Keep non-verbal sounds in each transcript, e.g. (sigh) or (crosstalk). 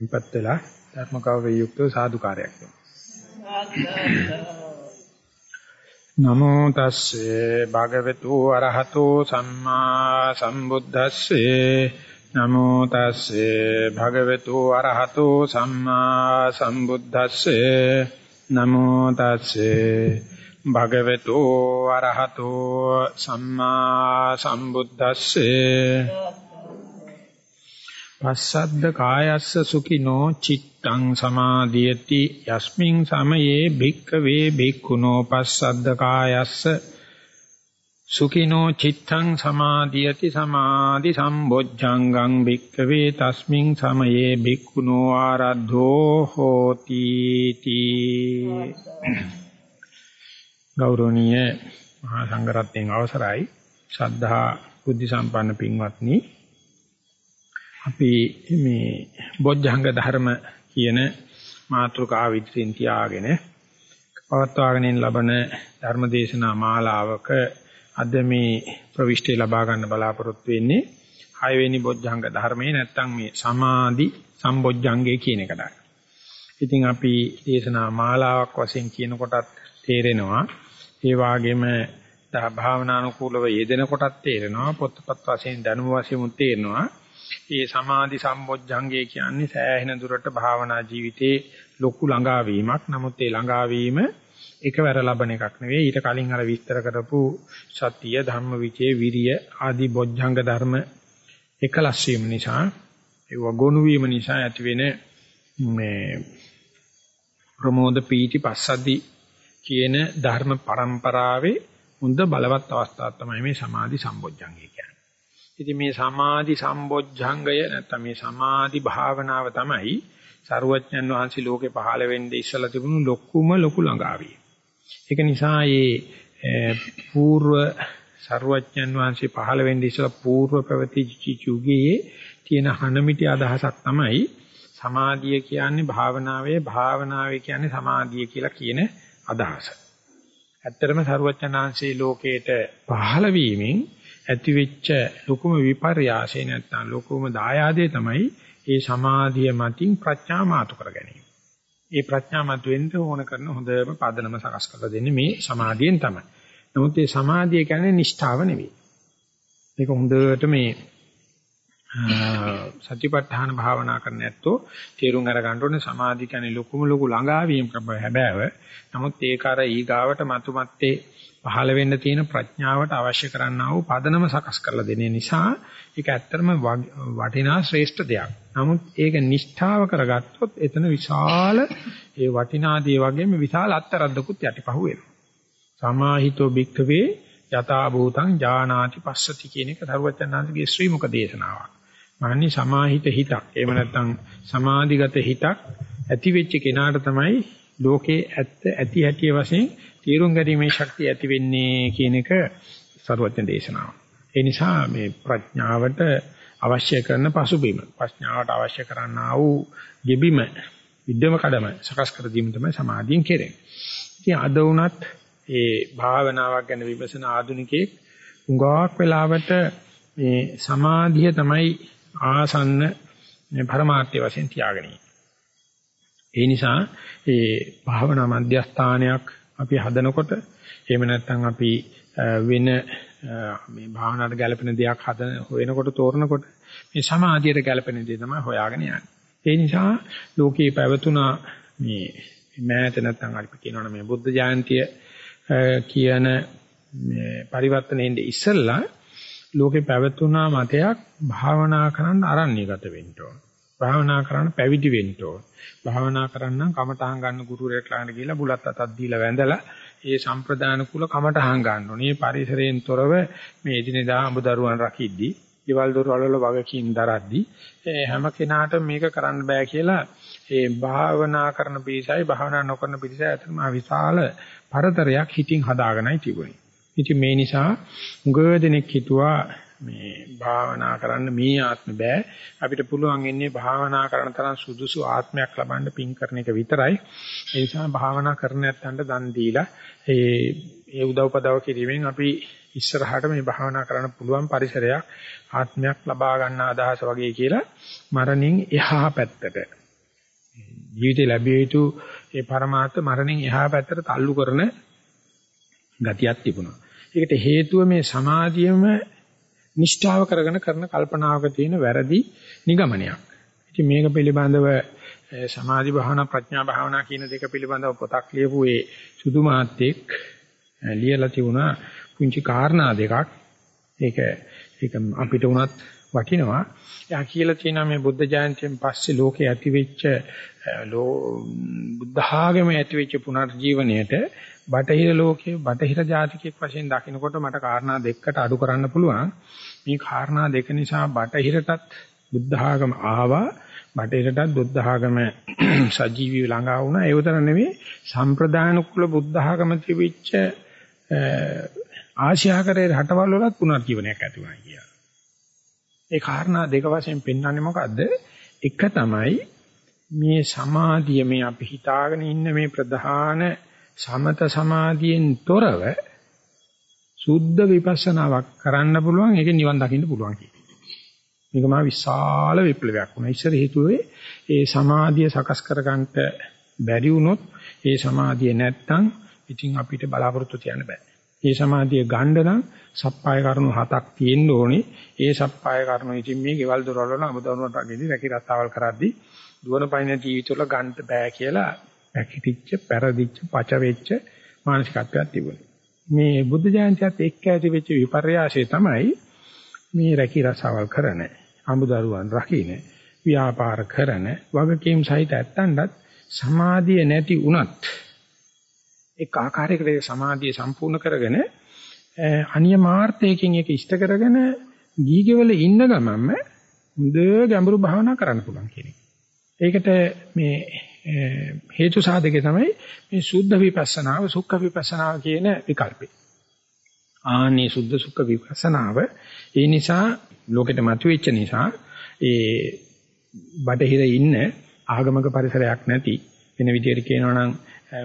ඉපත් වෙලා ධර්ම කවවේ යුක්තව සාදුකාරයක් නමෝ තස්සේ භගවතු අරහතෝ සම්මා සම්බුද්දස්සේ. නමෝ තස්සේ භගවතු අරහතෝ සම්මා සම්බුද්දස්සේ. නමෝ තස්සේ භගවතු අරහතෝ සම්මා සම්බුද්දස්සේ. පස්සද්ද කායස්ස සුඛිනෝ චිත්තං සමාධියති යස්මින් සමයේ භික්ඛවේ භික්ඛුනෝ පස්සද්ද කායස්ස සුඛිනෝ චිත්තං සමාධියති සමාධි සම්බොජ්ජංගං භික්ඛවේ තස්මින් සමයේ භික්ඛුනෝ ආරද්ධෝ හෝති තී. ගෞරවනීය මහා සංඝරත්නයන් අවසරයි. ශ්‍රද්ධා බුද්ධ සම්පන්න පින්වත්නි අපි මේ බොජ්ජංග ධර්ම කියන මාතෘකාව විදිහින් තියාගෙන පවත්වාගෙන ලබන ධර්මදේශනා මාලාවක අද මේ ප්‍රවිෂ්ටි ලබා ගන්න බලාපොරොත්තු වෙන්නේ හයවෙනි බොජ්ජංග ධර්මයේ නැත්තම් මේ සමාධි සම්බොජ්ජංගය කියන එකට. ඉතින් අපි දේශනා මාලාවක් වශයෙන් කියන කොටත් තේරෙනවා. ඒ වගේම භාවනානුකූලව යෙදෙන කොටත් තේරෙනවා. පොත්පත් වශයෙන් දැනුම වශයෙන් තේරෙනවා. ඒ සමාධි සම්බොජ්ජංගය කියන්නේ සෑහෙන දුරට භාවනා ජීවිතේ ලොකු ළඟාවීමක්. නමුත් ඒ ළඟාවීම එකවර ලබන එකක් නෙවෙයි. ඊට කලින් අර විස්තර කරපු සතිය, ධම්මවිචේ, විරිය ආදී බොජ්ජංග ධර්ම එකලස් වීම නිසා, ඒ වගොණු වීම නිසා ඇතිවෙන මේ ප්‍රමෝද පීටි පස්සද්දි කියන ධර්ම પરම්පරාවේ හොඳ බලවත් අවස්ථාවක් තමයි මේ සමාධි සම්බොජ්ජංගය කියන්නේ. ඉතින් මේ සමාධි සම්බොජ්ජංගය නැත්නම් මේ සමාධි භාවනාව තමයි සරුවඥන් වහන්සේ ලෝකේ පහළ වෙන්නේ ඉස්සලා තිබුණු ලොකුම ලොකු ළඟාවිය. ඒක නිසා මේ పూర్ව සරුවඥන් වහන්සේ පහළ වෙන්නේ ඉස්සලා పూర్ව පැවතිච්ච යුගයේ තියෙන හනමිටි අදහසක් තමයි සමාධිය කියන්නේ භාවනාවේ භාවනාවේ කියන්නේ සමාධිය කියලා කියන අදහස. ඇත්තටම සරුවඥාන්සේ ලෝකේට පහළ වීමෙන් ඇතිවෙච්ච ලොකුම විපර්යාසය නැත්තම් ලොකුම දායාදේ තමයි ඒ සමාධිය මතින් ප්‍රඥා මාතු කර ගැනීම. ඒ ප්‍රඥා මත වෙන්න ඕන කරන හොඳම පදනම සකස් කරලා දෙන්නේ මේ සමාධියෙන් තමයි. නමුත් මේ සමාධිය කියන්නේ නිෂ්ඨාව නෙවෙයි. මේක හොඳට මේ සතිපට්ඨාන භාවනා කරන්න ඇත්තෝ තේරුම් අර ගන්න ඕනේ සමාධිය කියන්නේ ලොකුම ලොකු ළඟාවීම හැබෑව. නමුත් ඒක අර ඊගාවට මතුමත්තේ පහළ වෙන්න තියෙන ප්‍රඥාවට අවශ්‍ය කරන්නා වූ පදනම සකස් කරලා දෙන නිසා ඒක ඇත්තටම වටිනා ශ්‍රේෂ්ඨ දෙයක්. නමුත් ඒක නිෂ්ඨාව කරගත්තොත් එතන විශාල ඒ වටිනා දේ වගේම විශාල අත්තරද්දකුත් යටිපහුව වෙනවා. සමාහිතෝ භික්ඛවේ යථා භූතං ජානාති පස්සති කියන එක දරුවචනාන්තගේ ශ්‍රී මුක දේශනාවක්. මාන්නේ සමාහිත හිතක්. එහෙම නැත්නම් සමාධිගත හිතක් ඇති වෙච්ච කෙනාට තමයි ලෝකේ ඇත්ත ඇති හැටි වශයෙන් තීරුම් ගැනීමේ ශක්තිය ඇති වෙන්නේ කියන එක සරුවත්න දේශනාව. ඒ නිසා මේ ප්‍රඥාවට අවශ්‍ය කරන පසුබිම ප්‍රඥාවට අවශ්‍ය කරන්නා වූ ගෙබිම විද්‍යම කඩම සකස් කර දීම තමයි සමාධියෙන් කෙරෙන්නේ. ඉතින් අද වුණත් ඒ භාවනාවක් ගැන විමසන ආධුනිකයෙක් උඟාවක් වෙලාවට මේ සමාධිය තමයි ආසන්න මේ පරමාර්ථය වශයෙන් තියාගෙන ඒ නිසා ඒ භාවනා මධ්‍යස්ථානයක් අපි හදනකොට එහෙම නැත්නම් අපි වෙන මේ භාවනාවට ගැලපෙන දෙයක් හදන හොයනකොට තෝරනකොට මේ සමාධියට ගැලපෙන දේ තමයි හොයාගෙන යන්නේ. ඒ නිසා ලෝකේ පැවතුනා මේ මෑත නැත්නම් අපි කියනවනේ මේ බුද්ධ ජයන්තිය කියන මේ පරිවර්තනෙින්ද ඉස්සෙල්ලා ලෝකේ පැවතුනා මතයක් භාවනා කරන්න අරණ්‍යගත වෙන්න ඕන. භාවනා කරන්න පැවිදි වෙන්න ඕන. භාවනා කරන්න කමටහන් ගන්න ගුරුවරයෙක් ළඟට ගිහිල්ලා බුලත් අතක් දීලා වැඳලා ඒ සම්ප්‍රදාන කුල කමටහන් ගන්න ඕනේ. මේ පරිසරයෙන් තොරව මේ එදිනෙදා අඹදරුවන් රකිද්දී, ඊවල දොරවල වගකීම් දරද්දී හැම කෙනාටම මේක කරන්න බෑ කියලා ඒ භාවනා කරන පිරිසයි භාවනා නොකරන පිරිසයි අතරම විශාල පරතරයක් හිතින් හදාගෙනයි තිබුණේ. ඉතින් මේ නිසා උගව දෙනෙක් හිතුවා මේ භාවනා කරන්න මේ ආත්ම බෑ. අපිට පුළුවන් ඉන්නේ භාවනා කරන තරම් සුදුසු ආත්මයක් ලබන්න පින් කරන එක විතරයි. ඒ නිසා භාවනා කරන නැත්තන්ට දන් දීලා ඒ ඒ උදව්පදව කිරීමෙන් අපි ඉස්සරහට මේ භාවනා කරන්න පුළුවන් පරිසරයක් ආත්මයක් ලබා ගන්න අදහස වගේ කියලා මරණින් එහා පැත්තට. ජීවිතේ ලැබිය යුතු ඒ પરමාර්ථ මරණයෙන් එහා පැත්තට තල්ලු කරන ගතියක් තිබුණා. ඒකට හේතුව මේ සමාධියම නිෂ්ඨාව කරගෙන කරන කල්පනාවක තියෙන වැරදි නිගමනයක්. ඉතින් මේක පිළිබඳව සමාධි භාවනා ප්‍රඥා භාවනා කියන දෙක පිළිබඳව පොතක් ලියපු ඒ සුදු මාත්‍යෙක් ලියලා තිබුණා පුංචි කාරණා දෙකක්. ඒක ඒක අපිට උනත් වටිනවා. එයා කියලා තියෙනවා මේ බුද්ධ ජයන්තියෙන් පස්සේ ලෝකේ ඇතිවෙච්ච බුද්ධ ආගමේ ඇතිවෙච්ච පුනර්ජීවණයට බටහිර ලෝකයේ බටහිර ජාතිකයෙක් වශයෙන් දකින්නකොට මට කාරණා දෙකකට අඩු කරන්න පුළුවන්. මේ කාරණා දෙක නිසා බටහිරටත් බුද්ධ ආගම ආවා. බටහිරටත් බුද්ධ ආගම (clears throat) සජීවීව ළඟා වුණා. ඒ උතර නෙවෙයි සම්ප්‍රදාන කුල බුද්ධ ආගම තිබිච්ච ආශ්‍යාකරයේ රටවල් වලත් පුනර්ජීවනයක් ඇති වුණා කියලා. ඒ කාරණා දෙක වශයෙන් පෙන්වන්නේ මොකද්ද? එක තමයි මේ සමාධිය මේ අපි හිතාගෙන ඉන්න මේ ප්‍රධාන සමත සමාධියෙන් තොරව සුද්ධ විපස්සනාවක් කරන්න පුළුවන් ඒක නිවන් දකින්න පුළුවන් කියන මේක මා විශාල විප්ලවයක් වුණා. ඉස්සර හේතුවේ ඒ සමාධිය සකස් කරගන්නට බැරි වුණොත් ඒ සමාධිය නැත්තම් ඉතින් අපිට බලාපොරොත්තු තියන්න බෑ. ඒ සමාධිය ගන්න නම් සප්පාය කරුණු හතක් තියෙන්න ඕනේ. ඒ සප්පාය කරුණු ඉතින් මේ ගෙවල් දොරවල් වල අමුදවුනට අගෙදි රැකී රස්සාවල් කරද්දී දුවන පයින් ජීවිතවල ගන්න බෑ කියලා පැකිටිච්ච, පෙරදිච්ච, පච වෙච්ච මානසිකත්වයක් තිබුණා. මේ බුද්ධ ජයන්තියත් එක්ක ඇති වෙච්ච විපර්යාසය තමයි මේ රැකී රසාවල් කරන, අමුදරුවන් රකින්න, ව්‍යාපාර කරන, වගකීම් සහිත ඇත්තන්ටත් සමාධිය නැති වුණත් එක් ආකාරයකට සමාධිය සම්පූර්ණ කරගෙන අනියමාර්ථයකින් ඒක ඉෂ්ට කරගෙන ගීගෙවල ඉන්න ගමන්ම හොඳ ගැඹුරු භාවනා කරන්න පුළුවන් කියන එක. ඒකට මේ හේතු සාධකේ තමයි මේ සුද්ධ විපස්සනාව සුඛ විපස්සනාව කියන විකල්පේ. ආනේ සුද්ධ සුඛ විපස්සනාව ඒ නිසා ලෝකෙට මතුවෙච්ච නිසා ඒ බටහිර ඉන්න ආගමක පරිසරයක් නැති වෙන විදිහට කියනවා නම්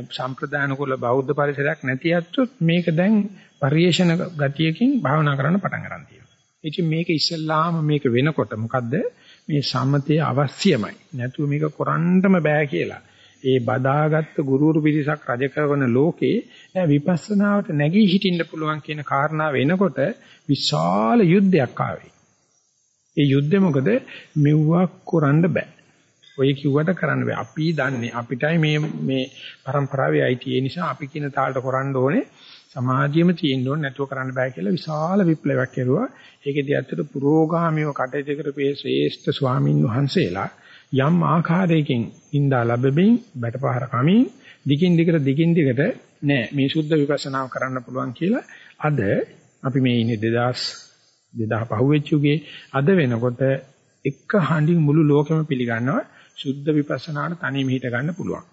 සම්ප්‍රදාන කුල බෞද්ධ පරිසරයක් නැති අත්ොත් මේක දැන් පරිේශන ගතියකින් භාවනා කරන්න පටන් ගන්න තියෙනවා. ඉතින් මේක ඉස්සල්ලාම මේක වෙනකොට මොකද්ද මේ සම්මතය අවශ්‍යමයි. නැතුව මේක කරන්නම බෑ කියලා. ඒ බදාගත්ත ගුරුවරු පිරිසක් රජ කරන ලෝකේ විපස්සනාවට නැගී හිටින්න පුළුවන් කියන කාරණා වෙනකොට විශාල යුද්ධයක් ආවේ. ඒ යුද්ධෙ මොකද මෙව්වා කරන්න බෑ. ඔය කිව්වට කරන්න බෑ. අපි දන්නේ අපිටයි මේ මේ પરම්පරාවේ අයිති. ඒ නිසා අපි කියන තාලට කරන්න ඕනේ. සමාජියම තියෙන්න ඕනේ නැතුව කරන්න බෑ කියලා විශාල විප්ලවයක් කෙරුවා. ඒකෙදි ඇත්තට පුරෝගාමීව කටයුතු කරපේ ශ්‍රේෂ්ඨ ස්වාමින් වහන්සේලා යම් ආකාරයකින් ඉඳා ලැබෙමින් බටපහර කමින් දිගින් දිගට දිගින් දිගට නෑ මේ සුද්ධ විපස්සනාව කරන්න පුළුවන් කියලා අද අපි මේ ඉන්නේ 2000 2005 වෙච්ච යුගයේ අද වෙනකොට එක හඬින් මුළු ලෝකෙම පිළිගන්නවා සුද්ධ විපස්සනාට තනියම හිට ගන්න පුළුවන්.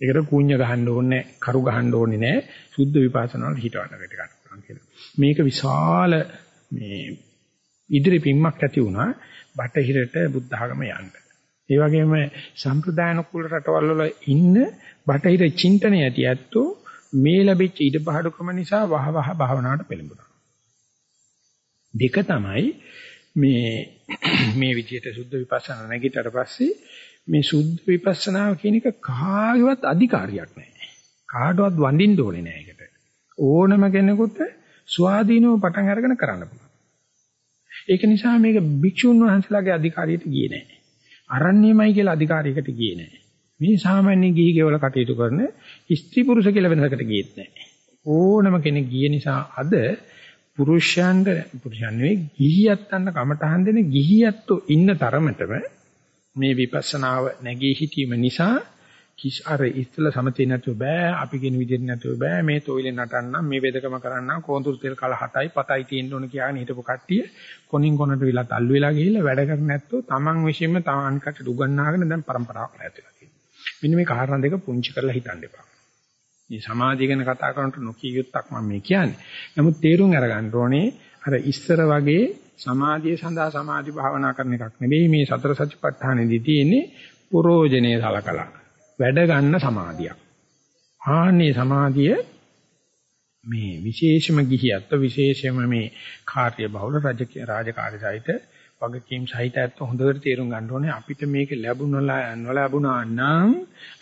ඒකට කුඤ්ඤ ගහන්න ඕනේ කරු ගහන්න ඕනේ නෑ සුද්ධ විපස්සනාවට හිටවන්න ගට ගන්න පුළුවන් කියලා. මේක විශාල මේ ඉදිරි පිම්මක් ඇති වුණා බටහිරට බුද්ධ ආගම යන්න. ඒ වගේම සම්ප්‍රදාන කුල රටවල් වල ඉන්න බටහිර චින්තනය ඇති ඇත්තෝ මේ ලැබිච්ච ඉඩපහඩුකම නිසා වහ වහ භාවනාවට පෙළඹුණා. දෙක තමයි මේ (clears throat) මේ විදිහට සුද්ධ විපස්සනා නැගිටට පස්සේ මේ සුද්ධ විපස්සනාව කියන එක කාගේවත් අධිකාරියක් නැහැ. කාටවත් වඳින්න ඕනේ නැහැ ඒකට. ඕනම කෙනෙකුට ස්වාධීනව පටන් අරගෙන කරන්න පුළුවන්. ඒක නිසා මේක භික්ෂුන් වහන්සේලාගේ අධිකාරියට ගියේ නැහැ. අරණ්‍යමයි කියලා අධිකාරියකට ගියේ නැහැ. මේ සාමාන්‍ය ගිහි ගෙවල කටයුතු කරන ස්ත්‍රී පුරුෂ කියලා වෙනසකට ගියෙත් නැහැ. ඕනම කෙනෙක් ගිය නිසා අද පුරුෂයන්ට පුරුෂයන් නෙවෙයි ගිහියත්තන්න කමටහන් දෙන ගිහියත්තු ඉන්න තරමටම මේ විපස්සනාව නැගී සිටීම නිසා කිස් අර ඉස්සල සමතේ නැතුව බෑ අපි කියන විදිහට නැතුව බෑ. මේ තොইলে නටන්න මේ වෙදකම කරන්න කොඳුරු තෙල් කල 7යි 7යි තියෙන්න ඕන කියන හිටපු කට්ටිය කොනින් කොනට විලත් අල්ලු වෙලා ගිහිල්ලා වැඩ කර නැත්තො. තමන් විශ්ීම තමන් කටට උගන්නාගෙන දැන් પરම්පරාවක් නැතිලා තියෙනවා. මෙන්න මේ කාරණා දෙක පුංචි කරලා හිතන්න එපා. මේ සමාධිය ගැන කතා කරනකොට නොකිය යුත්තක් මම මේ කියන්නේ. නමුත් තේරුම් අරගන්න ඕනේ අර ඉස්සර වගේ සමාධිය සඳහා සමාධි භාවනා කරන එකක් නෙවෙයි මේ සතර සතිපට්ඨානෙදී තියෙන්නේ පුරෝජනේ සලකලා වැඩ ගන්න සමාධියක්. ආන්නේ සමාධිය මේ විශේෂම ගිහියත් විශේෂම මේ කාර්ය බහුල රජ රාජකාරී සහිත වගකීම් සහිත ඇත්ත හොඳට තේරුම් ගන්න ඕනේ අපිට මේක ලැබුණලා නොලැබුණා නම්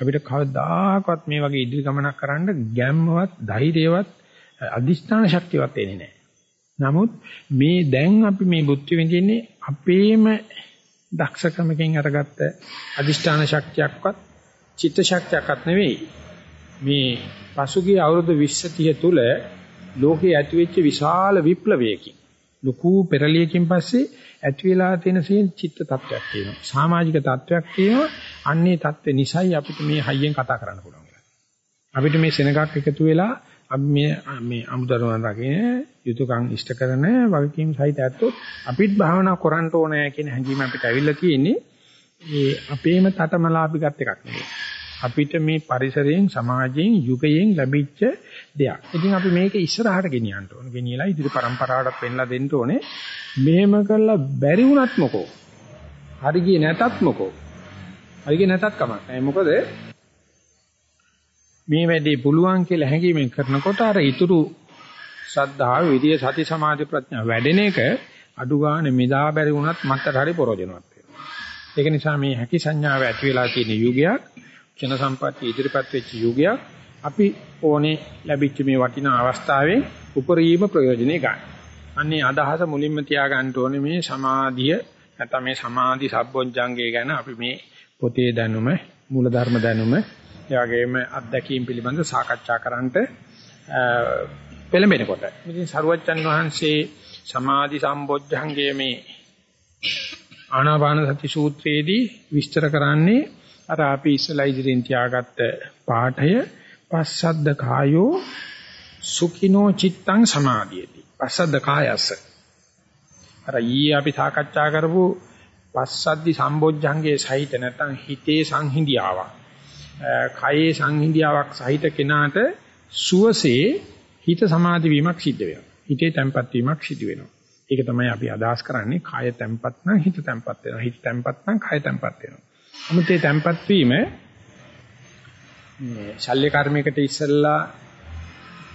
අපිට කවදාකවත් මේ වගේ ඉදිරි ගමනක් කරන්න ගැම්මවත් ධෛර්යවත් අදිෂ්ඨාන ශක්තියවත් එන්නේ නැහැ. නමුත් මේ දැන් අපි මේ බුද්ධ විඳින්නේ අපේම දක්ෂකමකින් අරගත්ත අදිෂ්ඨාන ශක්තියක්වත් චිත්ත ශක්තියක්වත් නෙවෙයි. මේ පසුගිය අවුරුදු 20 30 තුල ලෝකේ ඇතිවෙච්ච විශාල විප්ලවයකින් ලොකු පෙරලියකින් පස්සේ ඇති වෙලා තියෙන සීන් චිත්ත tattයක් තියෙනවා. සමාජික tattයක් තියෙනවා. අන්නේ tattve නිසයි අපිට මේ හයියෙන් කතා කරන්න පුළුවන්. අපිට මේ සෙනගක් එකතු වෙලා අපි මේ මේ අමුදරුවන් රකින්න යුතුයකම් ඉෂ්ට කරන වගකීම් සහිත ඇත්තොත් අපිත් භාවනා කරන්න ඕනෑ කියන හැඟීම අපිට ඇවිල්ලා තියෙන්නේ ඒ අපේම තටමලා අපි ගත් එකක් නෙවෙයි. අපිට මේ පරිසරයෙන් සමාජයෙන් යුගයෙන් ලැබිච්ච දෙයක්. ඉතින් අපි මේක ඉස්සරහට ගෙනියන්න ඕන. ගෙනියලා ඉදිරි પરම්පරාවටත් පෙන්නලා දෙන්න ඕනේ. මෙහෙම කළා බැරි වුණත් මොකෝ. හරි ගියේ නැතත් මොකෝ. හරි ගියේ නැතත් කමක් නැහැ. මොකද මේ වැඩේ පුළුවන් කියලා හැඟීමෙන් කරනකොට අර ඊතුරු ශ්‍රද්ධාව, විදියේ සති සමාධි ප්‍රඥා වැඩෙන එක අඩු ගන්න මෙදා බැරි වුණත් මත්තට හරි ප්‍රයෝජනවත් වෙනවා. ඒක නිසා මේ හැකි සංඥාව ඇති වෙලා තියෙන යුගයක් චන සම්පatti ඉදිරිපත් වෙච්ච යුගයක් අපි ඕනේ ලැබිච්ච මේ වටිනා අවස්ථාවේ උපරිම ප්‍රයෝජනෙ ගන්න. අන්නේ අදහස මුලින්ම තියාගන්න ඕනේ මේ සමාධිය නැත්නම් මේ සමාධි සම්බොජ්ජංගය ගැන අපි මේ පොතේ දැනුම මූලධර්ම දැනුම ඒ වගේම අත්දැකීම් පිළිබඳ සාකච්ඡා කරන්නට පෙළඹෙනකොට. ඉතින් සරුවච්චන් වහන්සේ සමාධි සම්බොජ්ජංගයේ මේ ආනාපාන සති සූත්‍රයේදී විස්තර කරන්නේ අර අපි ඉස්සලා ඉදිරියෙන් තියාගත්ත පාඨය පස්සද්ද කායෝ සුඛිනෝ චිත්තං සමාධියති. පස්සද්ද කායස. අර ඊයේ අපි සාකච්ඡා කරපු පස්සද්දි සම්බොජ්ජංගයේ සහිත නැත්නම් හිතේ සංහිඳියාවක්. කයේ සංහිඳියාවක් සහිත කෙනාට සුවසේ හිත සමාධි වීමක් සිද්ධ වෙනවා. හිතේ තැම්පත් වීමක් සිදු වෙනවා. ඒක තමයි අපි අදහස් කරන්නේ කය තැම්පත් නම් හිත තැම්පත් වෙනවා. හිත තැම්පත් නම් කය තැම්පත් වෙනවා. නමුත් මේ තැම්පත් වීම මේ ශල්‍ය කර්මයකට ඉස්සෙල්ලා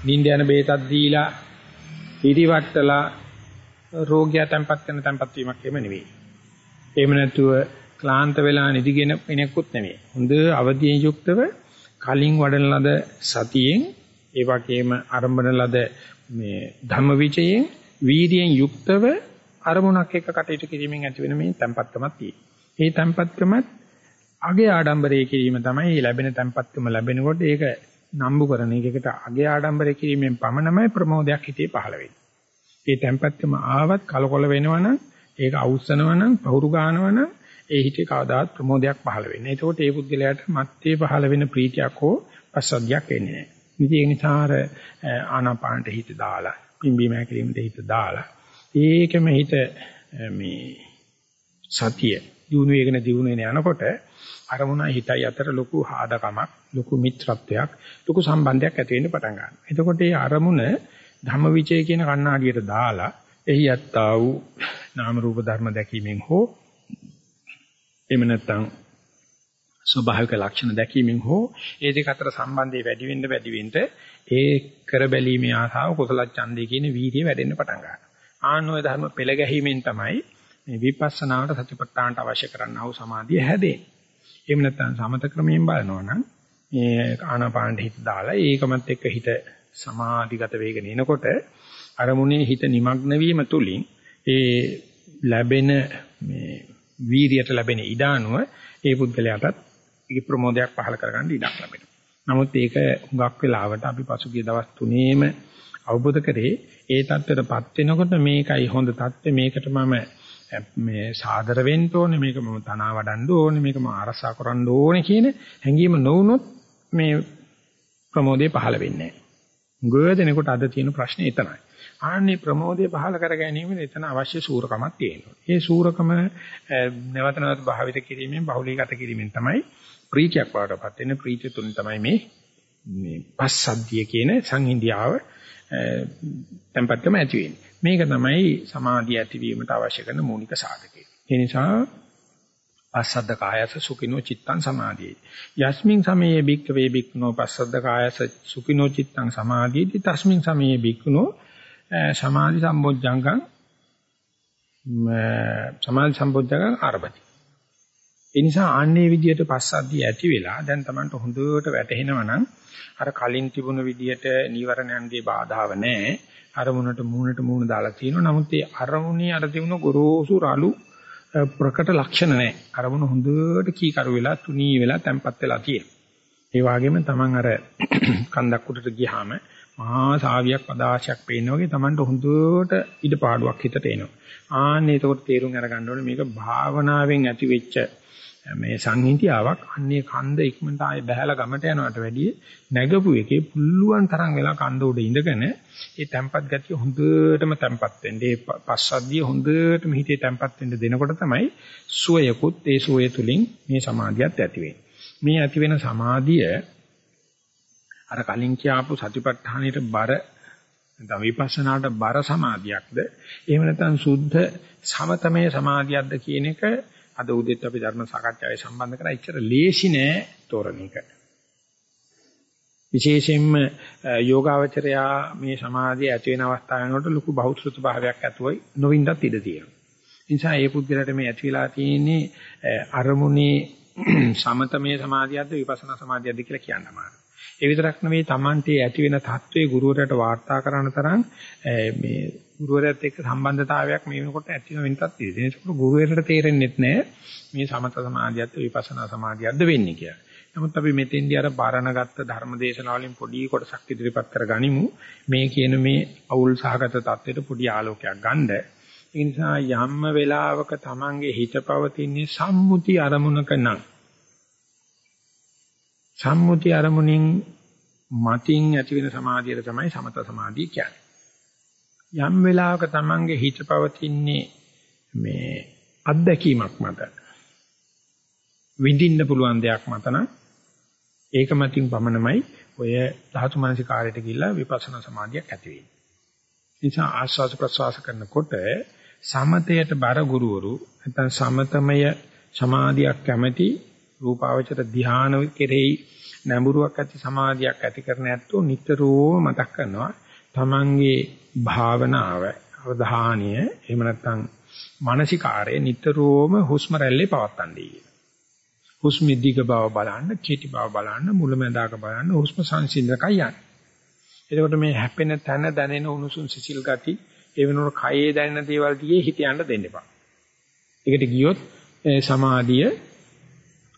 නිින්ද යන බේතක් දීලා පිරිවට්ටලා රෝගියා තැම්පත් කරන තැම්පත් වීමක් එහෙම නෙවෙයි. එහෙම නැතුව ක්ලාන්ත වෙලා නිදිගෙන කෙනෙකුත් නෙවෙයි. හොඳ අවදියෙන් යුක්තව කලින් වඩන ලද සතියෙන් ඒ වගේම ආරම්භන ලද මේ ධම්මවිචයෙන් වීර්යයෙන් යුක්තව අරමුණක් එක්ක කටයුතු කිරීමෙන් ඇති වෙන මේ tempatකමක් තියෙනවා. මේ tempatකමත් අගේ ආඩම්බරය කිරීම තමයි ලැබෙන tempatකම ලැබෙනකොට ඒක නම්බු කරන එකකට අගේ ආඩම්බරය කිරීමෙන් පමණමයි ප්‍රමෝදයක් හිතේ පහළ වෙන්නේ. මේ tempatකම ආවත් කලකොල වෙනවනම් ඒක අවුස්සනවනම් පහුරු ගන්නවනම් ඒ හිතේ කවදාවත් ප්‍රමෝදයක් පහළ වෙන්නේ. ඒකෝට ඒ පුද්ගලයාට මත්තේ පහළ වෙන ප්‍රීතියක් හෝ පස්සද්ධියක් එන්නේ නැහැ. ඉතින් ඒ නිසා අර ආනාපානට හිත දාලා, පිම්බීම හැකිරීමට හිත දාලා, ඒකෙම හිත මේ සතිය දිනු වේගන දිනු වෙන යනකොට අරමුණයි හිතයි අතර ලොකු ආදකමක්, ලොකු මිත්‍රත්වයක්, ලොකු සම්බන්ධයක් ඇති වෙන්න පටන් ගන්නවා. එතකොට මේ අරමුණ ධම්මවිචය කියන කණ්ණාඩියට දාලා එහි යත්තා වූ නාම රූප ධර්ම දැකීමෙන් හෝ එහෙම නැත්නම් ස්වභාවික ලක්ෂණ දැකීමෙන් හෝ ඒ දෙක අතර සම්බන්ධය වැඩි වෙන්න වැඩි වෙන්න ඒ කර බැලීමේ ආසාව කුසල ඡන්දේ කියන වීර්යය වැඩෙන්න පටන් ගන්නවා. ආනෝය ධර්ම පෙළ ගැහිමෙන් තමයි මේ විපස්සනාවට සතිපට්ඨානට අවශ්‍ය කරන්නා වූ සමාධිය හැදේ. එහෙම නැත්නම් සමත ක්‍රමයෙන් බලනවා නම් මේ ආනාපාන හිත දාලා ඒකමත් එක්ක හිත සමාධිගත වේගෙන එනකොට අරමුණේ හිත নিমগ্ন වීම තුලින් ඒ ලැබෙන මේ වීරියට ලැබෙන ඉඩානුව ඒ පුද්ගලයාටත් ඒ ප්‍රමෝදයක් පහල කරගන්න ඉඩක් ලැබෙනවා. නමුත් ඒක හුඟක් වෙලාවට අපි පසුගිය දවස් තුනේම අවබෝධ කරේ ඒ தත්ත්වයටපත් වෙනකොට මේකයි හොඳ தත්ත්වය මේකට මම මේ සාදර වෙන්න ඕනේ මේක මම තනවා වඩන්න ඕනේ මේක මම අරසා කරන්න ඕනේ කියන හැඟීම නොවුනොත් මේ ප්‍රමෝදය පහළ වෙන්නේ නැහැ. ගොඩදෙනකොට අද තියෙන ප්‍රශ්නේ එතනයි. ආන්නේ ප්‍රමෝදය පහල කර ගැනීමෙන් එතන අවශ්‍ය සූරකමක් තියෙනවා. ඒ සූරකම නැවත නැවත භාවිත කිරීමෙන් බහුලීගත කිරීමෙන් තමයි ප්‍රීතියක් වඩපත් වෙන ප්‍රීතිය තුලින් තමයි මේ මේ පස්සද්ධිය කියන සංහිඳියාව tempatකම ඇති වෙන්නේ. මේක තමයි සමාධිය ඇතිවීමට අවශ්‍ය කරන මූලික සාධකය. ඒ නිසා පස්සද්ද කායස සුඛිනෝ චිත්තං සමාධියේ. යස්මින් සමයේ බික්කවේ බික්නෝ පස්සද්ද කායස සුඛිනෝ චිත්තං සමාධියේති තස්මින් සමයේ බික්නෝ සමාධි සම්බොජ්ජංගං සමාධි සම්පෝඥක ආරම්භයි. ඒ නිසා ආන්නේ විදියට පස්සද්ධිය ඇති වෙලා දැන් Tamanට හොඳට වැටහෙනවා නම් අර කලින් තිබුණ විදියට නීවරණයන්ගේ බාධාව නැහැ. අරමුණට මූණට මූණ දාලා තියෙනවා. නමුත් ඒ අරමුණේ අර තිබුණ ගොරෝසු රළු ප්‍රකට ලක්ෂණ නැහැ. අරමුණ හොඳට කීකරු වෙලා තුනී වෙලා තැම්පත් වෙලා තියෙනවා. ඒ වගේම Taman අර (clears throat) කන්දක් උඩට ගියාම මහා සාවියක් පදාශයක් පේන වගේ Tamanට හොඳට ඉඩපාඩුවක් හිතට එනවා. ආන්නේ එතකොට තේරුම් අරගන්න ඕනේ මේක භාවනාවෙන් ඇති වෙච්ච මේ සංහිඳියාවක් අන්නේ කන්ද ඉක්මනට ආයේ බහැලා ගමට යනවට වැඩිය නැගපු එකේ පුළුවන් තරම් වෙලා කන්ද උඩ ඉඳගෙන ඒ තැම්පත් ගතිය හොඳටම තැම්පත් වෙන්න. ඒ පස්සද්ධිය හොඳටම හිතේ තැම්පත් වෙන්න දෙනකොට තමයි සුවයකුත් ඒ සුවය තුලින් මේ සමාධියත් ඇති වෙන්නේ. මේ ඇති වෙන සමාධිය අර කලින් කියආපු සතිපට්ඨානෙට බර නැත්නම් විපස්සනාට බර සමාධියක්ද? එහෙම නැත්නම් සුද්ධ සමතමේ සමාධියක්ද කියන එක අද උදේත් අපි ධර්ම සාකච්ඡාවේ සම්බන්ධ කරා ඉච්චර ලේසි නෑ තෝරන එක. විශේෂයෙන්ම යෝගාවචරයා මේ සමාධිය ඇති වෙන අවස්ථාව වෙනකොට ලොකු බහුශෘත භාවයක් ඇතුවයි නොවින්දත් ඉඩ තියෙනවා. ඒ නිසා ඒ පුද්ගලයාට මේ ඇති වෙලා තියෙන්නේ අරමුණේ (clears throat) සමතමේ සමාධියක්ද විපස්සනා සමාධියක්ද කියලා කියන්න අමාරුයි. ඒ විතරක් නෙවෙයි Tamante ඇති වෙන தત્ත්වයේ ගුරුවරයාට වාර්තා කරන තරම් මේ ගුරුවරයාත් එක්ක සම්බන්ධතාවයක් මේ වෙනකොට ඇති වෙන වෙනතත් තියෙනවා. ඒකකොට ගුරුවරයාට තේරෙන්නේ නැහැ මේ සමත සමාධියක්ද විපස්සනා සමාධියක්ද වෙන්නේ කියලා. නමුත් අපි මෙතෙන්දී අර බාරණගත්ත ධර්මදේශනාවලින් පොඩි කොටසක් ඉදිරිපත් කරගනිමු. මේ කියන මේ අවුල් සහගත தත්ත්වයට පොඩි ආලෝකයක් ගන්න. ඒ නිසා යම්ම වෙලාවක Tamange හිත පවතින්නේ සම්මුති අරමුණක නම් සම්මුති අරමුණින් මතින් ඇති වෙන සමාධියට තමයි සමත සමාධිය කියන්නේ. යම් වෙලාවක Tamange හිත පවතින්නේ මේ අත්දැකීමක් මත විඳින්න පුළුවන් දෙයක් මත නම් ඒක මතින් පමණමයි ඔය ධාතු මනසිකාරයට ගිහිල්ලා විපස්සනා සමාධියක් ඇති වෙන්නේ. නිසා ආස්වාද ප්‍රසවාස කරනකොට සමතයට බර ගුරුවරු නැත්නම් සමතමය සමාධියක් කැමැති රූපාවචර ධානය කෙරෙහි නැඹුරුවක් ඇති සමාධියක් ඇති කරන ඇත්තෝ නිතරම මතක් කරනවා තමන්ගේ භාවනාව අවධානය එහෙම නැත්නම් මානසිකාරය නිතරම හුස්ම රැල්ලේ පවත්තන්නේ කියන. හුස්ම දිග බව බලන්න, කෙටි බව බලන්න, මුලැමැදාක බලන්න හුස්ම සංසිඳකයි යන්නේ. එතකොට මේ හැපෙන තැන දැනෙන උණුසුම් සිසිල් ගති ඒ වෙනකොට කයේ දැනෙන දේවල් දිගේ හිත යන්න දෙන්න එපා. ඒකට ගියොත් සමාධිය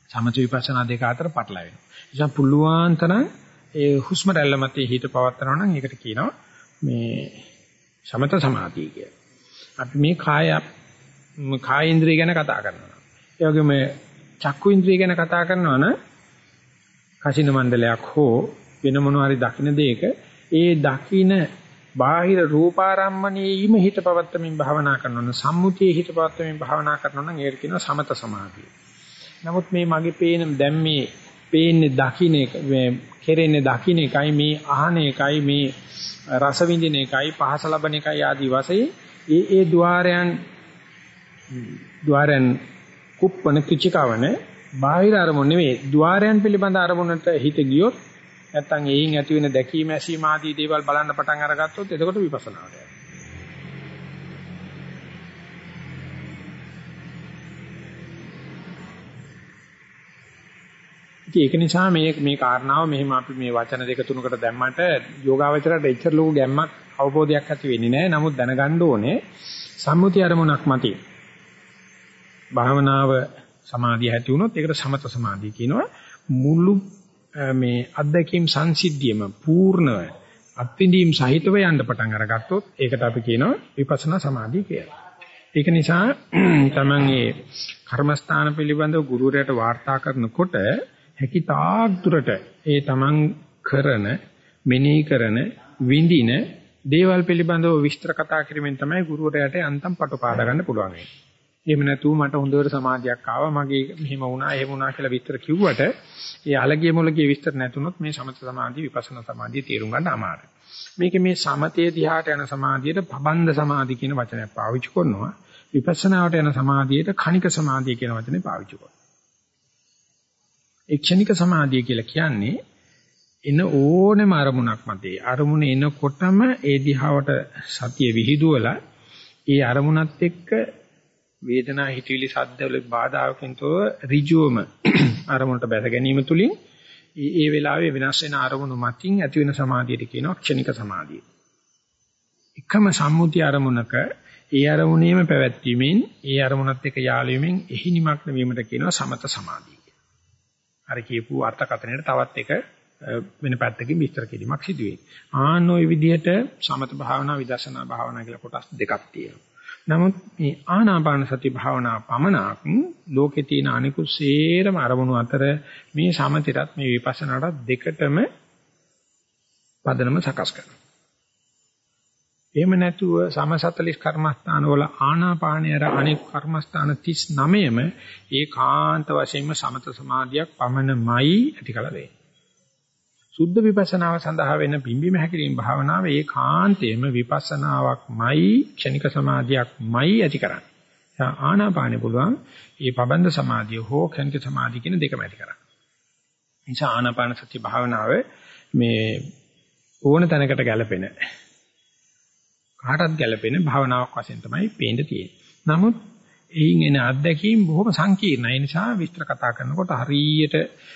සමථ විපස්සනා දෙක අතර පටලැවෙනවා. නිසා පුළුවන් තරම් ඒ හුස්ම රැල්ල මත හිත පවත්නවා නම් ඒකට කියනවා මේ සමත සමාධිය කියලා. අපි මේ කාය කාය ඉන්ද්‍රිය ගැන කතා කරනවා. ඒ වගේම චක්කු ඉන්ද්‍රිය ගැන කතා කරනවා නම් කසින මණ්ඩලයක් හෝ වෙන මොනවා හරි දකින්න දෙයක ඒ දකින්න බාහිර රූපාරම්මණයෙහිම හිත පවත්තමින් භාවනා කරනවා නම් සම්මුතියේ හිත පවත්තමින් භාවනා කරනවා නම් ඒකට කියනවා සමත සමාධිය. නමුත් මේ මගේ පේන දැන් මේ පේන්නේ දකින්න එක මේ කෙරෙන්නේ දකින්න එකයි මේ අහන එකයි මේ රස විඳින එකයි පහස ලබන එකයි ආදී වශයෙන් ඒ ඒ ద్వාරයන් ద్వාරයන් කුප්පණ කිචිකවන බාහිර අරමුණ නෙවෙයි ద్వාරයන් පිළිබඳ අරමුණට හිත ගියොත් නැත්තම් එයින් ඇති වෙන දැකීම ඇසීම ආදී දේවල් බලන්න පටන් අරගත්තොත් එතකොට විපස්සනාවට යනවා. ඉතින් ඒක නිසා මේ මේ කාරණාව මෙහෙම අපි මේ වචන දෙක තුනකට දැම්මට යෝගාවචරයට එච්චර ලොකු ගැම්මක් අවබෝධයක් ඇති වෙන්නේ නැහැ. නමුත් දැනගන්න ඕනේ සම්මුති අරමුණක් මතින්. භාවනාව සමාධිය ඇති වුණොත් ඒකට සමත සමාධිය කියනවා. මුළු මේ අධ්‍යක්ීම් සංසිද්ධියම පූර්ණව අත්විඳීම් සහිතව යන්න පටන් අරගත්තොත් ඒකට අපි කියනවා විපස්සනා සමාධිය කියලා. ඒක නිසා තමන් මේ කර්මස්ථාන පිළිබඳව ගුරුවරයාට වාර්තා කරනකොට හැකි තාක් දුරට ඒ තමන් කරන මෙනෙහි කරන විඳින දේවල් පිළිබඳව විස්තර කතා කිරීමෙන් තමයි ගුරුවරයාට අන්තම් පටු පාදා ගන්න පුළුවන් වෙන්නේ. එහෙම නැතුව මට හොඳට සමාධියක් ආවා මගේ මෙහෙම වුණා එහෙම වුණා කියලා විස්තර කිව්වට ඒ අලගිය මුලගිය විස්තර නැතුනොත් මේ සමත සමාධිය විපස්සනා සමාධිය තේරුම් ගන්න අමාරුයි. මේකේ මේ සමතේ දිහාට යන සමාධියට පබන්ද සමාධි කියන වචනයක් පාවිච්චි කරනවා. විපස්සනාවට යන සමාධියට කණික සමාධිය කියන වචනේ පාවිච්චි කරනවා. ඒ ක්ෂණික සමාධිය කියලා කියන්නේ එන ඕනෙම අරමුණක් මතේ අරමුණ එනකොටම ඒ දිහාවට සතිය විහිදුවලා ඒ අරමුණත් එක්ක වේදනා හිතවිලි සද්ද වල බාධාවකින් තෝ ඍජුවම (clears throat) අරමුණට බැස ගැනීම තුලින් ඒ වෙලාවේ වෙනස් වෙන අරමුණු මතින් ඇති වෙන සමාධියට කියනවා ක්ෂණික සමාධිය. එකම සම්මුති අරමුණක ඒ අරමුණේම පැවැත්වීමෙන් ඒ අරමුණත් එක්ක යාළු වීමෙන් එහි නිමග්න වීමට කියනවා සමත සමාධිය කියලා. අර කියපු අර්ථකථනයට තවත් එක වෙන පැත්තකින් විස්තර කිරීමක් සිදු වෙයි. ආන්න ওই විදිහට සමත භාවනා විදර්ශනා භාවනා කියලා කොටස් දෙකක් තියෙනවා. නමුත් මේ ආනාපාන සති භාවනා පමණක් ලෝකේ තියෙන අනිකුත් සේරම අරමුණු අතර මේ සමතිරත් මේ විපස්සනාටත් දෙකටම පදනම සකස් කරනවා. එහෙම නැතුව සම 40 කර්මස්ථාන වල ආනාපානයර අනෙක් කර්මස්ථාන 39ම ඒකාන්ත වශයෙන්ම සමත සමාධියක් පමණමයි ඇති කල වේ. සුද්ධ විපස්සනාව සඳහා වෙන පිම්බීම හැකිරීම භාවනාව ඒකාන්තයෙන්ම විපස්සනාවක්මයි ක්ෂණික සමාධියක්මයි ඇති කරන්නේ. ආනාපානෙ පුළුවන් මේ පබන්ද සමාධිය හෝ ක්ෂණික සමාධිය කියන දෙකම ඇති කරන්නේ. නිසා ආනාපාන සති භාවනාව මේ ඕන තැනකට ගැලපෙන කාටත් ගැලපෙන භාවනාවක් වශයෙන් තමයි පේන්න තියෙන්නේ. නමුත් එයින් එන අත්දැකීම් බොහොම සංකීර්ණයි. ඒ නිසා විස්තර කතා කරනකොට හරියට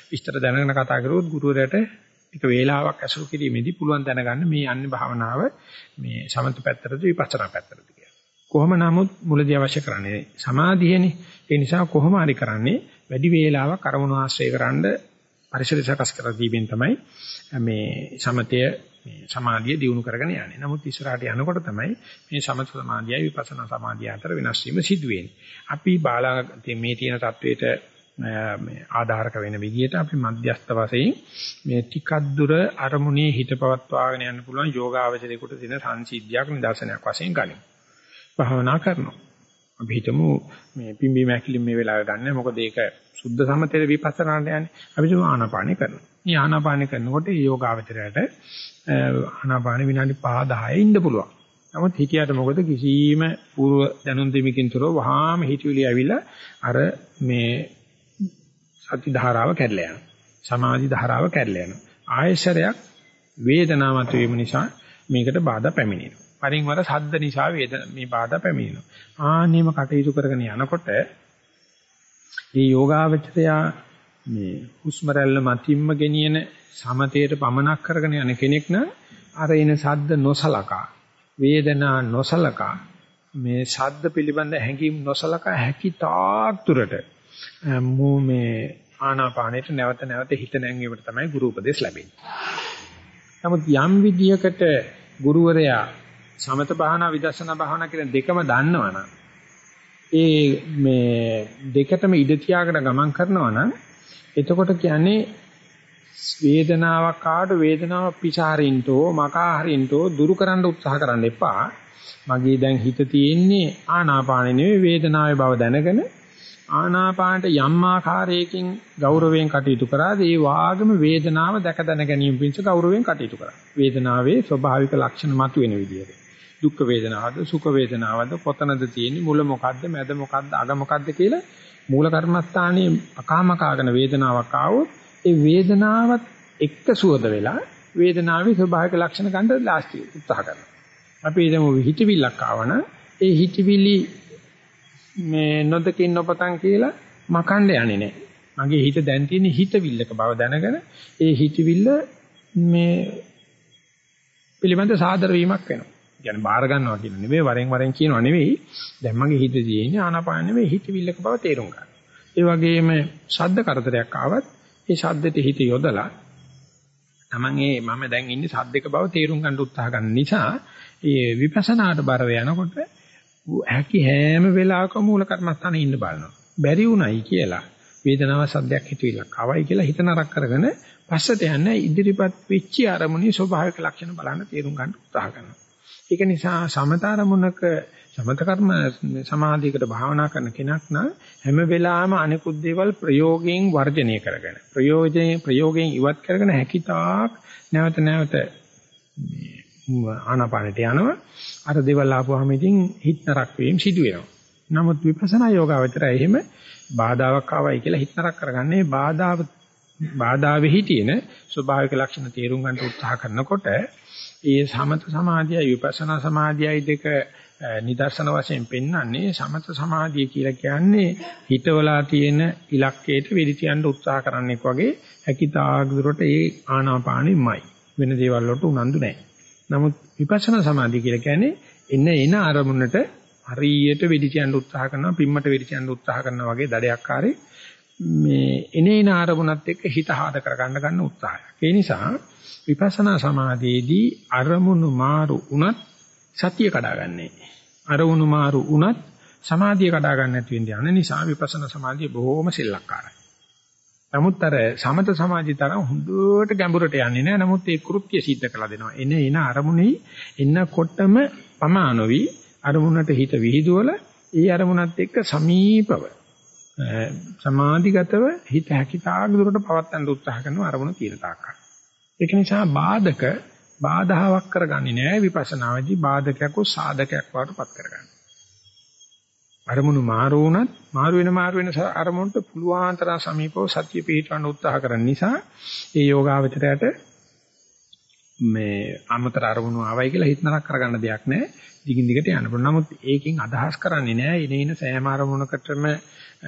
විස්තර දැනගෙන කතා කරුවොත් ගුරුවරයාට එක වේලාවක් ඇසුරු කිරීමේදී පුළුවන් දැනගන්න මේ යන්නේ භාවනාව මේ සමත පැත්තටද විපස්සනා පැත්තටද කියලා. කොහොම නමුත් මුලදී අවශ්‍ය කරන්නේ සමාධියනේ. ඒ නිසා කොහොම හරි කරන්නේ වැඩි වේලාවක් අරමුණු ආශ්‍රය කරන්න පරිසරය සකස් කර දීමෙන් තමයි මේ සමතය මේ සමාධිය දියුණු කරගෙන යන්නේ. නමුත් ඉස්සරහට යනකොට තමයි මේ සමත සමාධියයි විපස්සනා සමාධිය අතර වෙනස් වීම සිදු වෙන්නේ. අපි බාලා මේ තියෙන தത്വෙට මේ ආධාරක වෙන විදිහට අපි මධ්‍යස්ත වශයෙන් මේ ටිකක් දුර අරමුණේ හිත පවත්වාගෙන යන්න පුළුවන් යෝගාවචරයකට දෙන සංසිද්ධියක් නිදර්ශනයක් වශයෙන් ගනිමු. භාවනා කරනවා. අපි හිතමු මේ පිම්බි මැකිලින් මේ වෙලාව ගන්න. මොකද ඒක සුද්ධ සමතේ විපස්සනාට යන්නේ. අපි හිතමු ආනාපානෙ කරනවා. මේ ආනාපානෙ කරනකොට යෝගාවචරයට ආනාපානෙ විනාඩි 5 10 ඉන්න පුළුවන්. නමුත් හිතියට මොකද කිසිම පූර්ව දැනුම් දෙමිකින් තොරව වහාම හිතවිලි ඇවිල්ලා අර මේ සති ධාරාව කැඩලා යනවා. සමාධි ධාරාව කැඩලා යනවා. ආයශරයක් වේදනාවක් වීම නිසා මේකට බාධා පැමිණෙනවා. පරින් වර සද්ද නිසා වේද මේ බාධා පැමිණෙනවා. ආන්නේම කටයුතු කරගෙන යනකොට මේ යෝගාවචරය මේ හුස්ම රැල්ල මතින්ම ගෙනියන සමතේට පමනක් කරගෙන යන කෙනෙක් නම් අර එන සද්ද නොසලකා වේදනා නොසලකා මේ ශබ්ද පිළිබඳ හැඟීම් නොසලකා හැකි තාක් දුරට මෝ මේ ආනාපානෙට නැවත නැවත හිත නැංවීමට තමයි ගුරු උපදෙස් ලැබෙන්නේ. නමුත් යම් විදියකට ගුරුවරයා සමත භාවනා විදර්ශනා භාවනා කියන දෙකම දන්නවනම් ඒ මේ දෙකටම ඉඩ තියාගෙන ගමන් කරනවා නම් එතකොට කියන්නේ වේදනාවක් ආවට වේදනාව පිසාරින්තෝ මකාහරින්තෝ දුරු කරන්න උත්සාහ කරන්න එපා. මගේ දැන් හිත තියෙන්නේ ආනාපානෙ නෙවෙයි වේදනාවේ බව දැනගෙන ආනාපානට යම් ආකාරයකින් ගෞරවයෙන් කටයුතු කරාද ඒ වාගම වේදනාව දැක දැන ගැනීම පිණිස ගෞරවයෙන් කටයුතු කරා. වේදනාවේ ස්වභාවික ලක්ෂණ මතුවෙන විදිහට. දුක් වේදනාවද සුඛ වේදනාවද කොතනද තියෙන්නේ මුල මොකද්ද මැද මොකද්ද අග මොකද්ද කියලා මූල කර්මස්ථානයේ අකාමකාගෙන වේදනාවක් ආවොත් ඒ වේදනාවත් එක්ක සුවද වෙලා වේදනාවේ ස්වභාවික ලක්ෂණ ගන්න ලාස්ට් උත්සාහ කරනවා. අපි හිතමු හිතවිල්ලක් ආවන ඒ හිතවිලි මේ නොදකින් නොපතන් කියලා මකන්න යන්නේ නැහැ. මගේ හිත දැන් තියෙන හිතවිල්ලක බව දැනගෙන ඒ හිතවිල්ල මේ පිළිබඳ සාදර වීමක් වෙනවා. කියන්නේ බාර ගන්නවා කියන නෙවෙයි වරෙන් වරෙන් කියනවා නෙවෙයි. දැන් මගේ හිත තියෙන්නේ ආනාපාන නෙවෙයි හිතවිල්ලක බව තේරුම් ගන්න. ඒ වගේම ශබ්ද කරදරයක් ආවත් ඒ ශබ්දෙට හිත යොදලා Taman ඒ මම දැන් ඉන්නේ ශබ්දයක බව තේරුම් ගන්න උත්සාහ ගන්න නිසා ඒ විපස්සනාට බර වෙනකොට හැකි හැම වෙලාවකම මූල කර්මස්ථානේ ඉන්න බලනවා. බැරි උණයි කියලා වේදනාව සද්දයක් හිතවිලක් ආවයි කියලා හිත නරක කරගෙන පස්සට යන්න ඉදිරිපත් වෙච්ච අරමුණේ ස්වභාවික ලක්ෂණ බලන්න තේරුම් ගන්න උත්සාහ කරනවා. ඒක නිසා සමතරමුණක සමත කර්ම සමාධියකට භාවනා කරන කෙනෙක් නම් හැම වෙලාවෙම අනිකුත් දේවල් ප්‍රයෝගයෙන් වර්ජනය කරගෙන ප්‍රයෝජනේ ප්‍රයෝගයෙන් ඉවත් කරගෙන හැකිතාක් නැවත නැවත ආනාපානට යනවා අර දේවල් ආපුවාම ඉතින් හිත නරක් වීම සිදු වෙනවා. නමුත් විපස්සනා යෝගාවචරය එහෙම බාධාවක් ආවයි කියලා හිත නරක් කරගන්නේ බාධාව බාධාවෙහි තියෙන ස්වභාවික ලක්ෂණ තේරුම් ගන්න උත්සාහ කරනකොට ඒ සමත සමාධියයි විපස්සනා සමාධියයි දෙක නිදර්ශන වශයෙන් පෙන්වන්නේ සමත සමාධිය කියලා කියන්නේ හිතවලා තියෙන ඉලක්කයට වෙඩි තියන්න උත්සාහ කරන්නෙක් වගේ හැකිතාක් දුරට ඒ ආනාපානෙමයි වෙන දේවල් වලට උනන්දු නැහැ. නමුත් විපස්සනා සමාධිය කියලා කියන්නේ එන එන අරමුණට හරියට වෙඩි තියන්න උත්සාහ කරනවා පිම්මට වෙඩි තියන්න උත්සාහ කරනවා වගේ දඩයක්කාරේ මේ එනේන ආරමුණත් එක්ක හිත හාද කරගන්න ගන්න උත්සාහය. ඒ නිසා විපස්සනා සමාධියේදී අරමුණු මාරු වුණත් සතිය කඩාගන්නේ. අරමුණු මාරු වුණත් සමාධිය කඩා ගන්න නැති වෙන යන නිසා විපස්සනා සමාධිය බොහොම සෙල්ලක්කාරයි. නමුත් අර සමත සමාධිය තරම් හොඳට ගැඹුරට යන්නේ නැහැ. නමුත් ඒ කෘත්‍ය සිද්ධ කළ දෙනවා. එන එන අරමුණේ එන්නකොටම පමානොවි අරමුණට හිත විහිදුවල ඒ අරමුණත් එක්ක සමීපව සමාධිගතව හිත හැකිතාක් දුරට පවත්වන්න උත්සාහ කරනවා අරමුණ තියෙන තාක්කල්. ඒක නිසා බාධක බාධාවක් කරගන්නේ නැහැ විපස්සනාවේදී බාධකයක් හෝ සාධකයක් වඩටපත් කරගන්න. අරමුණු මාරු වුණත් මාරු වෙන මාරු වෙන අරමුණට පුළුවන් තරම් සමීපව සත්‍ය පිහිටවන්න උත්සාහ කරන නිසා ඒ යෝගාවචරයට මේ අමතර අරමුණු ආවයි කියලා හිත නරක කරගන්න දෙයක් නැහැ. දිගින් දිගට යන්න පුළුවන්. නමුත් ඒකෙන් අදහස් කරන්නේ නැහැ ඉනේන සෑම අරමුණකටම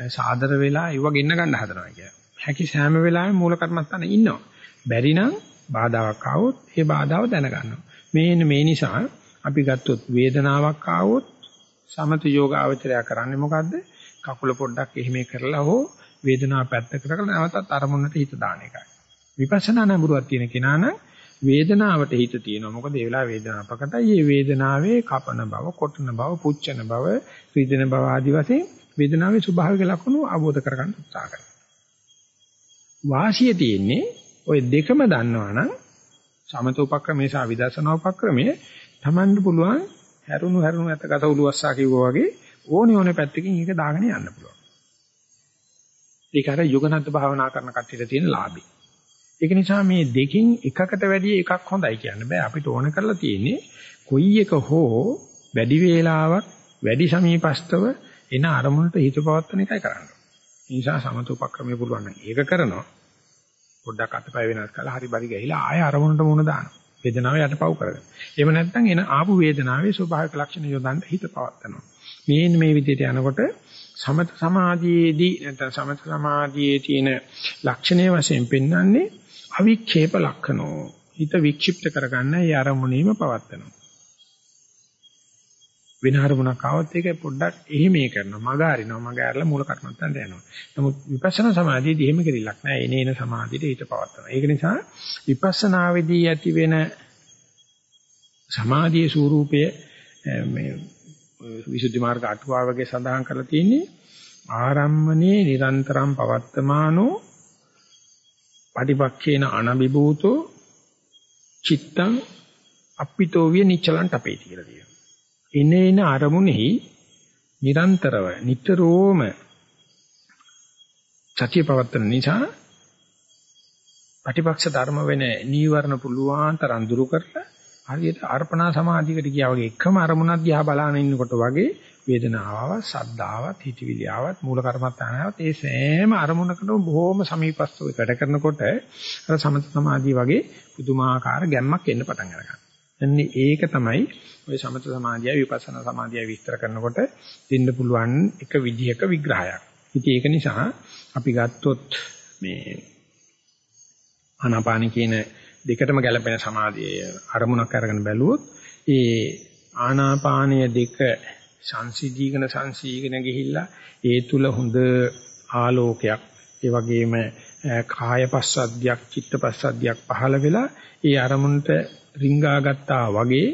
සාදර වෙලා ඒව ගෙන්න ගන්න හදනවා කියලා. හැකි සෑම වෙලාවෙම මූල කර්මස්ථානේ ඉන්නවා. බැරි නම් බාධාවක් ආවොත් ඒ බාධාව දැනගන්නවා. මේන මේ නිසා අපි ගත්තොත් වේදනාවක් ආවොත් සමත යෝග ආචරය කරන්නේ මොකද්ද? කකුල පොඩ්ඩක් එහෙම කරලා හෝ වේදනාව පැත්තකට කරලා නැවතත් අරමුණට හිත දාන එකයි. විපස්සනා නඹුරුවක් තියෙන කෙනා නම් වේදනාවට හිත තියෙනවා. මොකද ඒ වෙලාව වේදනාව ප්‍රකටයි. මේ වේදනාවේ කපන බව, කොටන බව, පුච්චන බව, රිදෙන බව ආදි වශයෙන් වේදනාවේ ස්වභාවික ලක්ෂණ අවබෝධ කරගන්න උත්සාහ කරනවා. වාසිය තියෙන්නේ ওই දෙකම දන්නවනම් සමත උපක්‍රමයේ සහ විදර්ශනා උපක්‍රමයේ Tamanne පුළුවන් හැරුණු හැරුණු ඇත ගත උළුස්සා කිව්වා වගේ ඕනේ ඕනේ පැත්තකින් ඒක දාගෙන යන්න පුළුවන්. ඒක අර යෝගනත් භාවනා කරන කට්ටියට තියෙන ලාභය. ඒක නිසා මේ දෙකින් එකකට වැඩිය එකක් හොඳයි කියන්න බෑ. අපිට ඕන කරලා තියෙන්නේ කොයි එක හෝ වැඩි වේලාවක් වැඩි සමීපස්තව එන අරමුණට හිත පවත්වන එකයි කරන්න. නිසා සමත උපක්‍රමයේ පුළුවන් නම් ඒක කරනවා. පොඩ්ඩක් අතපය වෙනස් කරලා හරි බරි ගහිලා ආය අරමුණට මුණ දානවා. වේදනාව යටපව් කරගෙන. එහෙම නැත්නම් එන ආපු වේදනාවේ ස්වභාවික ලක්ෂණ යොදන්න හිත පවත්නවා. මේන් මේ විදිහට යනකොට සමත සමාධියේදී නැත්නම් සමත සමාධියේ තියෙන ලක්ෂණයේ වශයෙන් පෙන්වන්නේ අවික්ෂේප ලක්ෂණෝ. හිත වික්ෂිප්ත කරගන්න ඒ අරමුණීම පවත්නවා. වෙන අරමුණක් ආවොත් ඒක පොඩ්ඩක් එහිමේ කරනවා. මග අරිනවා. මග අරලා මූල කර්මත්තන්ට යනවා. නමුත් විපස්සනා සමාධියේදී එහෙම කෙරෙල්ලක් නැහැ. එනේ එන සමාධියට හිත පවත්වනවා. ඒක නිසා විපස්සනාවේදී ඇති වෙන සමාධියේ ස්වરૂපය මේ විසුද්ධි මාර්ග අටුවාවගේ සඳහන් කරලා තියෙන්නේ ආරම්මනේ නිරන්තරම් පවත්තමානෝ පටිපක්ඛේන අනබිභූතෝ චිත්තං අප්පිතෝ විය නිචලන්ට අපේ කියලා කියනවා. එනේන අරමුණෙහි නිරන්තරව නිතරම සතිය පවත්තන නිසා ප්‍රතිපක්ෂ ධර්ම වෙන නීවරණ පුළුවන් තරම් දුරු කරලා හරියට අර්පණා සමාධියකට ගියා වගේ එකම අරමුණක් දිහා බලාගෙන ඉන්නකොට වගේ වේදනාවක්, සද්දාවක්, හිතවිලි ආවත්, මූල කර්මත්තානාවත් ඒ සෑම අරමුණකටම බොහොම සමීපස්තව වැඩ කරනකොට අර සමත සමාධිය වගේ පුදුමාකාර ගැම්මක් එන්න පටන් ගන්නවා. එන්නේ ඒක තමයි ওই සමත සමාධියයි විපස්සනා සමාධියයි විස්තර කරනකොට දෙන්න පුළුවන් එක විදිහක විග්‍රහයක්. ඉතින් ඒක නිසා අපි ගත්තොත් මේ ආනාපාන කියන දෙකටම ගැලපෙන සමාධිය අරමුණක් අරගෙන බැලුවොත් ඒ ආනාපානය දෙක සංසිධීකන සංසීකන ගිහිල්ලා ඒ තුල හොඳ ආලෝකයක් ඒ වගේම කාය පස්සද්ධියක් චිත්ත පස්සද්ධියක් පහළ වෙලා ඒ අරමුණට රිංගා ගත්තා වගේ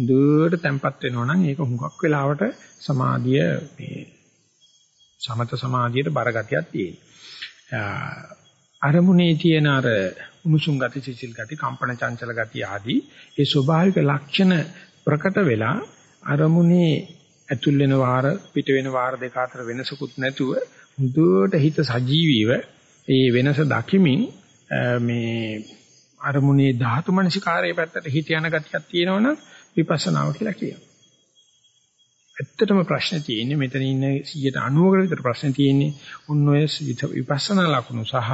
දුවට තැම්පත් වෙනවා නම් ඒක හුඟක් වෙලාවට සමාධිය මේ සමත සමාධියට බරගතියක් තියෙනවා. අරමුණේ තියෙන අර උණුසුම් ගති සිසිල් ගති කම්පන චංචල ගති ආදී ඒ ස්වභාවික ලක්ෂණ ප්‍රකට වෙලා අරමුණේ ඇතුල් වෙන වාර පිට වෙන වාර දෙක අතර වෙනසකුත් නැතුව හුදුවට හිත සජීවීව ඒ වෙනස දකිමින් මේ අරමුණේ ධාතු මනසිකාරයේ පැත්තට හිත යන ගතියක් තියෙනවනම් විපස්සනාව කියලා කියනවා. ඇත්තටම ප්‍රශ්නේ තියෙන්නේ මෙතන ඉන්න 190කට විතර ප්‍රශ්නේ තියෙන්නේ උන් ඔය විපස්සනා ලකුණු සහ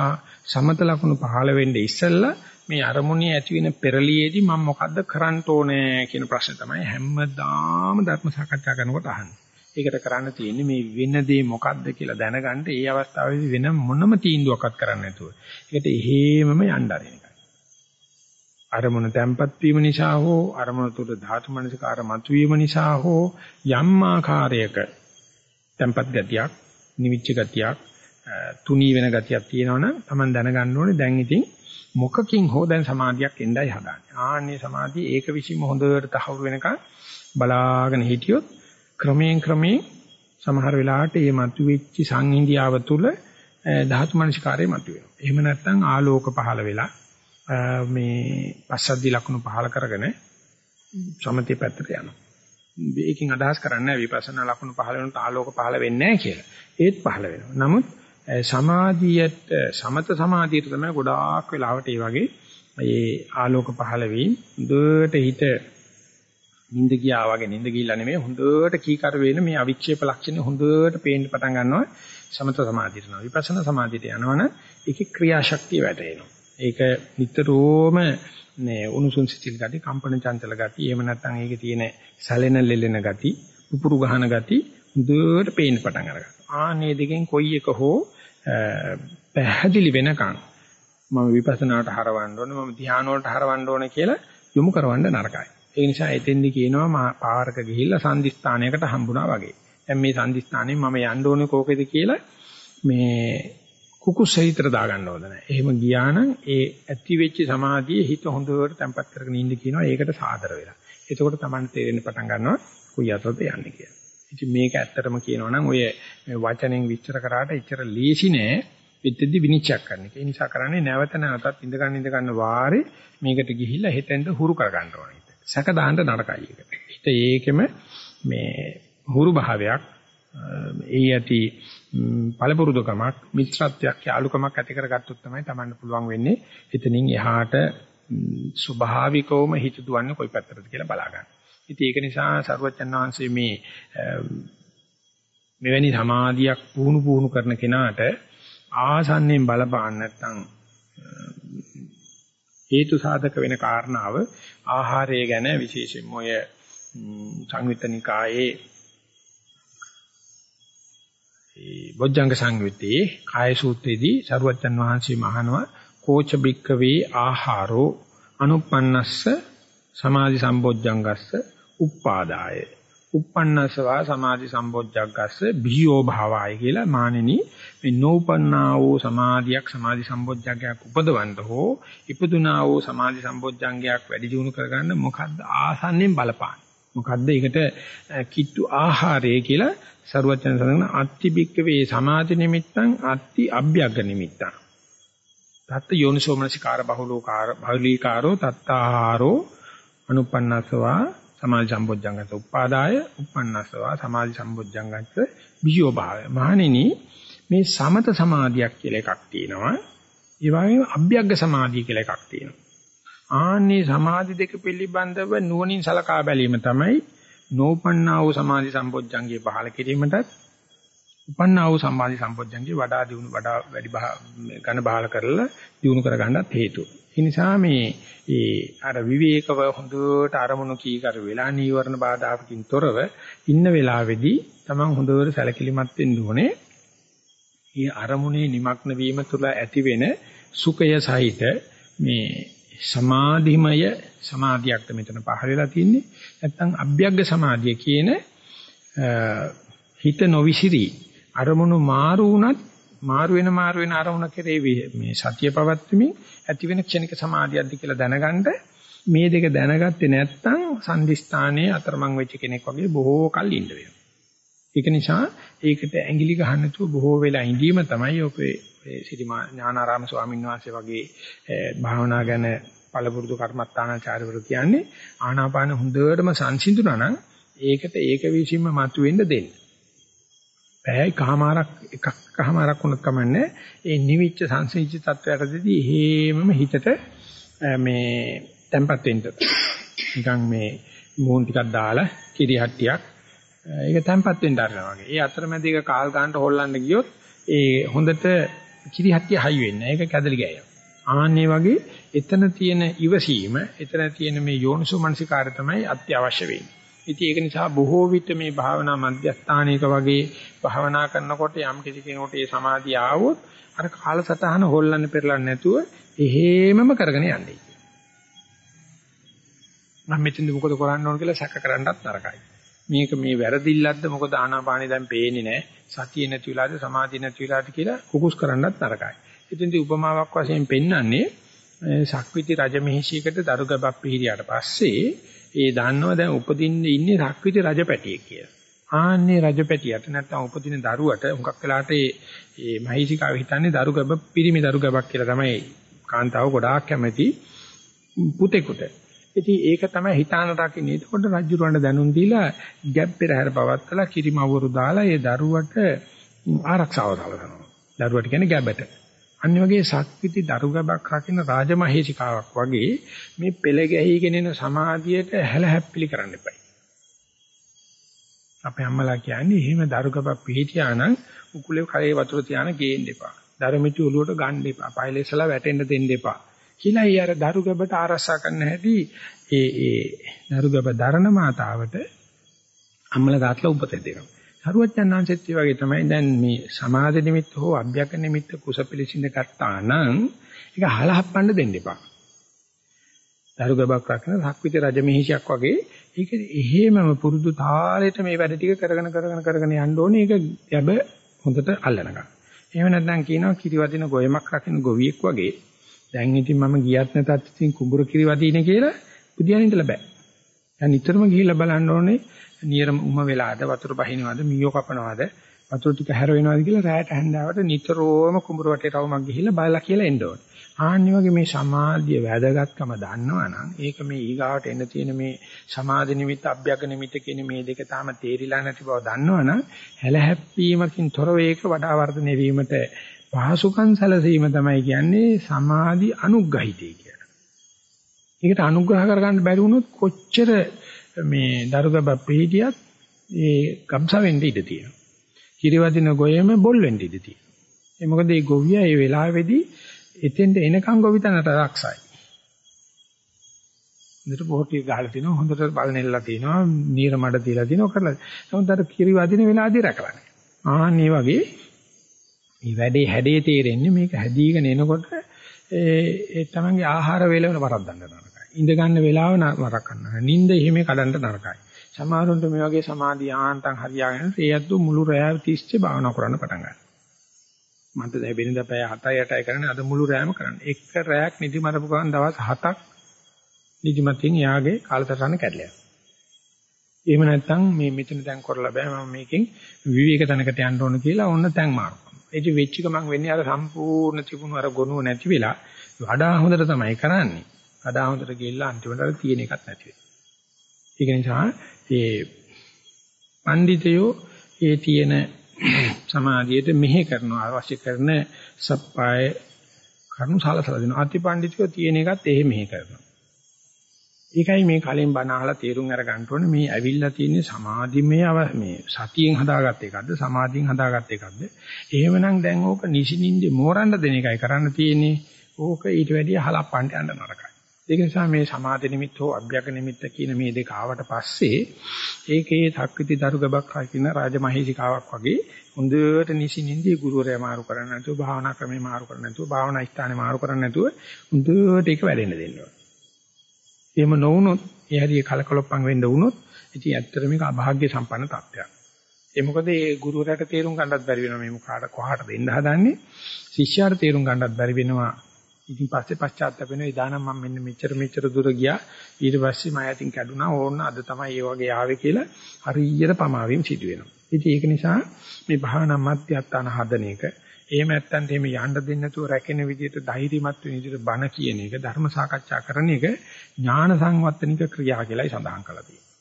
සමත ලකුණු පහළ වෙන්නේ ඉස්සෙල්ලා මේ අරමුණේ ඇති වෙන පෙරලියේදී මම මොකද්ද කරන්න ඕනේ කියන ප්‍රශ්නේ තමයි හැමදාම ධර්ම සාකච්ඡා කරනකොට අහන්නේ. ඒකට කරන්න තියෙන්නේ මේ වෙන දේ මොකද්ද කියලා දැනගන්න ඒ අවස්ථාවේදී වෙන මොනම තීන්දුවක්වත් කරන්න නැතුව. ඒකට එහෙමම යන්න ආරින එකයි. අරමුණ තැම්පත් වීම නිසා හෝ අරමුණ තුල ධාතු මනසිකාර මතුවීම නිසා හෝ යම් ආකාරයක තැම්පත් ගතියක්, නිවිච්ච ගතියක්, තුනී වෙන ගතියක් තියෙනවනම් Taman දැනගන්න ඕනේ දැන් ඉතින් මොකකින් හෝ දැන් සමාධියක් එන්නයි හදාන්නේ. ආන්නේ සමාධිය ඒක විසින්ම හොඳට තහවුරු වෙනකන් බලාගෙන හිටියොත් ක්‍රමයෙන් ක්‍රමයෙන් සමහර වෙලාවට මේ මතුවෙච්ච සංහිඳියාව තුළ ධාතු මනසිකාරය මතුවෙනවා. එහෙම නැත්නම් ආලෝක පහළ වෙලා මේ පස්සද්ධි ලක්ෂණ පහළ කරගෙන සමතේ පැත්තට යනවා. මේකෙන් අදහස් කරන්නේ විපස්සනා ලක්ෂණ පහළ වෙනකොට ආලෝක පහළ වෙන්නේ නැහැ කියලා. ඒත් පහළ වෙනවා. නමුත් සමාධියට සමත සමාධියට තමයි ගොඩාක් වෙලාවට මේ වගේ මේ ආලෝක පහළ වීම හොඳට හිත නිින්ද ගියා වගේ නිින්ද ගිහිල්ලා නෙමෙයි හොඳට කීකර වෙන මේ අවික්ෂේප ලක්ෂණ හොඳට පේන්න පටන් ගන්නවා සමත සමාධියට යනවා විපස්සනා සමාධියට යනවනම් ඒකේ ක්‍රියාශක්තිය වැටෙනවා ඒක නිතරම මේ උණුසුම් සිතිල් ගති කම්පන චංචල ගති එහෙම නැත්නම් ඒකේ තියෙන සැලෙන ලෙලෙන ගති උපුරු ගහන ගති හොඳට පේන්න පටන් අරගන්නවා ආනේ දෙකෙන් කොයි එක හෝ පැහැදිලි වෙනකන් මම විපස්සනාට හරවන්න ඕනේ මම ධ්‍යාන වලට හරවන්න ඕනේ කියලා යොමු කරවන්න නරකයි ඒ නිසා එතෙන්දි කියනවා මා පාරක ගිහිල්ලා සම්දිස්ථානයකට හම්බුණා වගේ. දැන් මේ සම්දිස්ථානේ මම යන්න ඕනේ කෝකෙද කියලා මේ කුකුස් සහිතට දාගන්න ඕන නැහැ. එහෙම ගියා නම් ඒ ඇති වෙච්ච සමාධියේ හිත හොඳට තැම්පත් කරගෙන ඉන්න කියනවා. ඒකට සාදර වෙලා. එතකොට Taman තේරෙන්න පටන් ගන්නවා කොයි අතටද යන්නේ කියලා. ඉතින් මේක ඇත්තටම කියනවා නම් ඔය වචනෙන් විස්තර කරාට එච්චර ලීසි නෑ. පිටෙදි විනිශ්චය කරන්න. ඒ නිසා කරන්නේ නැවත නැවතත් ඉඳ ගන්න ඉඳ ගන්න වාරේ මේකට ගිහිල්ලා හෙතෙන්ද හුරු කර ගන්න ඕනේ. සැක දාන්න නරකයි ඒක. හිත ඒකෙම මේ හුරු භාවයක් ඒ යටි පළපුරුදුකමක් මිත්‍රත්වයක් යාලුකමක් ඇති කරගත්තොත් තමයි Tamanne පුළුවන් වෙන්නේ එතනින් එහාට ස්වභාවිකවම හිත දුවන්නේ කොයි පැත්තටද කියලා බලා ගන්න. ඉතින් ඒක නිසා සරුවචන් වහන්සේ මේ මෙවැනි සමාධියක් පුහුණු පුහුණු කරන කෙනාට ආසන්නෙන් බලපාන්න නැත්නම් හේතු සාධක වෙන කාරණාව ආහාරය ගැන විශේෂයෙන්ම ඔය සංයුත්තනිකායේ ඒ බොජ්ජංග සංයුත්තේ කාය සූත්‍රයේදී සරුවච්චන් වහන්සේ මහනවා කෝච බික්කවේ ආහාරෝ අනුපන්නස්ස සමාධි සම්බොජ්ජංගස්ස උප්පාදාය. uppannasava samadhi sambojjaggassa bhiyo bhavaya කියලා මානෙනි. මේ නෝපන්නා වූ සමාධියක් සමාධි සම්බොජ්ජංගයක් උපදවන්න හෝ ඉපදුනා වූ සමාධි සම්බොජ්ජංගයක් වැඩි දියුණු කරගන්න මොකද්ද ආසන්නෙන් බලපාන මොකද්ද ඒකට කිට්ටු ආහාරය කියලා සරුවචන සඳහන් අත්ති බික්කවේ සමාධි නිමිත්තං අත්ති අභ්‍යග්ග නිමිත්තං තත් යෝනිසෝමනසිකාර බහුලෝකාර බහුලීකාරෝ තත්තාහාරෝ අනුපන්නසවා සමාධි සම්බොජ්ජංගත උපාදාය උපන්නස්සවා සමාධි සම්බොජ්ජංගත බියෝ භාවය. මහණෙනි මේ සමත සමාධියක් කියලා එකක් තියෙනවා. ඒ වගේම අභ්‍යග්ග සමාධිය කියලා එකක් තියෙනවා. ආන්නේ සමාධි දෙක පිළිබඳව නුවණින් සලකා බැලීම තමයි නෝපන්නා වූ සමාධි සම්බොජ්ජංගේ පහල කිරීමටත් උපන්නා වූ සම්මාධි සම්පොඥංගේ වඩා දියුණු වඩා වැඩි ඝන බහල කරලා දියුණු කර ගන්නත් හේතුව. ඒ නිසා මේ ඒ අර විවේකව හොඳට අරමුණු කීකර වෙලා නීවරණ බාධාකින් තොරව ඉන්න වෙලාවේදී තමන් හොඳට සැලකිලිමත් වෙන්න ඕනේ. මේ අරමුණේ নিমগ্ন වීම තුළ ඇතිවෙන සුඛය සහිත මේ සමාධිමය සමාධියක්ද මෙතන පහළ වෙලා තින්නේ. නැත්නම් අභ්‍යග්ග සමාධිය කියන හිත නොවිසිරී අරමුණු මාරු වුණත් මාරු වෙන මාරු වෙන අරමුණ කෙරේ මේ සතිය පවත්වමින් ඇති වෙන ක්ෂණික සමාධියක්ද කියලා දැනගන්න මේ දෙක දැනගත්තේ නැත්නම් සම්දිස්ථානයේ අතරමං වෙච්ච කෙනෙක් වගේ බොහෝ කල් ඉන්න වෙනවා. ඒක නිසා ඒකට ඇඟිලි ගහන්න නැතුව බොහෝ වෙලා ඉඳීම තමයි ඔපේ සිරිමා ඥානාරාම ස්වාමීන් වහන්සේ වගේ භාවනා ගැන පළපුරුදු කර්මස්ථානාචාර්යවරු කියන්නේ ආනාපාන හොඳටම සංසිඳුණා නම් ඒකට ඒක විශ්ීම මතුවෙන්න දෙන්න. පැයයි කහමාරක් එකක් කහමාරක් වුණත් කමන්නේ ඒ නිවිච්ච සංසිද්ධි තත්වයටදී හේමම හිතට මේ tempat වෙන්න නිකන් මේ මූන් ටිකක් දාලා කිරි හට්ටියක් ඒක tempat වෙන්න ආරනවා වගේ. ඒ අතරමැද එක කාල් ගන්නට හොල්ලන්න ගියොත් ඒ හොඳට කිරි හට්ටිය හයි වෙන්නේ. ඒක කැදලි ගෑය. ආන්නේ වගේ එතන තියෙන ඉවසීම, එතන තියෙන මේ යෝනිසෝ මනසිකාරය තමයි අත්‍යවශ්‍ය වෙන්නේ. ඉතින් ඒක නිසා බොහෝ විට මේ භාවනා මධ්‍යස්ථානයක වගේ භාවනා කරනකොට යම් කිසි කෙනෙකුට ඒ සමාධිය ආවොත් අර කාලසටහන හොල්ලන්න පෙරලන්නේ නැතුව එහෙමම කරගෙන යන්නේ. මම මෙතෙන්ද මොකද කරන්න ඕන කියලා සැක කරන්නත් නරකයි. මේක මේ වැරදිල්ලක්ද මොකද ආනාපානෙ දැන් පේන්නේ නැහැ. සතිය නැති වෙලාද සමාධිය නැති වෙලාද කියලා කුකුස් කරන්නත් නරකයි. ඉතින්දී උපමාවක් වශයෙන් පෙන්වන්නේ සක්විති රජමහිෂියකට දරුගබක් පිහිරියාට පස්සේ ඒ දන්නව දැන් උපදින්න ඉන්නේ සක්විති රජපැටියෙක් කියලා. ආන්නේ රජපැටියට නැත්තම් උපදින දරුවට හුඟක් වෙලාට ඒ මේ මහිෂිකාව හිතන්නේ දරුගබ පිරිමි දරුගබක් කියලා තමයි කාන්තාව ගොඩාක් කැමති පුතේකට. ඉතින් ඒක තමයි හිතාන රකින්නේ. එතකොට රජුරවන්න දැනුම් දීලා ගැබ් පෙරහැර පවත්තලා කිරිමවරු දාලා ඒ දරුවට ආරක්ෂාව සලසනවා. දරුවට කියන්නේ ගැබට. අනිත් වගේ ශක්තිති දරුගබක් රකින්න රාජමහේසිකාවක් වගේ මේ පෙළ ගැහිගෙන එන සමාධියට හැල හැප්පිලි කරන්න එපයි. අපේ අම්මලා කියන්නේ එහෙම දරුගබක් පිළිතියා නම් උකුලේ කරේ වතුර තියාන ගේන්න එපා. ධර්මිතු ඔලුවට ගන්න එපා. පයිලෙස්සලා වැටෙන්න දෙන්න එපා. කියලා ඒ අර දරුගබට ආරක්ෂා කරන්න හැටි ඒ ඒ දරුගබ දරණ මාතාවට අම්මලා තාත්තලා උපත දෙනවා. සරුවච්චන්හන්සෙත් ඒ වගේ තමයි දැන් මේ සමාධි නිමිත්ත හෝ අභ්‍යක නිමිත්ත කුසපිලිසින්ද ගත්තා නම් ඒක හලහප්පන්න දෙන්න එපා. දරුගබක් රකින්න සක්විති රජමිහිෂයක් වගේ ඒක එහෙමම පුරුදු තාලෙට මේ වැඩ ටික කරගෙන කරගෙන කරගෙන යන්න ඕනේ ඒක ගැබ හොඳට අල්ලනකම්. එහෙම නැත්නම් කියනවා කිරිවදින ගොයමක් රකින්න ගොවියෙක් වගේ දැන් ඉතින් මම ගියත් නැතත් ඉතින් කුඹුර කිරිවදිනේ කියලා බුදියන් ඉඳලා බෑ. දැන් නිතරම ගිහිල්ලා බලන්න ඕනේ නියරම උම වෙලාද වතුර බහිනවද මීයෝ කපනවද වතුර ටික හැර වෙනවද කියලා රැයට හැන්දාවට නිතරම කුඹුර වටේ රවුමක් ගිහිල්ලා බලලා කියලා එන්න ඕනේ. ආන්නි වගේ මේ සමාධිය වැදගත්කම දන්නවනම් ඒක මේ ඊගාවට එන්න තියෙන මේ සමාධි නිමිත්ත අභ්‍යග නිමිත්ත කියන මේ දෙක තාම තේරිලා නැති බව දන්නවනම් හැලහැප්පීමකින් තොරව ඒක වඩා වර්ධනය වීමට පහසුකම් සැලසීම තමයි කියන්නේ සමාධි අනුග්‍රහිතය කියලා. ඒකට අනුග්‍රහ කරගන්න බැරි වුණොත් කොච්චර මේ දරුගබ පිළිටියත් ඒ ගම්ස වෙන්න ඉඩ තියෙනවා. කිරිවදින ගොයම බොල් වෙන්න ඉඩ තියෙනවා. ඒ මොකද මේ ගොවියා මේ වෙලාවේදී එතෙන්ට එනකන් ගොවිතැනට රක්සයි. හොඳට පොහොට්ටිය ගහලා තිනවා හොඳට බල නෙල්ලලා තිනවා නීර මඩ තියලා තිනවා කරලා. නමුත් අර කිරිවදින වෙලාවදී රැකලා නැහැ. ආන් මේ වගේ මේ වැඩේ හැඩේ තේරෙන්නේ මේක හැදීගෙන එනකොට ඒ තමන්ගේ ආහාර වේලවල වරද්දන්න නරකයි. ඉඳ ගන්න වෙලාව නරක කරනවා. නිින්ද එහෙම කඩන්න නරකයි. සමහරුන්ට මේ වගේ සමාධිය ආන්තම් හරියාගෙන ඒ අද්දු මුළු රැය තිස්සේ භාවනා කරන්න පටන් ගන්නවා. මන්ට දැන් වෙනද පැය 7යි 8යි කරන්නේ අද මුළු රැයම කරන්නේ. එක රැයක් නිදි මරපු ගමන් දවස් 7ක් නිදිමතින් යාගේ කාලසටහන කැඩලා යනවා. එහෙම නැත්නම් මේ මෙතන දැන් කරලා බෑ මම මේකෙන් විවේක තැනකට යන්න ඕන කියලා ඔන්න තැන් මාරු. ඒක වෙච්ච ගමන් වෙන්නේ අර සම්පූර්ණ තිබුණු අර ගොනුව නැති වෙලා වඩා හොඳට තමයි කරන්නේ. වඩා හොඳට ගිහිල්ලා අන්තිමට අර තියෙන එකක් නැති වෙනවා. ඒක නිසා මේ පඬිතයෝ ඒ තියෙන සමාධියට මෙහෙ කරනවා අවශ්‍ය කරන සප්පාය කරුණු සලසලා දෙනවා. අතිපඬිතයෝ තියෙන එකත් එහෙ මෙහෙ කරනවා. ඒකයි මේ කලින් බණ අහලා තේරුම් අරගන්න ඕනේ මේ ඇවිල්ලා තියෙන සමාධිමය මේ සතියෙන් හදාගත්ත එකක්ද සමාධියෙන් හදාගත්ත එකක්ද එහෙමනම් දැන් ඕක නිසිනින්ද මෝරන්න දෙන එකයි කරන්න තියෙන්නේ ඕක ඊට වැඩිය හලප්පන්න යන්න නරකයි ඒක නිසා මේ සමාධි නිමිත්ත හෝ අභ්‍යග නිමිත්ත කියන මේ දෙක ආවට පස්සේ ඒකේ ධක්විති දරුගබක් කියන රාජමහේසිකාවක් වගේ හොඳට නිසිනින්දී ගුරුවරයා මාරු කරන්නේ නැතුව භාවනා ක්‍රමේ මාරු කරන්නේ නැතුව භාවනා ස්ථානේ මාරු කරන්නේ නැතුව හොඳට ඒක වැඩෙන්න දෙන්න ඕනේ එහෙම නොවුනොත් ඒ හරිය කලකොලොප්පන් වෙන්න වුනොත් ඉතින් ඇත්තට මේක අභාග්‍ය සම්පන්න තත්ත්වයක්. ඒ මොකද ඒ ගුරුවරයාට තේරුම් ගන්නත් බැරි වෙනවා මේ මොකාට කොහාට දෙන්න හදන්නේ. ශිෂ්‍යයාට තේරුම් ගන්නත් බැරි වෙනවා. ඉතින් පස්සේ පශ්චාත්තාප වෙනවා. ඉදානම් මම මෙන්න මෙච්චර මෙච්චර දුර ගියා. ඊට පස්සේ මම යටින් කැඩුනා. ඕන්න අද තමයි ඒ වගේ ආවේ කියලා හරියට පමාවීම සිදු වෙනවා. ඉතින් ඒක නිසා මේ භාවනා මධ්‍යස්ථාන හදන එක එහෙම නැත්නම් එහෙම යන්න දෙන්නේ නැතුව රැකෙන විදිහට ධෛර්යමත් වෙන විදිහට බණ කියන එක ධර්ම සාකච්ඡා කරන එක ඥාන සංවත්තනික ක්‍රියා කියලායි සඳහන් කරලා තියෙන්නේ.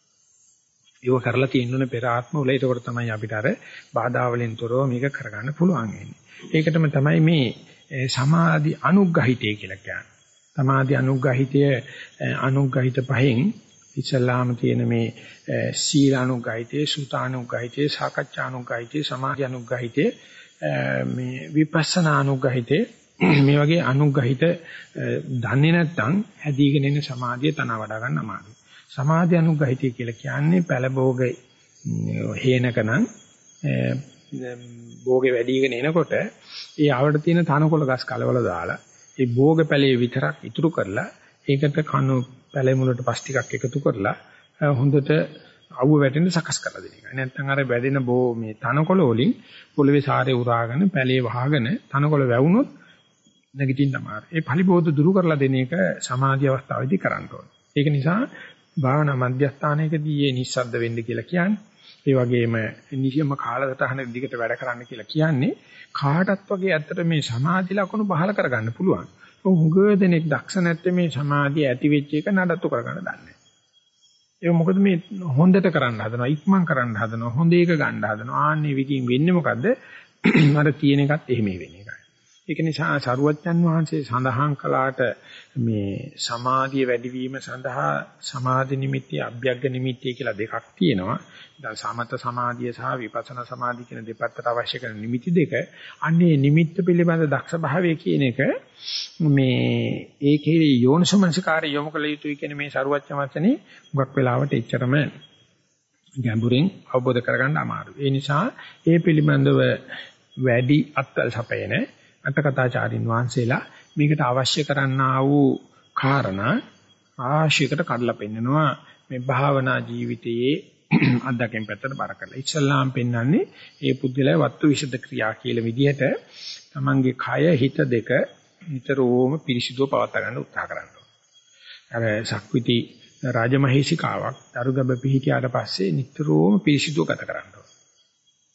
ඒක කරලා තියෙනුනේ පෙර ආත්මවල ඒකට තමයි අපිට අර බාධා වලින් තොරව මේක කරගන්න පුළුවන් වෙන්නේ. ඒකටම තමයි මේ සමාධි අනුග්‍රහිතය කියලා කියන්නේ. සමාධි අනුග්‍රහිතය අනුග්‍රහිත පහෙන් ඉස්ලාම තියෙන මේ සීලානුග්‍රහිතේ සුතානුග්‍රහිතේ සාකච්ඡානුග්‍රහිතේ සමාධි අනුග්‍රහිතේ මේ විපස්සනා අනුග්‍රහිතේ මේ වගේ අනුග්‍රහිත දන්නේ නැත්නම් හැදීගෙන එන සමාධිය තන වඩා ගන්න අමාරුයි. සමාධි අනුග්‍රහිතය කියලා කියන්නේ පළභෝග හේනකනම් භෝගේ වැඩිගෙන එනකොට ඒ ආවට තියෙන තනකොළ ගස් කලවල දාලා ඒ භෝග පැලේ විතරක් ඉතුරු කරලා ඒකට කණු පැලේ මුලට පස් ටිකක් එකතු කරලා හොඳට අවුව වැටෙන්න සකස් කරලා දෙන එක. නැත්නම් අර වැඩෙන බෝ මේ තනකොළ වලින් පොළවේ සාරේ උරාගෙන පැලේ වහගෙන තනකොළ වැවුනොත් නැගිටින්න අමාරුයි. ඒ පරිබෝධ දුරු කරලා දෙන එක සමාධි අවස්ථාවේදී කරන්න ඕනේ. ඒක නිසා භාවනා මධ්‍යස්ථානයකදී මේ නිස්සද්ද වෙන්න කියලා කියන්නේ. ඒ වගේම නිසියම කාලසටහන දිගට වැඩ කරන්න කියලා කියන්නේ කාටත් වගේ ඇත්තට මේ සමාධි ලක්ෂණ පහල කරගන්න පුළුවන්. උංග දෙනෙක් දක්ෂ නැත්නම් මේ සමාධිය ඇති වෙච්ච එක නඩත්තු කරගන්න දන්නේ. ඒක මොකද මේ හොඳට කරන්න හදනවා ඉක්මන් කරන්න හදනවා හොඳ එක ගන්න හදනවා. ආන්නේ විකින් වෙන්නේ මොකද්ද? අර තියෙන එකත් එහෙම වෙන එකයි ඒක නිසා සරුවච්චන් වහන්සේ සඳහන් කළාට මේ සමාධිය වැඩිවීම සඳහා සමාධි නිමිති අභ්‍යග්ග නිමිති කියලා දෙකක් තියෙනවා. දැන් සමත සමාධිය සහ විපස්සනා සමාධිය කියන දෙපැත්තට අවශ්‍ය කරන නිමිති දෙක. අන්නේ නිමිත්ත පිළිබඳ දක්ෂ භාවය කියන එක මේ ඒකේ යෝනිසමනසිකාරය යොමු කළ යුතුයි කියන මේ සරුවච්චන් වහන්සේ මුගක් වෙලාවට එච්චරම ගැඹුරින් අවබෝධ කරගන්න අමාරුයි. ඒ නිසා ඒ පිළිබඳව වැඩි අත්වල සපයන අටකථාචාරින් වහන්සේලා මේකට අවශ්‍ය කරන්නා වූ කාරණා ආශයකට කඩලා පෙන්නනවා මේ භාවනා ජීවිතයේ (clears throat) අත්දැකීම් පැත්තට බර කරලා. ඉස්ලාම් පෙන්වන්නේ ඒ පුද්ගලයා වත්තු විෂද ක්‍රියා කියලා විදිහට තමන්ගේ කය හිත දෙක නිතරම පිරිසිදුව පවත්වා ගන්න උත්සාහ කරනවා. අර සක්විති රාජමහේශිකාවක් දරුගබ පිහිටියාට පස්සේ නිතරම පිරිසිදුව ගත කරනවා.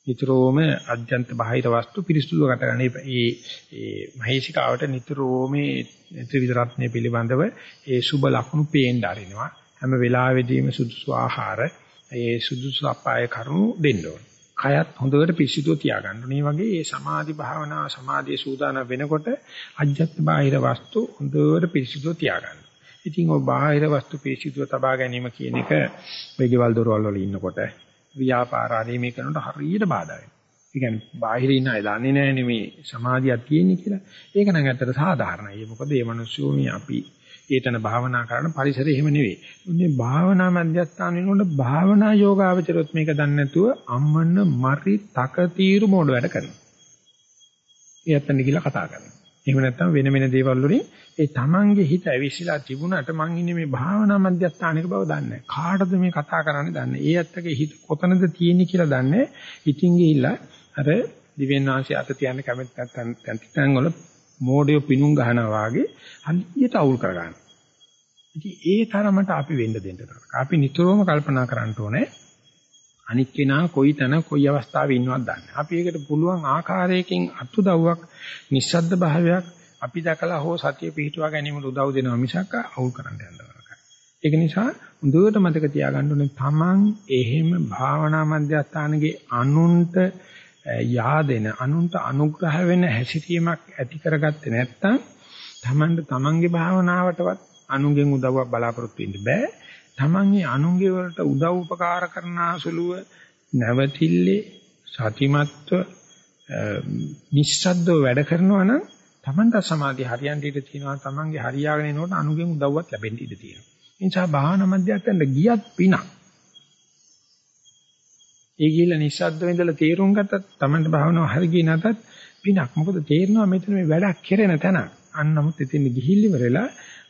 නිතරම අජ්‍යන්ත බාහිර වස්තු පිරිසුදු කරගන්න ඒ ඒ මහේශිකාවට නිතරම මේ ත්‍රිවිධ රත්නය පිළිබඳව ඒ සුබ ලක්ෂණ පේන්න ආරිනවා හැම වෙලාවෙදීම සුදුසු ආහාර ඒ සුදුසු අපාය කරුණු දෙන්න ඕන. කයත් හොඳට පිරිසුදුව තියාගන්න ඕනේ. වගේ මේ සමාධි භාවනා සමාධිය සූදානම් වෙනකොට අජ්‍යත් බාහිර වස්තු හොඳට පිරිසුදුව තියාගන්න. ඉතින් ඔය බාහිර වස්තු පිරිසුදුව තබා ගැනීම කියන එක වේගවල් දොරවල් වල ඉන්නකොට ව්‍යාපාර ආදී මේ කරනට හරියට බාධා වෙනවා. ඒ කියන්නේ බාහිර ඉන්න අය දන්නේ නැහැ නෙමේ සමාධියක් තියෙන්නේ කියලා. ඒක නම් ඇත්තට සාධාරණයි. මොකද මේ මිනිස්සු මේ අපි ඒතන භාවනා කරන පරිසරය එහෙම නෙවෙයි. මේ භාවනා මධ්‍යස්ථාන වෙනකොට භාවනා යෝගාවචරොත් මේක දන්නේ නැතුව අම්මන්න මරි තක తీරු මොඩ වැඩ කරනවා. ඒ ඇත්තන් කියලා කතා කරනවා. එහෙම නැත්නම් වෙන වෙන දේවල් වලින් ඒ තමන්ගේ හිත ඇවිස්සලා තිබුණාට මං ඉන්නේ මේ භාවනා මධ්‍යස්ථානික බව දන්නේ කාටද මේ කතා කරන්නේ දන්නේ. ඒ ඇත්තගේ හිත කොතනද තියෙන්නේ කියලා දන්නේ. ඉතින් ගිහිල්ලා අර දිවෙන් වාසිය අත තියන්න කැමති නැත්නම් තැන් වල මෝඩිය පිණුම් ගහනවා වාගේ හරියට අවුල් කරගන්න. ඉතින් ඒ තරමට අපි වෙන්න දෙන්න අපි නිතරම කල්පනා කරන්න ඕනේ අනික් කෙනා කොයි තැන කොයි අවස්ථාවේ ඉන්නවද දන්නේ. අපි ඒකට පුළුවන් ආකාරයකින් අතුදව්වක් නිස්සද්ද භාවයක් අපි දැකලා හෝ සතිය පිහිටුවා ගැනීමට උදව් දෙනවා මිසක් අවුල් කරන්න යනවා. ඒක නිසා හොඳට මතක තියාගන්න ඕනේ තමන් එහෙම භාවනා මධ්‍යස්ථානයේ අනුන්ට yaadෙන අනුන්ට අනුග්‍රහ වෙන හැසිරීමක් ඇති කරගත්තේ නැත්නම් තමන්ට තමන්ගේ භාවනාවටවත් අනුන්ගෙන් උදව්වක් බලාපොරොත්තු වෙන්න බෑ. තමන්ගේ අනුන්ගේ වලට උදව් උපකාර කරන අසලුව නැවතිල්ලේ සතිමත්ව නිස්සද්දව වැඩ කරනවා නම් තමන්ට සමාධිය හරියන්ට ඉඳ තියෙනවා තමන්ගේ හරියාගෙන එනකොට අනුගෙන් උදව්වක් ලැබෙන්න ඉඩ තියෙනවා. ඒ නිසා භාවනා මධ්‍යස්ථානට ගියත් පිනක්. ඒ ගිහිල්ලා නිස්සද්දව ඉඳලා තීරුම් ගත්තත් තමන්ට භාවනාව හරි ගියේ නැතත් පිනක්. මොකද තේරෙනවා මෙතන මේ වැඩක් කෙරෙන තැන. අන්න නමුත් එතෙන් ගිහිල්ලි වෙරලා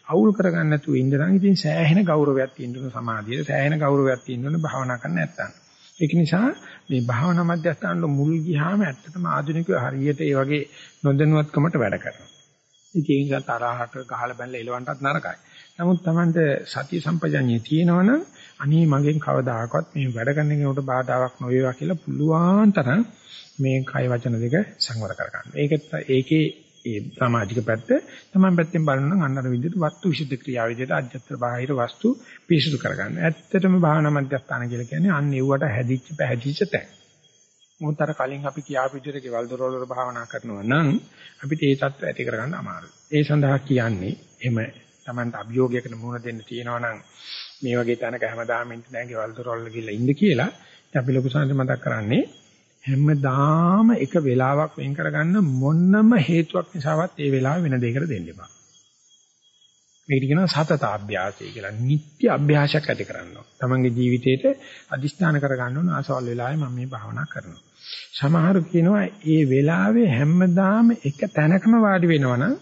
අවුල් කරගන්න නැතුව ඉඳලා ඉතින් සෑහෙන ගෞරවයක් තියෙන්න සමාධියට සෑහෙන ගෞරවයක් තියෙන්න භාවනා කරන්න නැත්තම්. ඒක නිසා මේ භාවනා මධ්‍යස්ථානවල මුල් ගියාම ඇත්තටම ආධුනිකයෝ හරියට ඒ වගේ නොදැනුවත්කමට වැඩ කරනවා. ඉතින් ඒ නිසා තරහට ගහලා බැලලා එලවන්නත් නරකයි. නමුත් Tamante සතිය සම්පජඤ්ඤය තියෙනවනම් අනේ මගෙන් කවදාකවත් මේ වැඩ කරන කෙනෙකුට බාධාවක් නොවේවා කියලා පුළුවන් තරම් මේ කය වචන දෙක සංවර කරගන්න. ඒකත් ඒකේ ඒ සමාජික පැත්ත තමයි පැත්තෙන් බලනනම් අන්නර විදිහට වස්තු විසුද්ධි ක්‍රියාව විදිහට අජත්තර බාහිර වස්තු පිරිසුදු කරගන්න. ඇත්තටම භාවනා මධ්‍යස්ථාන කියලා කියන්නේ අන්න ඒවට හැදිච්ච පැහැදිච්ච තැන්. මොහොතර කලින් අපි කියාපු විදිහට ගෙවල් දොරවල් වල භාවනා කරනවා නම් අපිට ඒ தත්ත්වය ඇති කරගන්න අමාරුයි. ඒ සඳහා කියන්නේ එහෙම Tamanට අභියෝගයකට මුහුණ දෙන්න තියෙනවා නම් මේ වගේ තැනක හැමදාම ඉන්න නැහැ ගෙවල් දොරවල් ගිහලා ඉන්න කියලා අපි ලොකු සංහස මතක් කරන්නේ හැමදාම එක වෙලාවක් වෙන් කරගන්න මොන්නම හේතුවක් නිසාවත් ඒ වෙලාව වෙන දෙයකට දෙන්න එපා. මේකට කියනවා සතත අභ්‍යාසය කියලා. නිත්‍ය අභ්‍යාසයක් ඇති කරනවා. තමන්ගේ ජීවිතේට අදිස්ථාන කරගන්න ඕන ආසවල් වෙලාවේ මම මේ භාවනා කරනවා. සමහරු කියනවා මේ වෙලාවේ හැමදාම එක තැනකම වාඩි වෙනවනම්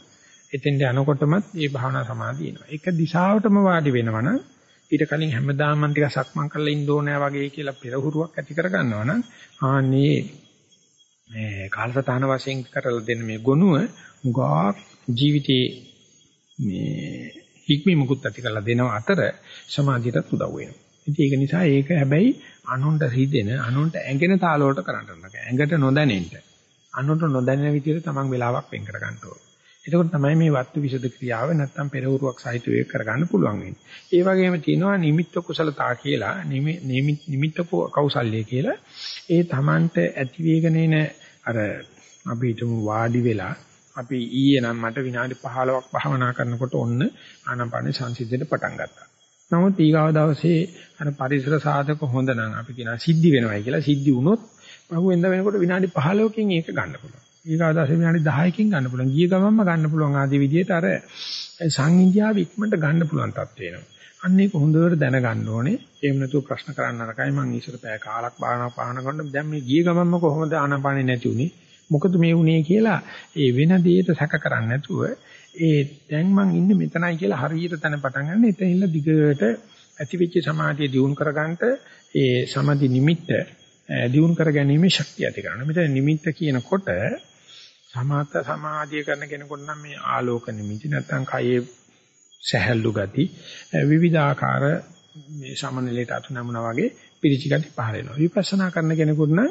එතෙන්ට යනකොටමත් මේ භාවනා සමාධිය එනවා. එක දිශාවටම වාඩි වෙනවනම් ඊට කලින් හැමදාම මම ටිකක් සක්මන් කරලා ඉන්න ඕනෑ වගේ කියලා පෙරහුරුවක් ඇති කර ගන්නවා නම් ආන්නේ මේ කාලසටහන වශයෙන් කරලා දෙන මේ ගුණය උගා ජීවිතේ මේ හික්මී මුකුත් ඇති කරලා දෙනව අතර සමාධියටත් උදව් වෙනවා. ඉතින් ඒක නිසා ඒක හැබැයි අනුන්ට රිදෙන අනුන්ට ඇඟෙන තාලවලට කරන්න නෑ. ඇඟට නොදැනෙන්න. අනුන්ට නොදැනෙන විදිහට තමන් වෙලාවක් වෙන් කර ගන්න ඕන. එතකොට තමයි මේ වත්තු විසද ක්‍රියාව නැත්තම් පෙරවරුවක් සහිතව ඒක කරගන්න පුළුවන් වෙන්නේ. ඒ වගේම තියෙනවා නිමිත්ත කුසලතා කියලා නිමිත්ත කෞසල්‍ය කියලා. ඒ Tamanට ඇති වේගන එන අර අපි හිතමු වාඩි වෙලා අපි ඊයේ නම් මට විනාඩි 15ක් භාවනා කරනකොට ඔන්න ආනාපාන සංසිද්ධියට පටන් ගත්තා. නමුත් ඊගාව දවසේ අර පරිසර සාධක හොඳ නම් අපි කියනවා සිද්ධි වෙනවයි කියලා සිද්ධි වුණොත් පහුවෙන්ද වෙනකොට විනාඩි 15කින් ඒක ගන්න පුළුවන්. ඊගාදාසේ විනාඩි 10කින් ගන්න පුළුවන්. ගිය ගමන්ම ගන්න පුළුවන් ආදී විදිහට අර සංහිඳියාව ඉක්මනට ගන්න පුළුවන් තත්ත්ව වෙනවා. අන්න ඒක හොඳට දැනගන්න ඕනේ. එහෙම නැතුව ප්‍රශ්න කරන්න නරකයි. මං ඉස්සර පැය කාලක් බාහනා පාන කරනකොට දැන් මේ ගිය ගමන්ම කොහොමද ආනපානෙ නැති උනේ? මොකද මේ උනේ කියලා ඒ වෙන දෙයට සැක කරන්නේ නැතුව ඒ දැන් මං ඉන්නේ මෙතනයි කියලා හරියට තැන පටන් ගන්න. එතන ඉන්න දිගට ඇතිවෙච්ච සමාධිය දියුණු කරගන්නට ඒ සමාධි නිමිත්ත දියුණු කර ගැනීමේ ශක්තිය ඇති කරනවා. මෙතන නිමිත්ත කියනකොට සමාත සමාධිය කරන කෙනෙකුට නම් මේ ආලෝක නිමිති නැත්නම් කයේ සැහැල්ලු ගති විවිධාකාර මේ සමනලයට අතු නමුනා වගේ පිරිචි ගති පහල වෙනවා. විපස්සනා කරන කෙනෙකුට නම්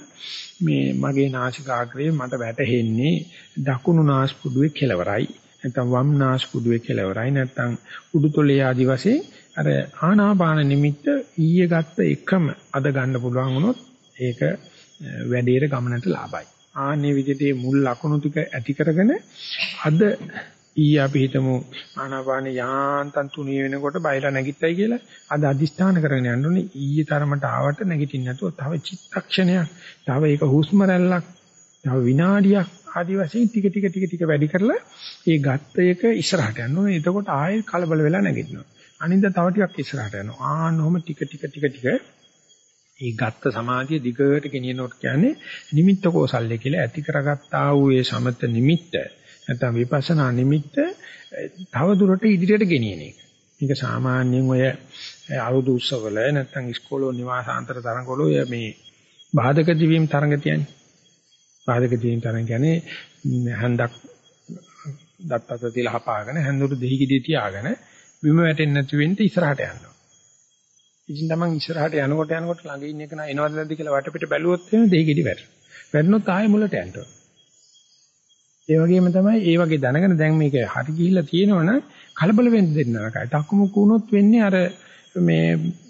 මේ මගේ නාසිකාග්‍රේ මට වැටහෙන්නේ දකුණු නාස්පුඩුවේ කෙලවරයි නැත්නම් වම් නාස්පුඩුවේ කෙලවරයි නැත්නම් උඩුතොලේ ආදි වශයෙන් අර ආනාපාන නිමිත්ත ඊයේ ගත්ත එකම අද ගන්න පුළුවන් වුණොත් ඒක වැඩේට ගමනට ලාභයි. ආන්නේ විදිහට මුල් ලකුණු ටික ඇති කරගෙන අද ඊ අපි හිතමු ආනාපාන යාන්තම් තුනිය වෙනකොට බයලා නැගිට්ටයි කියලා. අද අදිස්ථාන කරගෙන යන්න ඕනේ. ඊයේ තරමට ආවට නැගිටින්න නැතුව තව චිත්තක්ෂණයක් තව ඒක හුස්ම රැල්ලක් තව විනාඩියක් ආදි වශයෙන් ටික ටික ටික ටික වැඩි කරලා ඒ ගත්ත එක ඉස්සරහට යන්න ඕනේ. එතකොට ආයෙ කලබල වෙලා නැගිටිනවා. අනිද්දා තව ටිකක් ඉස්සරහට යනවා. ආන්නොම ටික ටික ටික ටික ඒ ගත්ත සමාධිය දිගට ගෙනියනකොට කියන්නේ නිමිත්ත කෝසල්ය කියලා ඇති කරගත්තා වූ ඒ සමත නිමිත්ත නැත්නම් විපස්සනා නිමිත්ත තව දුරට ඉදිරියට ගෙනියන එක. මේක සාමාන්‍යයෙන් ඔය අවුරුදු උත්සවවල නැත්නම් ඉස්කෝලේ නිවාසාන්තර තරඟවල ඔය මේ බාධක දිවීම් තරඟ තියන්නේ. බාධක දිවීම් තරඟ කියන්නේ හැන්දක් දත්තත තියලා හපාගෙන හැන්දුරු දෙහි කිඩිය තියාගෙන බිම වැටෙන්නේ නැති වෙන්න ඉස්සරහට යනවා. ඉතින් තමන් ඉස්සරහට යනකොට යනකොට ළඟ ඉන්න එක නා එනවද නැද්ද කියලා වටපිට බැලුවොත් එන දෙහිගෙඩි වැට. වැටුනොත් ආයෙ මුලට යන්න ඒ වගේම තමයි ඒ වගේ දැනගෙන දැන් මේක හරි ගිහිල්ලා තියෙනවනම් කලබල වෙන්න දෙන්න නරකයි. තක්කමුක් වුණොත් වෙන්නේ අර මේ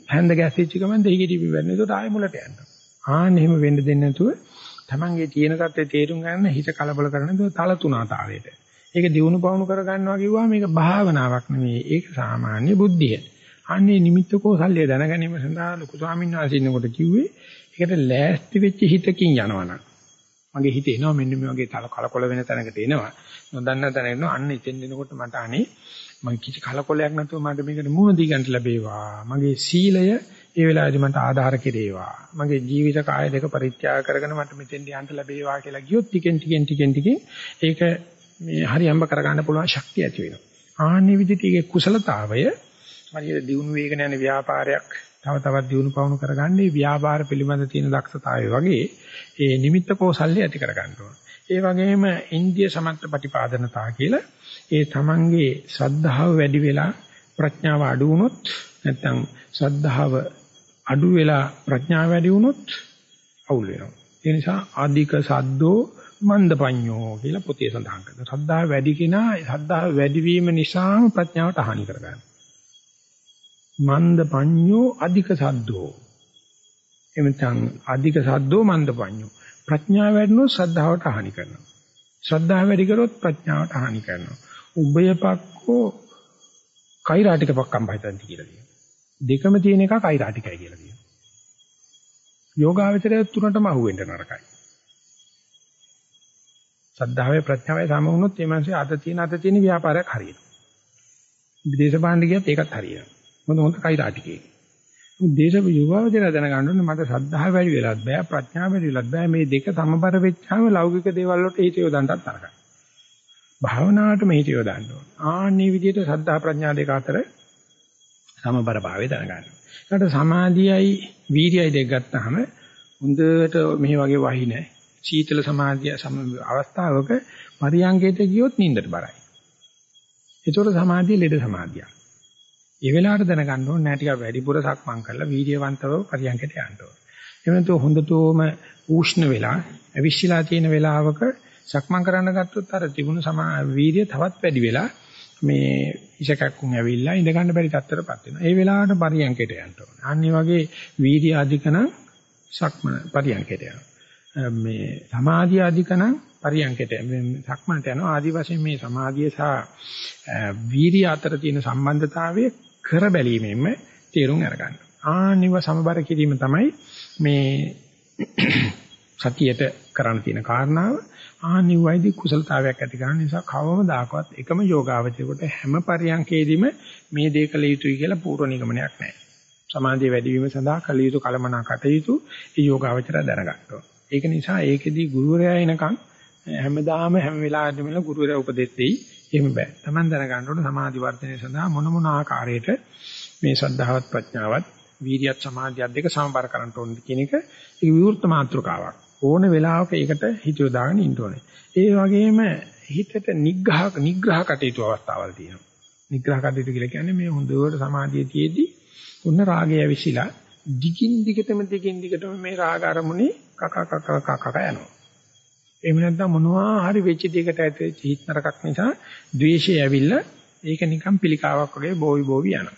හැන්ද ගැස්සෙච්ච ගමන් දෙහිගෙඩි පිපෙන්න. ඒකට ආයෙ මුලට යන්න. ආන්න එහෙම වෙන්න දෙන්නේ නැතුව තමන්ගේ තියෙන தත්ත්වය තේරුම් ගන්න හිත කලබල කරන දේ තල තුනාතාවයට. ඒක දිනු පවුණු කර ගන්නවා කිව්වා මේක භාවනාවක් නෙවෙයි. ඒක සාමාන්‍ය බුද්ධිය. අන්නේ නිමිත්ත කෝසල්‍ය දැනගැනීම සඳහා ලොකු ස්වාමීන් වහන්සේ ඉන්නකොට කිව්වේ ඒකට ලෑස්ති වෙච්ච හිතකින් යනවනම් මගේ හිත එනවා මෙන්න මේ වගේ තල කලකොල වෙන තැනකට එනවා. නොදන්න තැන එනවා. අන්න ඉතින් එනකොට මට අනේ මම කිසි කලකොලයක් නැතුව මට මේකට මුහුණ දී ගන්න ලැබේවා. මගේ සීලය ඒ වෙලාවේදී මට ආධාර කෙරේවා. මගේ ජීවිත කාය දෙක පරිත්‍යාග කරගෙන මට මෙතෙන් යන්න ලැබේවා කියලා ගියොත් ටිකෙන් ටිකෙන් ටිකෙන් ටිකෙන් ඒක මේ හරි අම්බ කරගන්න පුළුවන් ශක්තිය ඇති වෙනවා. ආන්නේ විදිහට ඒකේ කුසලතාවය හරියට දියුණු වේගන යන ව්‍යාපාරයක් තව තවත් දියුණු පවුණු කරගන්නේ ව්‍යාපාර පිළිබඳ තියෙන දක්ෂතාවය වගේ ඒ නිමිත්ත කෝසල්‍ය ඇති කරගන්න ඕන. ඒ වගේම ඉන්දිය සමත්ත ප්‍රතිපාදනතා කියලා ඒ තමන්ගේ ශ්‍රද්ධාව වැඩි වෙලා ප්‍රඥාව අඩු වුණොත් නැත්නම් ශ්‍රද්ධාව අඩු වෙලා ප්‍රඥාව වැඩි වුණොත් අවුල් වෙනවා. ඒ නිසා ආධික සද්දෝ මන්දපඤ්ඤෝ කියලා පොතේ සඳහන් කරනවා. ශ්‍රද්ධාව වැඩි කෙනා ශ්‍රද්ධාව වැඩි වීම නිසාම ප්‍රඥාවට හානි කරගන්නවා. මන්ද පඤ්ඤෝ අධික සද්දෝ. එමෙතන් අධික සද්දෝ මන්ද පඤ්ඤෝ. ප්‍රඥාව වැඩිනොත් ශ්‍රද්ධාවට හානි කරනවා. ශ්‍රද්ධාව වැඩි කරොත් ප්‍රඥාවට හානි කරනවා. උභයපක්ඛෝ කෛරාටික පක්කම් බහිතන්ති කියලා කියනවා. දෙකම තියෙන එක කෛරාටිකයි කියලා කියනවා. යෝගාවචරය තුනටම අහුවෙන්න නරකයි. සද්ධාවේ ප්‍රඥාවේ සම වුණොත් ඒ මනසේ අත තියෙන අත තියෙන ව්‍යාපාරයක් හරියනවා. විදේශ භාණ්ඩ ගියත් ඒකත් හරියනවා. මොකද හොඳ කයිරාටිකේ. දේශ යුගාවචර දැනගන්න ඕනේ මට සද්ධා වැඩි වෙලත් බෑ ප්‍රඥා වැඩි වෙලත් බෑ මේ දෙක සමබර වෙච්චාම ලෞකික දේවල් වලට හිත යොදන්නත් තරකයි. භාවනාවට මේ හිත යොදන්න ඕනේ. ආන්නේ විදිහට සද්ධා ප්‍රඥා දෙක අතර සමබර භාවය දැනගන්න. ඒකට සමාධියයි වීර්යයයි දෙක ගත්තාම හොඳට මේ වගේ වහින සීතල සමාධිය සම අවස්ථාවක පරියංගයට ගියොත් නින්දට බරයි. ඒතකොට සමාධිය ලෙඩ සමාධියක්. ඒ වෙලාවට දැනගන්න ඕනේ නෑ ටිකක් වැඩිපුර සක්මන් කරලා වීර්යවන්තව පරියන්කට යන්න ඕනේ. එහෙම නැත්නම් හොඳටම උෂ්ණ වෙලා අවිශ්ලා තියෙන වෙලාවක සක්මන් කරන්න ගත්තොත් අර තිබුණු සමා වීර්ය තවත් වැඩි වෙලා මේ ඉෂකක්කුන් ඇවිල්ලා ඉඳ ගන්න බැරි තත්ත්වයටපත් වෙනවා. ඒ වෙලාවට පරියන්කට යන්න ඕනේ. අන්න වගේ වීර්ය අධිකන සක්මන පරියන්කට යනවා. මේ සමාධිය අධිකන පරියන්කට සක්මනට යනවා. ආදි වශයෙන් මේ සමාධිය සහ වීර්ය අතර තියෙන සම්බන්ධතාවය කර බැලීමෙන්ම තේරුම් අරගන්න. ආනිව සමබර කිරීම තමයි මේ (clears throat) සතියට කරන්න තියෙන කාරණාව. ආනිවයිදී කුසලතාවයක් ඇති කරන නිසා කවමදාකවත් එකම යෝගාවචරයට හැම පරියන්කේදීම මේ දේ කළ යුතුයි කියලා පූර්ව නිගමනයක් නැහැ. සමාධිය වැඩි වීම සඳහා කළ යුතු කලමනා කටයුතු ඒ යෝගාවචරය දැනගන්නවා. ඒක නිසා ඒකෙදී ගුරුවරයා එනකන් හැමදාම හැම වෙලාවෙම ගුරුවරයා උපදෙස් දෙයි. එහෙම බෑ. Taman දැනගන්න ඕන සමාධි වර්ධනය සඳහා මොන මොන ආකාරයට මේ ශ්‍රද්ධාවත් ප්‍රඥාවත් වීර්යයත් සමාධියත් දෙක සමබර කරන්න ඕනද කියන එක ඒක විවෘත මාත්‍රකාවක්. ඕන වෙලාවක ඒකට හිත යොදාගෙන ඉන්න ඕනේ. ඒ වගේම හිතට නිග්‍රහ නිග්‍රහ කටයුතු අවස්ථාවල් තියෙනවා. නිග්‍රහ කටයුතු කියලා කියන්නේ මේ හොඳට සමාධිය තියේදී උන්න රාගය ඇවිසිලා දිගින් දිගටම දිගින් දිගටම මේ රාග අරමුණේ කක කක කක යනවා. එහෙම නැත්නම් මොනවා හරි වෙච්ච දෙයකට ඇතුල්ච්ච හිත නරකක් නිසා ද්වේෂය ඇවිල්ලා ඒක නිකන් පිළිකාවක් වගේ බෝවි බෝවි යනවා.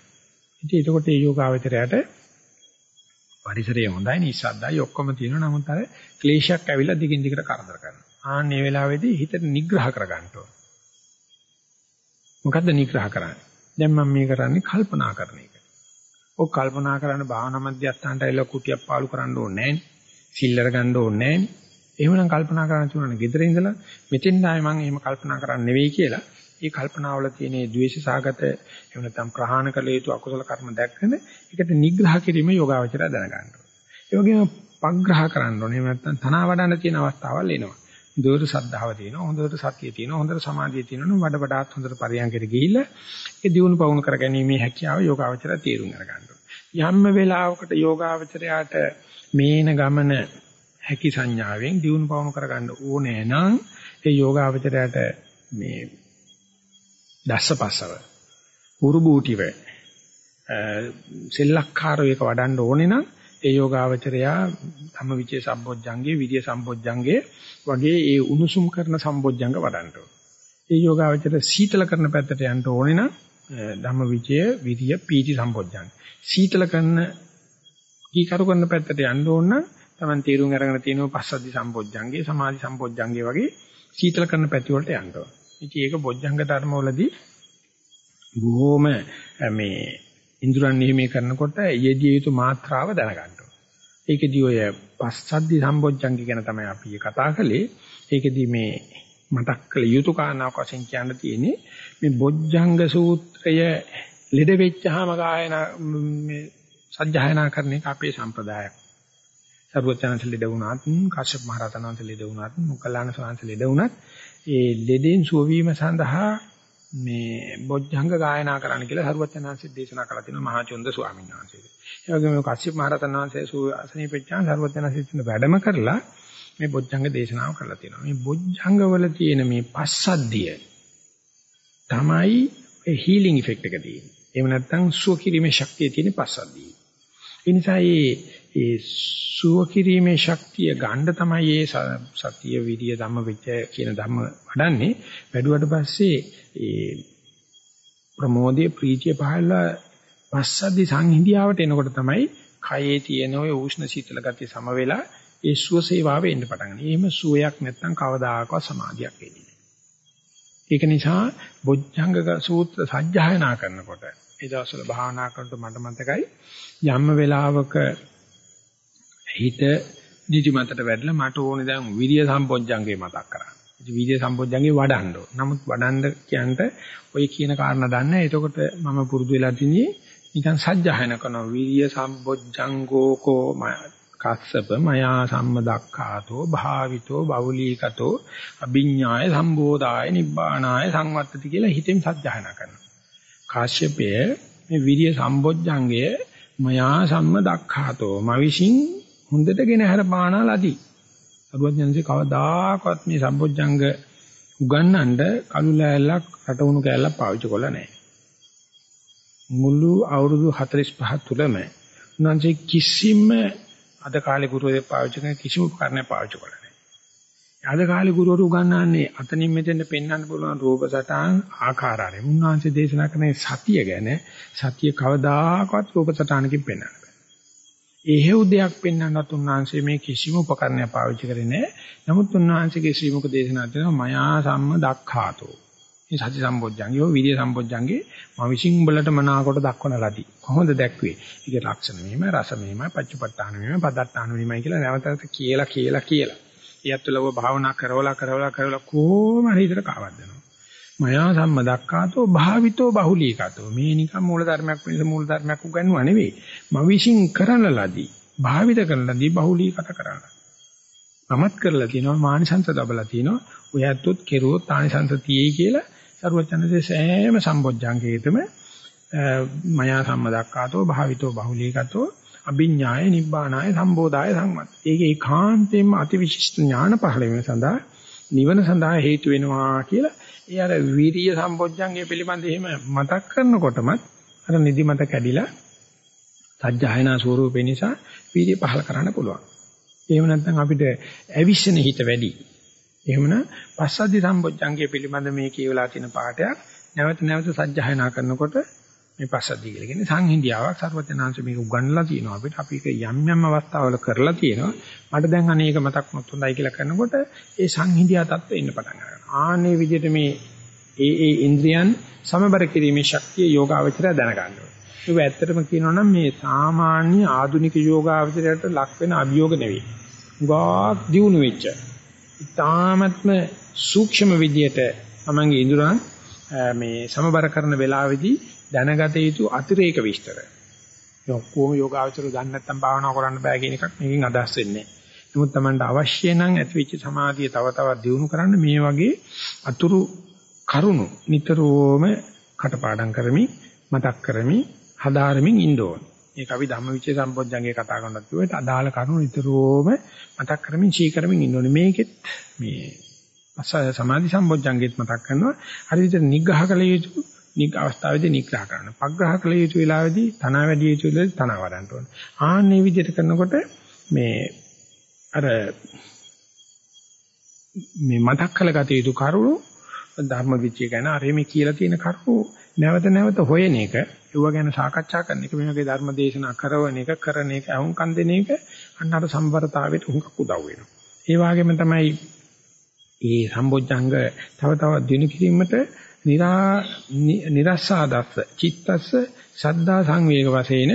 ඉතින් එතකොට මේ යෝගාවචරයට පරිසරය හොඳයි නිස්සද්දයි ඔක්කොම තියෙනවා නමුත් අර ක්ලේශයක් ඇවිල්ලා දිගින් දිගට කරදර කරනවා. ආන් මේ වෙලාවේදී හිතට නිග්‍රහ කරගන්න ඕන. මොකද්ද නිග්‍රහ කරන්නේ? දැන් මම මේ කරන්නේ කල්පනා කරන එක. ඔක් කල්පනා කරන භාවනා මධ්‍යස්ථානට ඇවිල්ලා කුටියක් පාලු කරන්න ඕනේ නැහැ. සිල්ලර ගන්න ඕනේ නැහැ. එහෙමනම් කල්පනා කරන්න තුනනේ ගෙදර ඉඳලා මෙතෙන් ආයේ මම එහෙම කල්පනා කරන්නේ නෙවෙයි කියලා. ඒ කල්පනාවල තියෙන ද්වේෂ සාගත එහෙම නැත්නම් ප්‍රහාණ කළ යුතු අකුසල කර්ම දැක්කම ඒකට නිග්‍රහ කිරීම යෝගාවචරය දැනගන්න ඕනේ. ඒ වගේම පග්‍රහ කරන්න ඕනේ. එහෙම නැත්නම් තනවා වඩන්න තියෙන අවස්ථාවල් එනවා. හොඳට සද්ධාව තියෙනවා, හොඳට සතිය තියෙනවා, හොඳට සමාධිය තියෙනවා. වඩ වඩාත් හොඳට පරියන්කෙට ගිහිල්ලා ඒ දියුණු පවුණු කරගැනීමේ හැකියාව යෝගාවචරය තේරුම් අරගන්න ඕනේ. යම්ම වෙලාවකට යෝගාවචරයට මේන ගමන හැකි සංඥාවෙන් දියුණු පවණු කරගන්න ඕනේ නම් ඒ යෝගාවචරයට මේ දස්සපස්සව උරුබූටිව සෙල්ලක්කාරව එක වඩන්න ඕනේ නම් ඒ යෝගාවචරයා ධම්මවිචේ සම්බොජ්ජංගේ විද්‍ය සම්බොජ්ජංගේ වගේ ඒ උණුසුම් කරන සම්බොජ්ජංග වඩන්න ඕනේ. ඒ යෝගාවචර සීතල කරන පැත්තට යන්න ඕනේ නම් ධම්මවිචේ විද්‍ය පීටි සම්බොජ්ජංග. සීතල කරන කීකරු කරන පැත්තට යන්න ඕන නම් Taman තීරුම් අරගෙන තියෙනවා පස්සද්ධි සම්පොඥංගේ සමාධි සම්පොඥංගේ වගේ සීතල කරන පැති වලට යනවා. ඉතින් ඒක බොජ්ජංග ධර්මවලදී බොහොම මේ ඉන්ද්‍රයන් නිහිමේ කරනකොට යෙදිය යුතු මාත්‍රාව දැනගන්න ඕනේ. ඒකෙදී ඔය පස්සද්ධි සම්පොඥංගේ ගැන තමයි අපි කතා කළේ. ඒකෙදී මේ මතක් කළ යුතු කාරණාවක් වශයෙන් කියන්න තියෙන්නේ මේ බොජ්ජංග සූත්‍රය ලෙඩ වෙච්චාම ගායන මේ සත්‍යයනා කරන එක අපේ සම්ප්‍රදායක්. සරුවචනන්ස ලෙඩ වුණත්, කාශ්‍යප මහ රහතන් වහන්සේ ලෙඩ වුණත්, මොකලාන ස්වාමීන් ලෙඩ වුණත්, ඒ ලෙඩෙන් සුව වීම සඳහා මේ බොජ්ජංග ගායනා කරන්න කියලා සරුවචනන්සේ දේශනා කළා තියෙනවා මහා චොන්ද ස්වාමීන් වහන්සේ. ඒ වගේම කාශ්‍යප මහ රහතන් වහන්සේ අසනීපෙච්චාන් සරුවචනන්සේ වැඩම කරලා මේ බොජ්ජංග දේශනාව කරලා තියෙනවා. මේ බොජ්ජංග වල තියෙන මේ පස්සද්ධිය තමයි ඒ හීලින් ඉෆෙක්ට් එක තියෙන්නේ. එහෙම නැත්නම් සුව කිරීමේ ශක්තිය තියෙන පස්සද්ධිය. ඒ නිසා මේ ඒ සුව කිරීමේ ශක්තිය ගන්න තමයි මේ සතිය විරිය ධම්ම විචය කියන ධම්ම වඩන්නේ වැඩුවට පස්සේ ඒ ප්‍රමෝදයේ ප්‍රීතිය පහළ පස්සද්ධි සංහිඳියාවට එනකොට තමයි කයේ තියෙන ওই උෂ්ණ සීතල ගතිය සම වෙලා ඒ සුව සේවාව එන්න පටන් ගන්නවා. එහෙම සුවයක් නැත්නම් කවදාකවත් සමාධියක් එන්නේ නැහැ. ඒක නිසා බොජ්ජංග සූත්‍ර සජ්ජායනා කරනකොට ඒ දවස්වල භාවනා කරනකොට මට මතකයි යම්ම වෙලාවක හිත නිදිමතට වැටලා මට ඕනේ දැන් විරිය සම්පොඥංගේ මතක් කරගන්න. විද්‍ය සම්පෝඥංගේ වඩන්න ඕන. නමුත් වඩන්න කියන්ට ඔය කියන කාරණා දන්නේ. එතකොට මම පුරුදු වෙලා තින්නේ නිකන් සජ්ජහායන කරන විද්‍ය සම්පෝඥංගෝ කෝ කස්සප මයා සම්මදක්ඛාතෝ භාවිතෝ බෞලීකතෝ අභිඤ්ඤාය සම්බෝධාය නිබ්බානාය සංවත්තති කියලා හිතෙන් සජ්ජහායන කරනවා. කාශ්‍යපය මේ විද්‍ය සම්පෝඥංගය මයා සම්මදක්ඛාතෝ මා විසින් හොඳට ගෙන හැර පානා ලදී. අරුවඥන්සේ කවදාකවත් මේ සම්පොච්චංග උගන්නන්න කළු ලෑල්ලක් රටවුණු කෑල්ලක් පාවිච්චි කළා නැහැ. මුළු අවුරුදු 45 තුලම උන්වහන්සේ කිසිම අද කාලේ ගුරුවරයෙක් පාවිච්චි කරන කිසිම උපකරණයක් පාවිච්චි කළා නැහැ. අද කාලේ ගුරුවරු උගන්වන්නේ අතනින් මෙතෙන් පෙන්වන්න පුළුවන් රූප සටහන් ආකාරය. උන්වහන්සේ දේශනා කරන සතිය ගැන සතිය කවදාකවත් රූප සටහනකින් පෙන්වන්න එහෙව් දෙයක් පෙන්වන්නත් උන්වහන්සේ මේ කිසිම උපකරණයක් පාවිච්චි කරේ නැහැ. නමුත් උන්වහන්සේගේ ශ්‍රී මුක දේශනා තියෙනවා මයා සම්ම දක්ඛාතෝ. මේ සති සම්බොජ්ජංගේ හෝ විරිය සම්බොජ්ජංගේ මම විශ්ින් උඹලට මනාකොට දක්වන ලදී. කොහොමද දැක්වේ? ඒකේ ලක්ෂණ මෙහෙම, රස මෙහෙම, පච්චපට්ඨාන මෙහෙම, පදත්තාන මෙහෙමයි කියලා නැවතත් කියලා කියලා කියලා. ඊයත්ලව භාවනා කරවලා කරවලා කරවලා කොහොම හරි හිතට කාවද්දනවා. මයා සම්මදක්කාතෝ භාවිතෝ බහුලීකතෝ. මේ නිකම් මූල ධර්මයක් වෙනස මූල ධර්මයක් උගන්වුවා නෙවෙයි. මම විශ්ින් කරන ලදී. භාවිත කරන ලදී බහුලීකත කරන මමත් කරලා තිනවා මානිසංස දබලා තිනවා ඔය ඇත්තොත් කෙරුවොත් ආනිසංස තියේ කියලා සරුවචනසේ සෑම සම්බොජ්ජංගේතම මයා සම්මදක්කාතෝ භාවිතෝ බහුලීකතෝ අභිඥාය නිබ්බානාය සම්බෝධාය සම්මත් ඒකේ ඒකාන්තයෙන්ම අතිවිශිෂ්ට ඥාන පහළ වීම සඳහා නිවන සඳහා හේතු වෙනවා කියලා ඒ අර වීරිය සම්පොඥංගය පිළිබඳ එහෙම මතක් කරනකොටමත් අර නිදිමත කැඩිලා සත්‍යයනා ස්වරූපේ නිසා වීරිය පහල කරන්න පුළුවන්. එහෙම නැත්නම් අපිට ඇවිස්සෙන හිත වැඩි. එහෙමනම් පස්සද්ධි සම්පොඥංගය පිළිබඳ මේ කියවලා තියෙන පාඩයක් නැවත නැවත සත්‍යයනා කරනකොට මේ පස්සද්ධි කියලා කියන්නේ සංහිඳියාවක් සර්වඥාන්ස මේක උගන්වලා තියෙනවා අපිට අපි ඒක යම් යම් අවස්ථාවල කරලා තියෙනවා මට දැන් අනේක මතක් වුණොත් හොඳයි කියලා කරනකොට ඒ සංහිඳියා තත්ත්වෙ ඉන්න පටන් ගන්නවා ආනේ විදිහට මේ ඒ ඒ ඉන්ද්‍රියන් සමබර කිරීමේ ශක්තිය යෝගාවචරය දැනගන්න ඕනේ. ඒක ඇත්තටම කියනවා නම් මේ සාමාන්‍ය ආධුනික යෝගාවචරයට ලක් වෙන අභියෝග නෙවෙයි. ගාක් දියුණු වෙච්ච. ඊ타මත්ම සූක්ෂම විදියට තමන්ගේ ඉඳුරන් මේ සමබර කරන වෙලාවේදී දැනගත යුතු අතිරේක විස්තර. ඒ ඔක්කොම යෝගාවචරය දන්නේ නැත්නම් භාවනා කරන්න බෑ කියන එකක් මේකෙන් අදහස් වෙන්නේ නැහැ. නමුත් Tamanට අවශ්‍ය නම් ඇතිවෙච්ච සමාධිය තව තවත් දියුණු කරන්න මේ වගේ අතුරු කරුණු නිතරම කටපාඩම් කරමින් මතක් කරමින් හදාරමින් ඉන්න ඕන. ඒක අපි ධම්මවිචේ සම්පොඥංගේ කතා කරනත් කිව්වට අදාළ කරුණු නිතරම මතක් කරමින් සී කරමින් ඉන්න ඕනේ. මේකෙත් මේ සමාධි සම්පොඥංගෙත් මතක් කරනවා. හරි විදිහට නිග්‍රහ කළ යුතු නිග් අවස්ථාවේදී නිග්‍රහ කරන්න. පග්‍රහ කළ යුතු වෙලාවේදී තන වැඩි යුතු වෙලාවේදී තන වඩන්න ඕනේ. ආන්නේ විදිහට කරනකොට මේ අර මේ මතක් කළගත යුතු කරුණු ධර්ම විචය ගැන අර මේ කියලා තියෙන කරුණු නැවත නැවත හොයන එක ඒව ගැන සාකච්ඡා කරන එක මේ වගේ ධර්ම දේශනා කරවන එක කරන එක අහුම්කම් දෙන එක අන්න අර සම්බරතාවයට උඟක් උදව් වෙනවා. ඒ වගේම තමයි මේ සම්බොජ්ජංග තව තවත් දිනු කිරීමට නිරා නිරස්සාදස්ස චිත්තස්ස සද්දා සංවේග වශයෙන්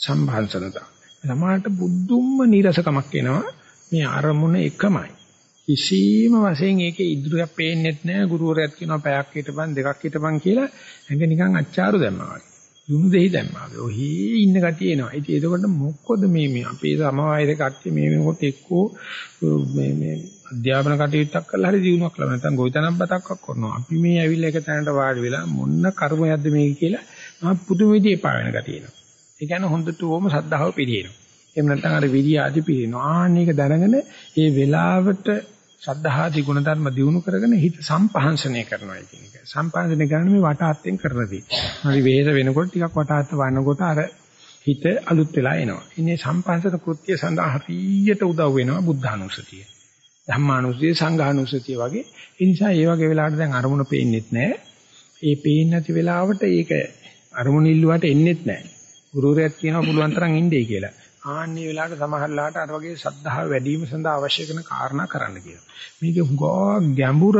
සම්භාන්සනතා සමහරට බුද්ධුම්ම නිරසකමක් එනවා. මේ අරමුණ එකමයි. කිසිම වශයෙන් ඒකේ ඉදිරියක් පේන්නෙත් නැහැ ගුරුවරයාත් කියනවා පැයක් හිටපන් දෙකක් හිටපන් කියලා. ඇඟ නිකන් අච්චාරු දැම්මා වගේ. දුනු දෙහි දැම්මා වගේ. ඔහි ඉන්න කටිය එනවා. ඉතින් එතකොට මොකද මේ මේ අපේ සමவாயයේ කට්ටිය මේ වෙනකොට එක්කෝ මේ මේ අධ්‍යාපන කටයුත්තක් කරලා හරි දිනුවක් ලබන නැත්නම් ගොවිතැනක් බතක්ක් කරනවා අපි මේ ඇවිල්ලා එක තැනට වාඩි වෙලා මොන්න කර්මයක්ද මේක කියලා මම පුදුම විදිහේ පාවෙන ගතිය එනවා ඒ කියන්නේ හොඳට ඕම සද්ධාව පිළිහෙනවා. එහෙම නැත්නම් අර විරිය ආදි පිළිහෙනවා. ආන්න එක දැනගෙන ඒ වෙලාවට සද්ධාදී ගුණධර්ම දිනු කරගෙන හිත සම්පහන්සනය කරනවා කියන එක. සම්පහන්සනය කරන්නේ මේ වටාත්තෙන් කරනදී. හරි වේද වෙනකොට ටිකක් වටාත්ත වන්නකොට අර හිත අලුත් වෙලා එනවා. ඉන්නේ සම්පහන්සන කෘත්‍ය සඳහා හරියට උදව් වෙනවා බුද්ධානුස්සතිය. ධම්මානුස්සතිය සංඝානුස්සතිය වගේ. ඒ නිසා මේ වගේ වෙලාවට දැන් අරමුණ පේන්නෙත් නැහැ. ඒ පේන්නේ නැති වෙලාවට ඒක අරමුණ ඉල්ලුවට එන්නෙත් නැහැ. ගුරුවරයාත් කියනවා පුළුවන් තරම් ඉන්නේ කියලා. ආන්නේ වෙලාවට සමහරලාට අර වගේ ශ්‍රද්ධාව වැඩි වීම සඳහා අවශ්‍ය කරන කාරණා කරන්න කියනවා. මේක හුඟා ගැඹුර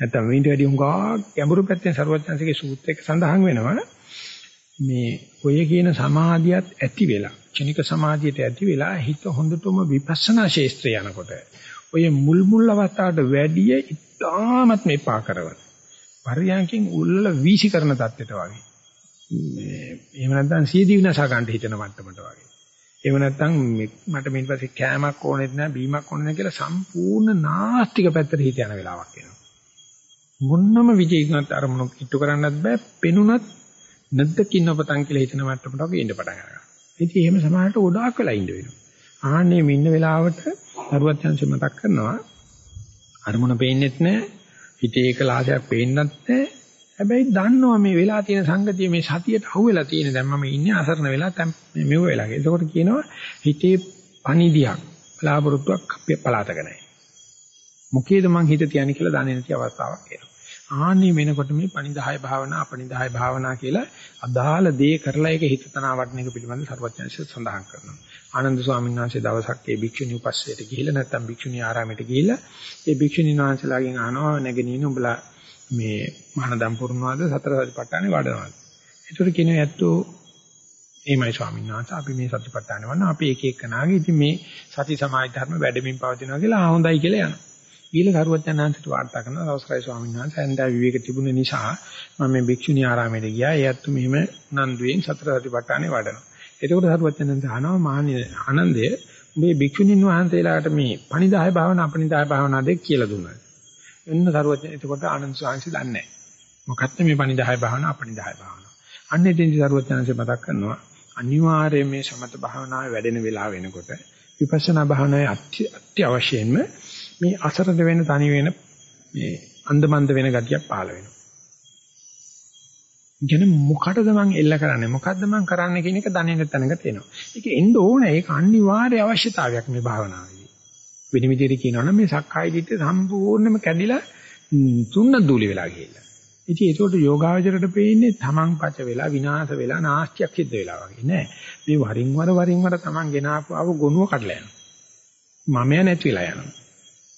නැත්නම් මේට වැඩි හුඟා ගැඹුරු පැත්තෙන් ਸਰවඥාන්සේගේ සූත්‍රයක සඳහන් වෙනවා. මේ ඔය කියන සමාධියත් ඇති වෙලා ක්ෂණික සමාධියට ඇති වෙලා හිත හොඳටම විපස්සනා ශේස්ත්‍රය යනකොට ඔය මුල් මුල් අවස්ථාවට වැඩිය ඉතාමත් මේපා කරවන. පරියන්කින් උල්ල වීසි කරන தත්ත්වයට වගේ. මේ එහෙම නැත්නම් සියදී විනාශ ගන්න හිතන මට්ටමට වගේ. එහෙම නැත්නම් මට ඊට පස්සේ කෑමක් ඕනෙත් නැහැ බීමක් ඕනෙත් නැහැ කියලා සම්පූර්ණ නාස්තික පැත්තට හිත යන වෙලාවක් එනවා. මොන්නම විජේකනත් අරමුණක් ඉට්ටු කරන්නත් බෑ පෙනුනත් නැද්දකින් ඔබතන් කියලා හිතන මට්ටමට වගේ ඉන්න පටන් ගන්නවා. ඉතින් එහෙම සමහරට ගොඩාක් වෙලා ඉන්න වෙනවා. ආන්නේ ඉන්න වෙලාවට දරුවත් chance මතක් කරනවා අරමුණ පේන්නෙත් නැහැ හිතේ එක ලාසයක් පේන්නත් නැහැ හැබැයි දන්නවා මේ වෙලා තියෙන සංගතිය මේ සතියට අහුවෙලා තියෙන දැන් මම ඉන්නේ අසරණ වෙලා මෙව වෙලා. ඒකෝට කියනවා හිතේ පණිදියක් බලාපොරොත්තුවක් පලාතක නැහැ. මොකේද මං හිත තියන්නේ කියලා දන්නේ නැති අවස්ථාවක් එනවා. ආන්නේ වෙනකොට මේ පණිදාය භාවනා අපණිදාය භාවනා කියලා අදාළ දේ කරලා ඒක හිත තනවා වටන එක පිළිබඳව සර්වඥාන්සේ සඳහන් කරනවා. ආනන්ද ස්වාමීන් වහන්සේ දවසක් ඒ භික්ෂුණී උපස්සයට ගිහිල්ලා නැත්තම් භික්ෂුණී ආරාමයට ගිහිල්ලා ඒ භික්ෂුණී වහන්සේලාගෙන් අහනවා නැගෙනින උඹලා මේ මහානදම් පුරුණවාද සතර සතිපට්ඨානේ වඩනවාද? ඒතර කියනවා ඇත්තෝ එහෙමයි ස්වාමීන් වහන්සේ අපි මේ සතිපට්ඨානේ වන්න අපි එක එක නාගේ ඉතින් මේ සති සමාධි ධර්ම වැඩමින් පවතිනවා කියලා ආ හොඳයි කියලා යනවා. ඊළ කරුවචනාන්තට වාර්තා කරන අවසරයි ස්වාමීන් වහන්සේ ඇන්දා විවේක තිබුණ නිසා මම මේ භික්ෂුණී ආරාමයට ගියා. ඒ ඇත්තු මෙහිම නන්දුවෙන් සතර සතිපට්ඨානේ වඩනවා. එතකොට කරුවචනාන්ත අහනවා මහණිය ආනන්දය මේ භික්ෂුණීන් වහන්සේලාට මේ පණිදාය භාවනා අපණිදාය භාවනා දෙක කියලා දුන්නා. එන්න කරුවචන එතකොට ආනන්ද ස්වාමීන් දන්නේ නැහැ. මොකක්ද මේ පණිදාය භාවනා අපණිදාය භාවනා. අන්න එතෙන්දි කරුවචනාන්සේ මතක් කරනවා අනිවාර්යයෙන් මේ සමත භාවනාවේ වැඩෙන වෙලාව වෙනකොට විපස්සනා භාවනාවේ අත්‍යවශ්‍යයෙන්ම මේ අසරද වෙන තනි වෙන මේ අන්දමන්ද වෙන ගතියක් පහළ වෙනවා. කියන මොකටද මං එල්ල කරන්නේ මොකද්ද මං කරන්නේ කියන එක දන්නේ නැතනක තියෙනවා. ඒක එන්න ඕනේ ඒක අනිවාර්ය අවශ්‍යතාවයක් මේ භාවනාවේදී. වෙන විදිහට කියනවා නම් මේ සක්කාය දිට්ඨිය සම්පූර්ණයෙන්ම කැඩිලා තුන්න දූලි වෙලා ගිහිල්ලා. ඉතින් ඒකට යෝගාවචරයට පේන්නේ තමන් පච වෙලා විනාශ වෙලා නාස්තියක් සිද්ධ වෙලා වගේ නෑ. මේ වරින් වර වරින් වර තමන් ගෙන ආපු ආව ගොනුව කඩලා යනවා. මමයා නැති වෙලා යනවා.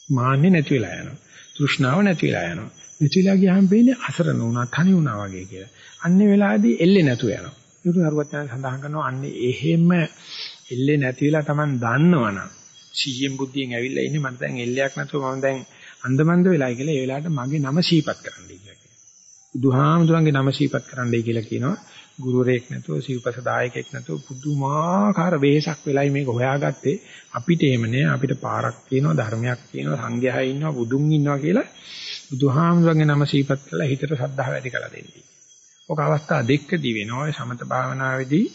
මාන්නේ නැති වෙලා යනවා. තෘෂ්ණාව නැති වෙලා යනවා. නැතිලා ගියාම වෙන්නේ අසරණ වුණා, තනි වුණා වගේ කියලා. අන්නේ වෙලාවේදී එල්ලේ නැතු යනවා. ඒක හරුවත් යන සඳහන් කරනවා අන්නේ එහෙම එල්ලේ නැති වෙලා Taman දන්නවනම් සීයෙන් බුද්ධියෙන් ඇවිල්ලා ඉන්නේ මම දැන් එල්ලයක් නැතුව මම දැන් අන්දමන්ද වෙලායි කියලා ඒ වෙලාවට මගේ නම සීපත් කරන්නයි කියලා කියනවා. බුදුහාමුදුරන්ගේ නම සීපත් කරන්නයි කියලා කියනවා. ගුරුවරයෙක් නැතුව සිව්පස දායකයෙක් නැතුව පුදුමාකාර වෙහසක් වෙලයි මේක හොයාගත්තේ. අපිට එහෙම නෑ. අපිට පාරක් තියෙනවා ධර්මයක් තියෙනවා සංඝයා ඉන්නවා බුදුන් ඉන්නවා කියලා බුදුහාමුදුරන්ගේ නම සීපත් කළා හිතට ශ්‍රද්ධාව ඇති කළ දෙන්නේ. ඔක අවස්ථා දෙකදී වෙනවා. සමත භාවනාවේදී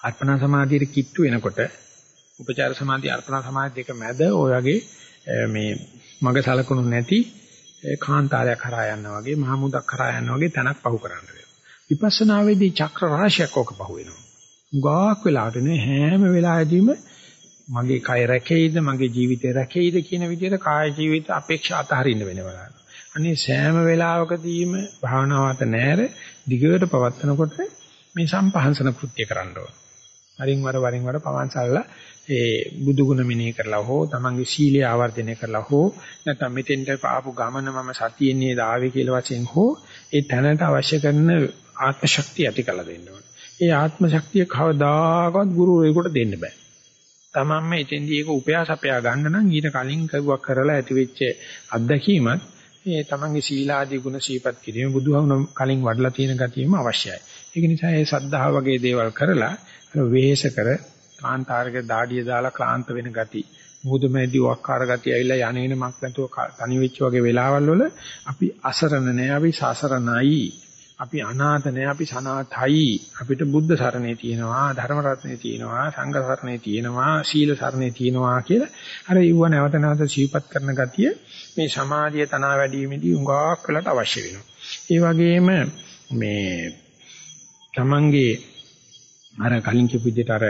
අර්පණ සමාධියට කිට්ටු වෙනකොට උපචාර සමාධි අර්පණ සමාධි දෙක මැද ඔය වගේ මේ මග සලකුණු නැති කාන්තාරයක් කරා යනවා වගේ මහමුදක් කරා යනවා වගේ තැනක් පහු කරන්න විපස්සනාවේදී චක්‍ර රාශියක් ඕක පහ වෙනවා. ගාක් වෙලාවට නේ හැම වෙලාවෙදීම මගේ කය රැකෙයිද මගේ ජීවිතය රැකෙයිද කියන විදිහට කාය ජීවිත අපේක්ෂා අතහරින්න වෙනවා. අනේ සෑම වෙලාවකදීම භාවනාවට නැර දිගට පවත්නකොට මේ සම්පහන්සන කෘත්‍ය කරන්න ඕන. වරින් වර වරින් වර පවන්සල්ලා ඒ බුදු ගුණ මෙනෙහි කරලා හෝ තමන්ගේ සීලය ආවර්ජනය කරලා හෝ නැත්නම් මෙතෙන්ට ආපු ගමන මම සතියෙන් නේද ආවේ කියලා වශයෙන් හෝ ඒ තැනට අවශ්‍ය කරන ආත්ම ශක්තිය ඇති කළ දෙන්න ඕනේ. ඒ ආත්ම ශක්තිය කවදාකවත් ගුරුවරයෙකුට දෙන්න බෑ. තමන්ම එතෙන්දී ඒක උපයාසපයා ගන්න නම් ඊට කලින් කරුවක් කරලා ඇති වෙච්ච අත්දැකීමත් මේ තමන්ගේ සීලාදී ගුණ සීපත් කිරීම බුදුහමන කලින් වඩලා තියෙන ගතියම අවශ්‍යයි. ඒක නිසා මේ සද්ධා වගේ දේවල් කරලා වෙහෙස කර කාන්තාරක දාඩිය දාලා ක්ලාන්ත වෙන ගති මුහුදුමේදී වක්කාර ගතිය ඇවිල්ලා යන්නේන මක් නැතුව තනි වෙච්ච වගේ වෙලාවල් වල අපි අසරණ නෑ අපි සසරණයි අපි අනාථ නෑ අපි සනාථයි අපිට බුද්ධ සරණේ තියෙනවා ධර්ම රත්නේ තියෙනවා සංඝ සරණේ තියෙනවා සීල සරණේ තියෙනවා කියලා අර යුව නැවත නැවත සිහිපත් කරන ගතිය මේ සමාධිය තනා වැඩිීමේදී උඟාක් වෙලට අවශ්‍ය වෙනවා. ඒ වගේම මේ තමන්ගේ අර කලින් කියපු විදිහට අර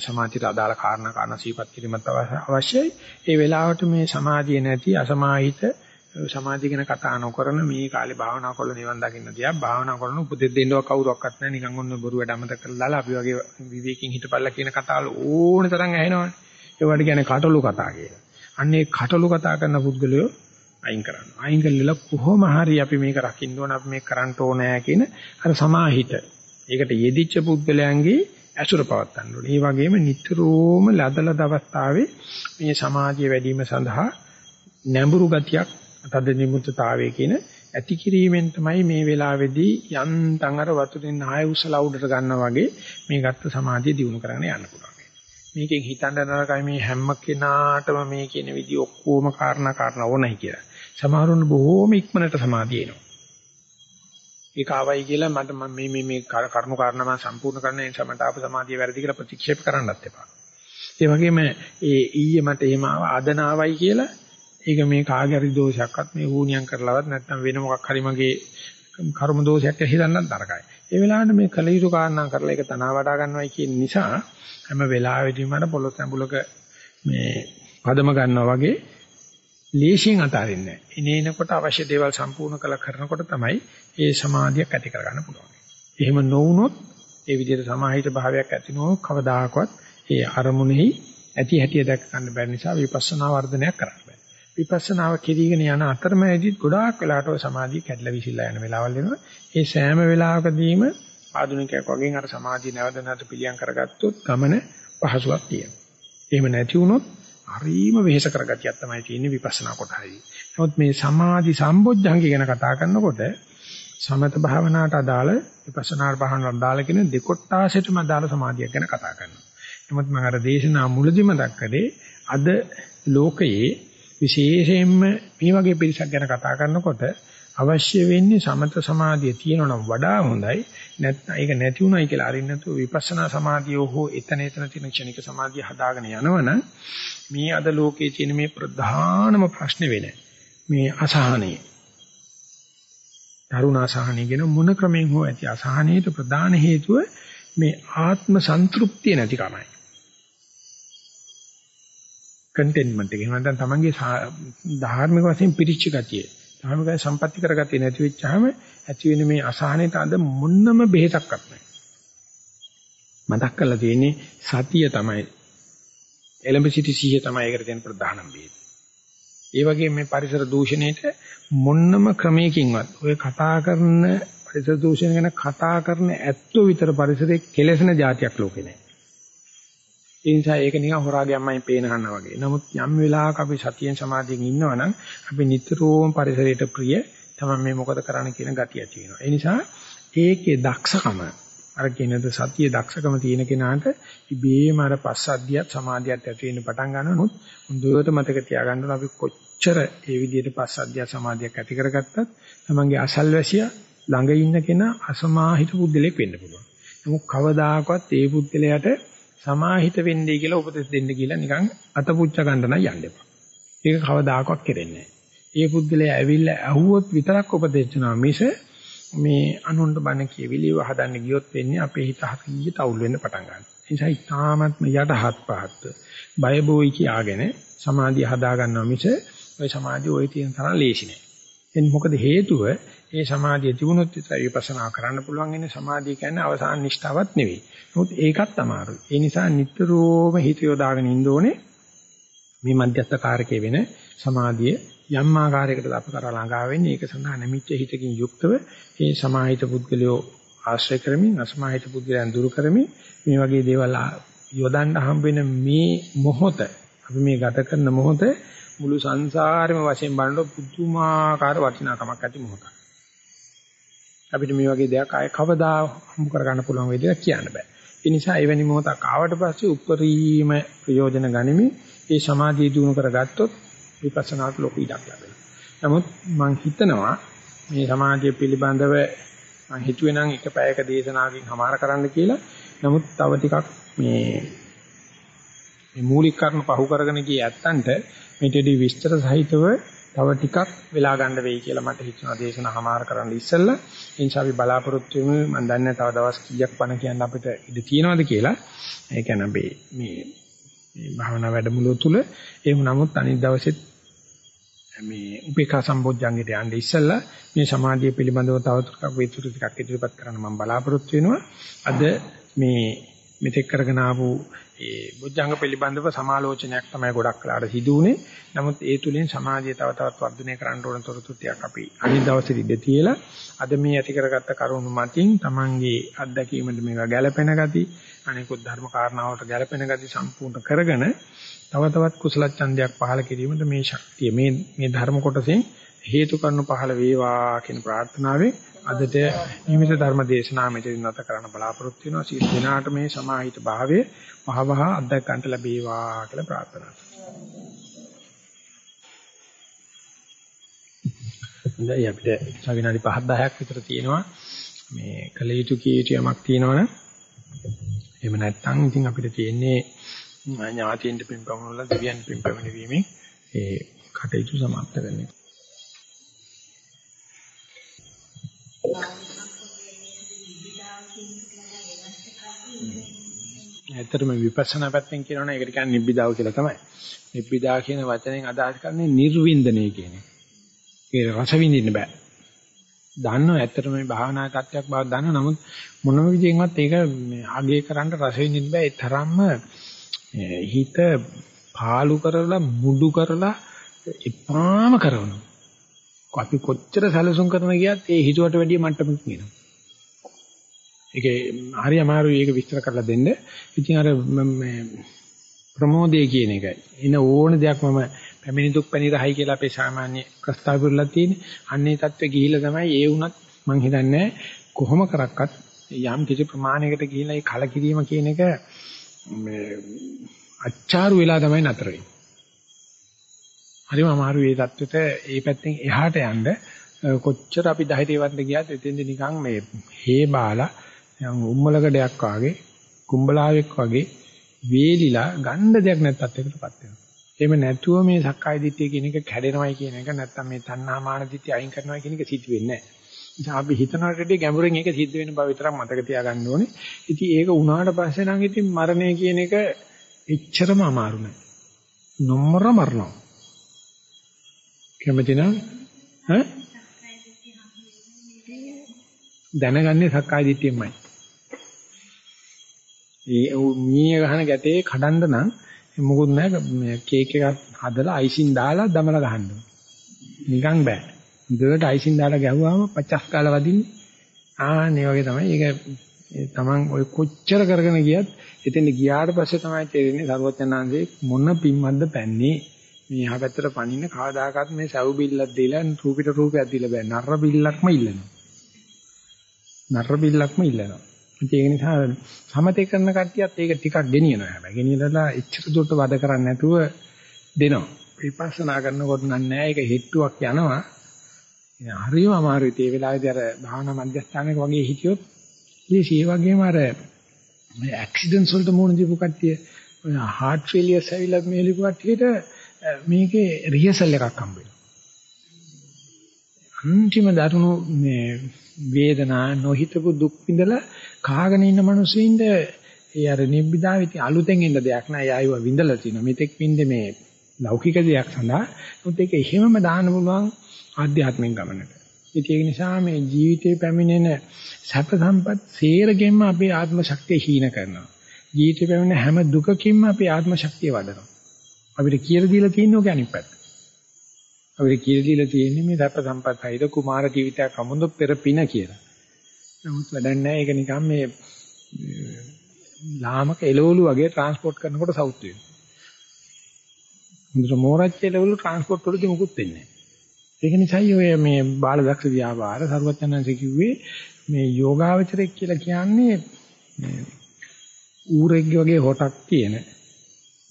සමාධියට අදාළ කාරණා කාරණා සිහිපත් කිරීමත් අවශ්‍යයි. ඒ වෙලාවට මේ සමාධිය නැති අසමාහිත සමාධිය ගැන කතා නොකරන මේ කාලේ භාවනා කරලා නිවන් දකින්න තියා භාවනා කරන උපදෙස් දෙන්නව කවුරක්වත් නැහැ නිකන් ඔන්න බොරු වැඩ අමතක කරලා දාලා අපි වගේ විවේකයෙන් හිටපල්ලා කියන කතාවල ඕනේ තරම් ඇහෙනවනේ ඒවට කියන්නේ කටළු කතා කියලා. අන්නේ කටළු කතා කරන පුද්ගලයෝ අයින් කරනවා. අයින් කළා කොහොම හරි අපි මේක රකින්න ඕන අපි මේක කරන්න ඕනෑ කියන අර සමාහිත. ඒකට යෙදිච්ච පුද්ගලයන්ගේ ඇසුර පවත්වන්න ඕනේ. ඒ වගේම නිතරම ලදලද අවස්ථාවේ මේ සමාධිය වැඩි වීම සඳහා නැඹුරු ගතියක් තද නිමුත්තතාවය කියන ඇති කිරීමෙන් තමයි මේ වෙලාවේදී යන්තම් අර වතුරින් ආය උසලා උඩට ගන්නවා වගේ මේ ගත්ත සමාධිය දිනු කරගෙන යන්න පුළුවන්. මේකෙන් හිතන්න නරකයි මේ හැම කෙනාටම මේ කියන විදිහ ඔක්කොම කාරණා කාරණා ඕනයි කියලා. සමහරුන් බොහෝම ඉක්මනට සමාධිය එනවා. ඒක ආවයි කියලා මට මේ මේ මේ කරුණු කාරණා මම සම්පූර්ණ කරන්න ඒ නිසා මට ආපු සමාධිය වැරදි කියලා ප්‍රතික්ෂේප කරන්නත් එපා. ඒ වගේම ඒ ඊයේ මට එහෙම ආව ආදනාවයි කියලා ඒක මේ කාගේ හරි දෝෂයක්වත් මේ වුණියම් කරලවත් නැත්නම් වෙන මොකක් හරි මගේ කර්ම දෝෂයක් හිතන්නත් තරකයි. ඒ වෙලාවට මේ කල යුතු කාරණා කරලා ඒක තනවා වඩා ගන්නවයි කියන නිසා හැම වෙලාවෙදීම මට පොළොස් ඇඹුලක මේ පදම ගන්නවා වගේ ලේසියෙන් අතාරින්නේ නැහැ. ඉනේනකොට අවශ්‍ය දේවල් සම්පූර්ණ කළ කරනකොට තමයි ඒ සමාධියක් ඇති කරගන්න පුළුවන්. එහෙම නොවුනොත් ඒ විදිහට සමාහිත භාවයක් ඇති නොවොත් කවදාකවත් ඒ අරමුණෙහි ඇති හැටිය දැක ගන්න බැරි නිසා විපස්සනා වර්ධනයක් කරන්න බෑ. විපස්සනාව කෙරීගෙන යන අතරමැදිත් ගොඩාක් වෙලාට ඔය සමාධිය කැඩලා විසිලා යන වෙලාවල් වෙනවා. ඒ සෑම වෙලාවකදීම ආධුනිකයෙක් වගේ අර සමාධිය නැවත නැවත පිළියම් කරගත්තොත් ගමන පහසුවක් තියෙනවා. එහෙම නැති වුණොත් හරීම වෙහෙස කරගතියක් තමයි තියෙන්නේ විපස්සනා කොටහයි. නමුත් මේ සමාධි සම්බොජ්ජංගය ගැන කතා කරනකොට සමත භාවනාවට අදාළ විපස්සනා භාවනාවට අදාළ කියන දෙකොට්ටාසෙටම අදාළ සමාධියක් ගැන කතා කරනවා. නමුත් මම අර දේශනා මුලදිම දක්කදී අද ලෝකයේ විශේෂයෙන්ම මේ වගේ පිරිසක් ගැන කතා කරනකොට අවශ්‍ය වෙන්නේ සමත සමාධිය තියෙනවා නම් වඩා හොඳයි. නැත්නම් ඒක නැති උනායි කියලා අරින්න නැතුව විපස්සනා සමාධිය හෝ එතන එතන තියෙන ක්ෂණික සමාධිය හදාගෙන යනවනම් මේ අද ලෝකයේ තියෙන මේ ප්‍රධානම ප්‍රශ්නේ වෙන මේ අසහනය. තරුණ අසහනය කියන මොන ක්‍රමෙන් හෝ ඇති අසහනයට ප්‍රධාන හේතුව මේ ආත්ම සන්තුෂ්තිය නැතිකමයි. කන්ටේන්මන්ට් එක. එහෙම නැත්නම් තමන්ගේ ධාර්මික වශයෙන් පිරිච්ච ගතිය. ධාර්මික සම්පatti කරගතිය නැති වෙච්චාම ඇති වෙන මේ අසහනෙට අද මොන්නම බෙහෙතක්වත් නැහැ. මතක් කරලා තියෙන්නේ සතිය තමයි. එලඹ සිටි සිහිය තමයි ඒකට තියෙන ප්‍රධානම බෙහෙත. ඒ වගේ මේ පරිසර දූෂණයට මොන්නම ක්‍රමයකින්වත් ඔය කතා කරන පරිසර දූෂණ ගැන කතා කරන ඇත්තෝ විතර පරිසරයේ කෙලෙසන જાතියක් ලෝකේ නැහැ. ඒ නිසා ඒක නිකන් හොරාගේ අම්මයි පේන ගන්නවා වගේ. නමුත් යම් වෙලාවක අපි සතියෙන් සමාධියෙන් ඉන්නවනම් අපි නිතරම පරිසරයට ප්‍රිය තමයි මේ මොකද කරන්න කියන ගතිය ඇති වෙනවා. ඒ නිසා ඒකේ දක්ෂකම අර කියනද සතියේ දක්ෂකම තියෙන කෙනාට ඉබේම අර පස්සද්ධියත් සමාධියත් ඇති වෙන්න පටන් ගන්නවනොත් හොඳට මතක තියාගන්න අපි කොච්චර ඒ විදිහට පස්සද්ධිය සමාධියක් ඇති කරගත්තත් තමන්ගේ අසල්වැසියා ළඟ ඉන්න කෙනා අසමාහිත පුද්ගලෙක් වෙන්න පුළුවන්. නමුත් කවදාකවත් ඒ පුද්ගලයාට සමාහිත වෙන්නේ කියලා උපදෙස් දෙන්න කියලා නිකන් අතපුච්ච ගන්න නම් යන්න එපා. ඒක කවදාකවත් කෙරෙන්නේ නැහැ. ඒ පුද්ගලයා ඇවිල්ලා ඇහුවොත් විතරක් උපදෙස් දෙනවා මිස මේ අනුන්ට බණ කියවිලිව හදන්න ගියොත් වෙන්නේ අපේ හිත හරියට අවුල් වෙන්න පටන් ගන්නවා. ඒ නිසා ඉතාමත්ම යටහත් පහත් බය බොයි කියාගෙන සමාධිය හදා ගන්නවා මිස ওই සමාධිය ওই තියෙන තරම් ලේසි නෑ. එන්නේ මොකද හේතුව ඒ සමාධිය තිබුණොත් විතරයි විපස්සනා කරන්න පුළුවන් ඉන්නේ සමාධිය කියන්නේ අවසාන නිෂ්ඨාවක් නෙවෙයි. නමුත් ඒකත් අමාරුයි. ඒ නිසා නිතරම හිත යොදාගෙන ඉන්න ඕනේ මේ මධ්‍යස්ථ කාරකයේ වෙන සමාධිය යම් ආකාරයකට අප කරා ළඟා වෙන්නේ ඒක සඳහා නැමිච්ච හිතකින් යුක්තව මේ සමාහිත පුද්ගලයෝ ආශ්‍රය කරමින් අසමාහිත පුද්ගලයන් දුරු කරමින් මේ වගේ දේවල් යොදන්න හම්බ වෙන මේ මොහොත අපි මේ ගත කරන මොහොත මුළු සංසාරෙම වශයෙන් බලනකොට පුදුමාකාර වටිනාකමක් ඇති මොහොතක්. අපිට මේ වගේ දෙයක් ආයේ කවදා හම්බ කරගන්න පුළුවන් වේද කියන්න බෑ. ඒ නිසා එවැනි මොහොතක් ආවට පස්සේ උපරිම ප්‍රයෝජන ගනිමින් ඒ සමාධිය දිනු කරගත්තොත් විපස්සනාට ලොකු ඉඩක් ලැබෙනවා. නමුත් මම හිතනවා මේ සමාධිය පිළිබඳව මම හිතුවේ නම් එක පැයක දේශනාවකින් හමාර කරන්න කියලා. නමුත් තව ටිකක් මේ මේ මූලික කර්ම පහු කරගෙන ගිය ඇත්තන්ට මේටදී විස්තර සහිතව තව ටිකක් වෙලා ගන්න වෙයි කියලා මට හිතෙනවා දේශන හමාර කරන්න ඉස්සෙල්ලා. ඒ නිසා අපි බලාපොරොත්තු වෙමු මම දන්නේ තව දවස් කීයක් පණ කියන්න අපිට ඉඩ තියෙනවද කියලා. ඒ කියන්නේ අපි මේ මේ භාවනා වැඩමුළුව තුල එහෙම නමුත් අනිත් දවසෙත් මේ උපේක්ෂා සම්බොජ්ජංගයට යන්න ඉස්සෙල්ලා මේ සමාධිය පිළිබඳව තව ටිකක් විස්තර ටිකක් ඉදිරිපත් කරන්න මම බලාපොරොත්තු වෙනවා. අද මේ මෙතෙක් කරගෙන ආපු ඒ බොජ්ජංග පිළිබඳව සමාලෝචනයක් තමයි ගොඩක් කලාට සිදු වුනේ. නමුත් ඒ තුලින් සමාජය තව තවත් වර්ධනය කරන්න ඕන තොරතුරු ටිකක් අපි අනිත් දවසේ ඉඳ තියලා අද මේ ඇති කරගත්ත කරුණු මතින් Tamanගේ අත්දැකීමෙන් මේවා ගැළපෙන ගති අනිකුත් ධර්ම කාරණාවට ගැළපෙන ගති සම්පූර්ණ කරගෙන තව තවත් කුසල ඡන්දයක් පහළ කිරීමට මේ ශක්තිය මේ මේ ධර්ම කොටසෙන් හේතු කරනු පහළ වේවා කියන ප්‍රාර්ථනාවෙන් අදට නිමිත ධර්ම දේශනාව මෙතනින් නැත කරන්න බලාපොරොත්තු වෙනවා. සියලු දෙනාට මේ සමාහිත භාවය වහවහ අත්දැක ගන්නට ලැබේවා කියලා ප්‍රාර්ථනා කරනවා. දැන් අපිට විනාඩි 5 10ක් විතර තියෙනවා. මේ කල යුතු කී යුතු යමක් තියෙනවනේ. එහෙම නැත්නම් ඉතින් අපිට තියෙන්නේ ඥාතියින්ට පින්පමුණලා දෙවියන් පින්පමුණ වීමෙන් ඒ කටයුතු සමාප්ත කරන ඇත්තටම විපස්සනා පැත්තෙන් කියනවනේ ඒකට කියන්නේ නිබ්බිදාව කියලා තමයි. නිබ්බිදා කියන වචනයෙන් අදහස් කරන්නේ නිර්වින්දනය කියන එක. ඒක රස විඳින්න බෑ. දන්නවා ඇත්තටම මේ භාවනා තත්ත්වයක් බව දන්නවා. නමුත් මොනම විදියෙන්වත් ඒක අගේ කරන්න රස විඳින්න බෑ. ඒ තරම්ම හිත පාලු කරලා මුඩු කරලා එපාම කරනවා. අපි කොච්චර සැලසුම් කරන ගියත් ඒ හිතුවට වැඩිය මට්ටමකින් එනවා. ඒකේ හරි අමාරුයි ඒක විස්තර කරලා දෙන්න. ඉතින් අර මේ ප්‍රමෝදයේ කියන එකයි. එන ඕන දෙයක් මම පැමිණි දුක් පැනිරහයි කියලා අපේ සාමාන්‍ය ප්‍රස්තාව පුරලා තියෙන්නේ. අන්නේ தත්ත්වෙ ගිහිල්ලා තමයි ඒ වුණත් මං හිතන්නේ කොහොම කරක්වත් යම් කිසි ප්‍රමාණයකට ගිහිල්ලා ඒ කලකිරීම කියන එක මේ අච්චාරු වෙලා තමයි නතර වෙන්නේ. හරිම අමාරු මේ தත්වෙට ඒ පැත්තෙන් එහාට යන්න කොච්චර අපි ධෛර්යවන්ත ගියත් එතෙන්ද නිකන් මේ හේ බාලා උම්මලකඩයක් වාගේ කුඹලාවෙක් වගේ වේලිලා ගන්න දෙයක් නැත්තත් එකටපත් වෙනවා. එහෙම නැතුව මේ සක්කාය දිට්ඨිය කියන එක කැඩෙනවයි කියන එක නැත්තම් මේ තණ්හා මාන දිට්ඨිය අයින් කරනවා කියන එක සිද්ධ වෙන්නේ නැහැ. නිසා අපි හිතනකොටදී ගැඹුරින් ඒක සිද්ධ වෙන බව විතරක් මතක තියාගන්න ඕනේ. ඉතින් ඒක උනාට පස්සේ නම් ඉතින් මරණය කියන එක එච්චරම අමාරු නෑ. නොමර මරනවා. කැමති නම් ඈ දැනගන්නේ සක්කාය දිට්ඨියමයි. ඒ මීය ගහන ගැටේ කඩන්න නම් මොකුත් නැහැ මේ කේක් එකක් හදලා අයිසින් දාලා දමලා ගහන්න නිකන් බෑ. හොඳට අයිසින් දාලා ගැහුවාම පචස් කාලා වදින්නේ. ආන්නේ වගේ තමයි. ඒක තමන් ඔය කොච්චර කරගෙන ගියත් එතෙන් ගියාට පස්සේ තමයි තේරෙන්නේ සර්වඥාන්සේ මොන පිම්මද්ද පැන්නේ. මේ යහ පැත්තට පනින්න කවදාකවත් මේ සව් බිල්ලක් දීලා රූපිට රූපයක් දීලා බෑ. නර බිල්ලක්ම ඉල්ලනවා. නර බිල්ලක්ම ඉල්ලනවා. ඒක නිසා සමතේ කරන කට්ටියත් ඒක ටිකක් ගෙනියනවා හැබැයි. ගෙනියලා එච්චර දුරට වද කරන්නේ නැතුව දෙනවා. විපස්සනා කරනකොට නෑ ඒක හිට්ටුවක් යනවා. හරිම අමාරුයි. ඒ වෙලාවේදී අර භාවනා මධ්‍යස්ථානයක වගේ හිටියොත් ඉතින් ඒ වගේම අර මේ ඇක්සිඩන්ට්ස් වලට මුහුණ දීපු කට්ටිය හાર્ට් ෆේලියර්ස් ඇවිල්ලා මේ ලිපු කට්ටියට මේකේ රිහර්සල් එකක් හම්බ වෙනවා. අන්තිම දරුණු මේ වේදනා නොහිතපු දුක් විඳලා කාගෙන ඉන්න මිනිස්සුින්ද ඒ අර නිබ්බිදාව ඉතින් අලුතෙන් එන්න දෙයක් නෑ. ආයව විඳලා තිනවා. මෙතෙක් විඳේ මේ ලෞකික දෙයක් සඳහා. මොකද ඒක එහෙමම දාන්න පුළුවන් ආධ්‍යාත්මික ගමනට. ඒක නිසා මේ ජීවිතේ පැමිණෙන සැප සම්පත් සේරගෙන්ම අපේ ආත්ම ශක්තිය හීන කරනවා. ජීවිතේ පැමිණෙන හැම දුකකින්ම අපේ ආත්ම ශක්තිය වඩනවා. අපිට කියලා දීලා තියෙන්නේ ඔක අනිත් පැත්ත. අපිට කියලා දීලා තියෙන්නේ මේ දප සම්පත් හයිද කුමාර ජීවිතයක් අමුදො පෙර පින කියලා. නමුත් වැඩක් නැහැ ඒක නිකන් මේ ලාමක එළවලු වගේ ට්‍රාන්ස්පෝර්ට් කරනකොට සවුත් වෙනවා. හොඳට මෝරච්ච එළවලු ට්‍රාන්ස්පෝර්ට් වලදී මුකුත් වෙන්නේ නැහැ. ඒක නිසායි ඔය මේ බාල දක්ෂ ව්‍යාපාර සරුවචනන්සේ කිව්වේ මේ යෝගාවචරයක් කියලා කියන්නේ ඌරෙක් වගේ හොටක් තියෙන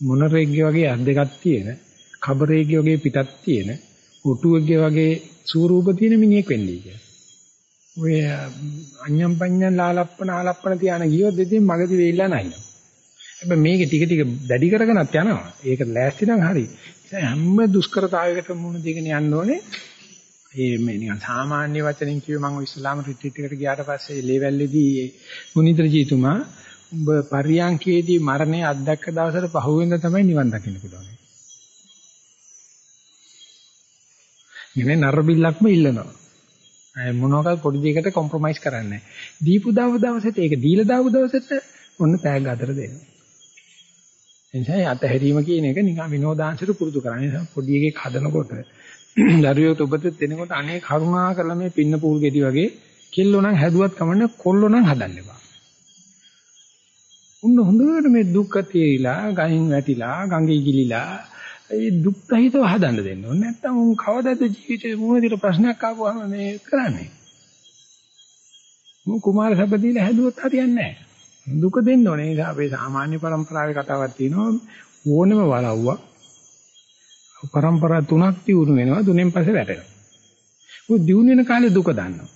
මොනරෙක්ගේ වගේ අත් දෙකක් තියෙන කබරේගේ වගේ පිටක් තියෙන ඔටුවෙක්ගේ වගේ ස්වරූප තියෙන මිනිහෙක් වෙන්නේ කියලා. ඔය අඤ්ඤම් පඤ්ඤම් ලාලප්පන ආලප්පන තියාන ගියොත් ඉතින් මගදී වෙයිලා නැහැ. හැබැයි මේක ටික ටික දැඩි කරගෙනත් යනවා. ඒක ලෑස්ති නම් හරි. හැම දුෂ්කරතාවයකට මුහුණ දීගෙන යන්න ඕනේ. ඒ මේ නිකන් සාමාන්‍ය වචනෙන් කිව්ව මම ඉස්ලාම රිට්‍රීට් එකට ගියාට පස්සේ ලේවැල්ලේදී මුනිද්‍ර ජීතුමා උඹ පරියන්කේදී මරණය අත්දැක්ක දවසට පහුවෙන්ද තමයි නිවන් දකින්න පුළුවන්. ඉන්නේ නර බිල්ලක්ම ඉල්ලනවා. අය මොනවාකට පොඩි දෙයකට කොම්ප්‍රොමයිස් කරන්නේ නැහැ. දීපු දව දවසට ඒක දීලා දාපු දවසට ඔන්න තෑග්ග අතර දෙනවා. එනිසා අතහැරීම කියන එක නිකන් විනෝදාංශයට පුරුදු කරන්නේ. පොඩි එකෙක් හදනකොට දරුවෙකුට උපදෙස් දෙනකොට අනේ කරුණා කරලා මේ පින්න පූල් ගෙඩි වගේ කෙල්ලෝ නම් හැදුවත් කමන්නේ කොල්ලෝ නම් හදන්න එපා. උන්න හොඳට මේ දුක්ඛ තේරිලා, ගහෙන් වැටිලා, ගඟේ ගිලිලා ඒ දුක් සහිතව හදන්න දෙන්න ඕනේ. නැත්තම් උන් කවදාද ජීවිතේ මොනදිට ප්‍රශ්නයක් ආවම මේ කරන්නේ. මු කුමාර සබදීල හැදුවත් හරියන්නේ නැහැ. දුක දෙන්න ඕනේ. ඒක අපේ සාමාන්‍ය પરම්පරාවේ කතාවක් තියෙනවා ඕනෙම වලව්වක්. પરම්පරා තුනක් දිනු වෙනවා. තුනෙන් පස්සේ වැටෙනවා. මොකද දිනු වෙන කාලේ දුක දන්නවා.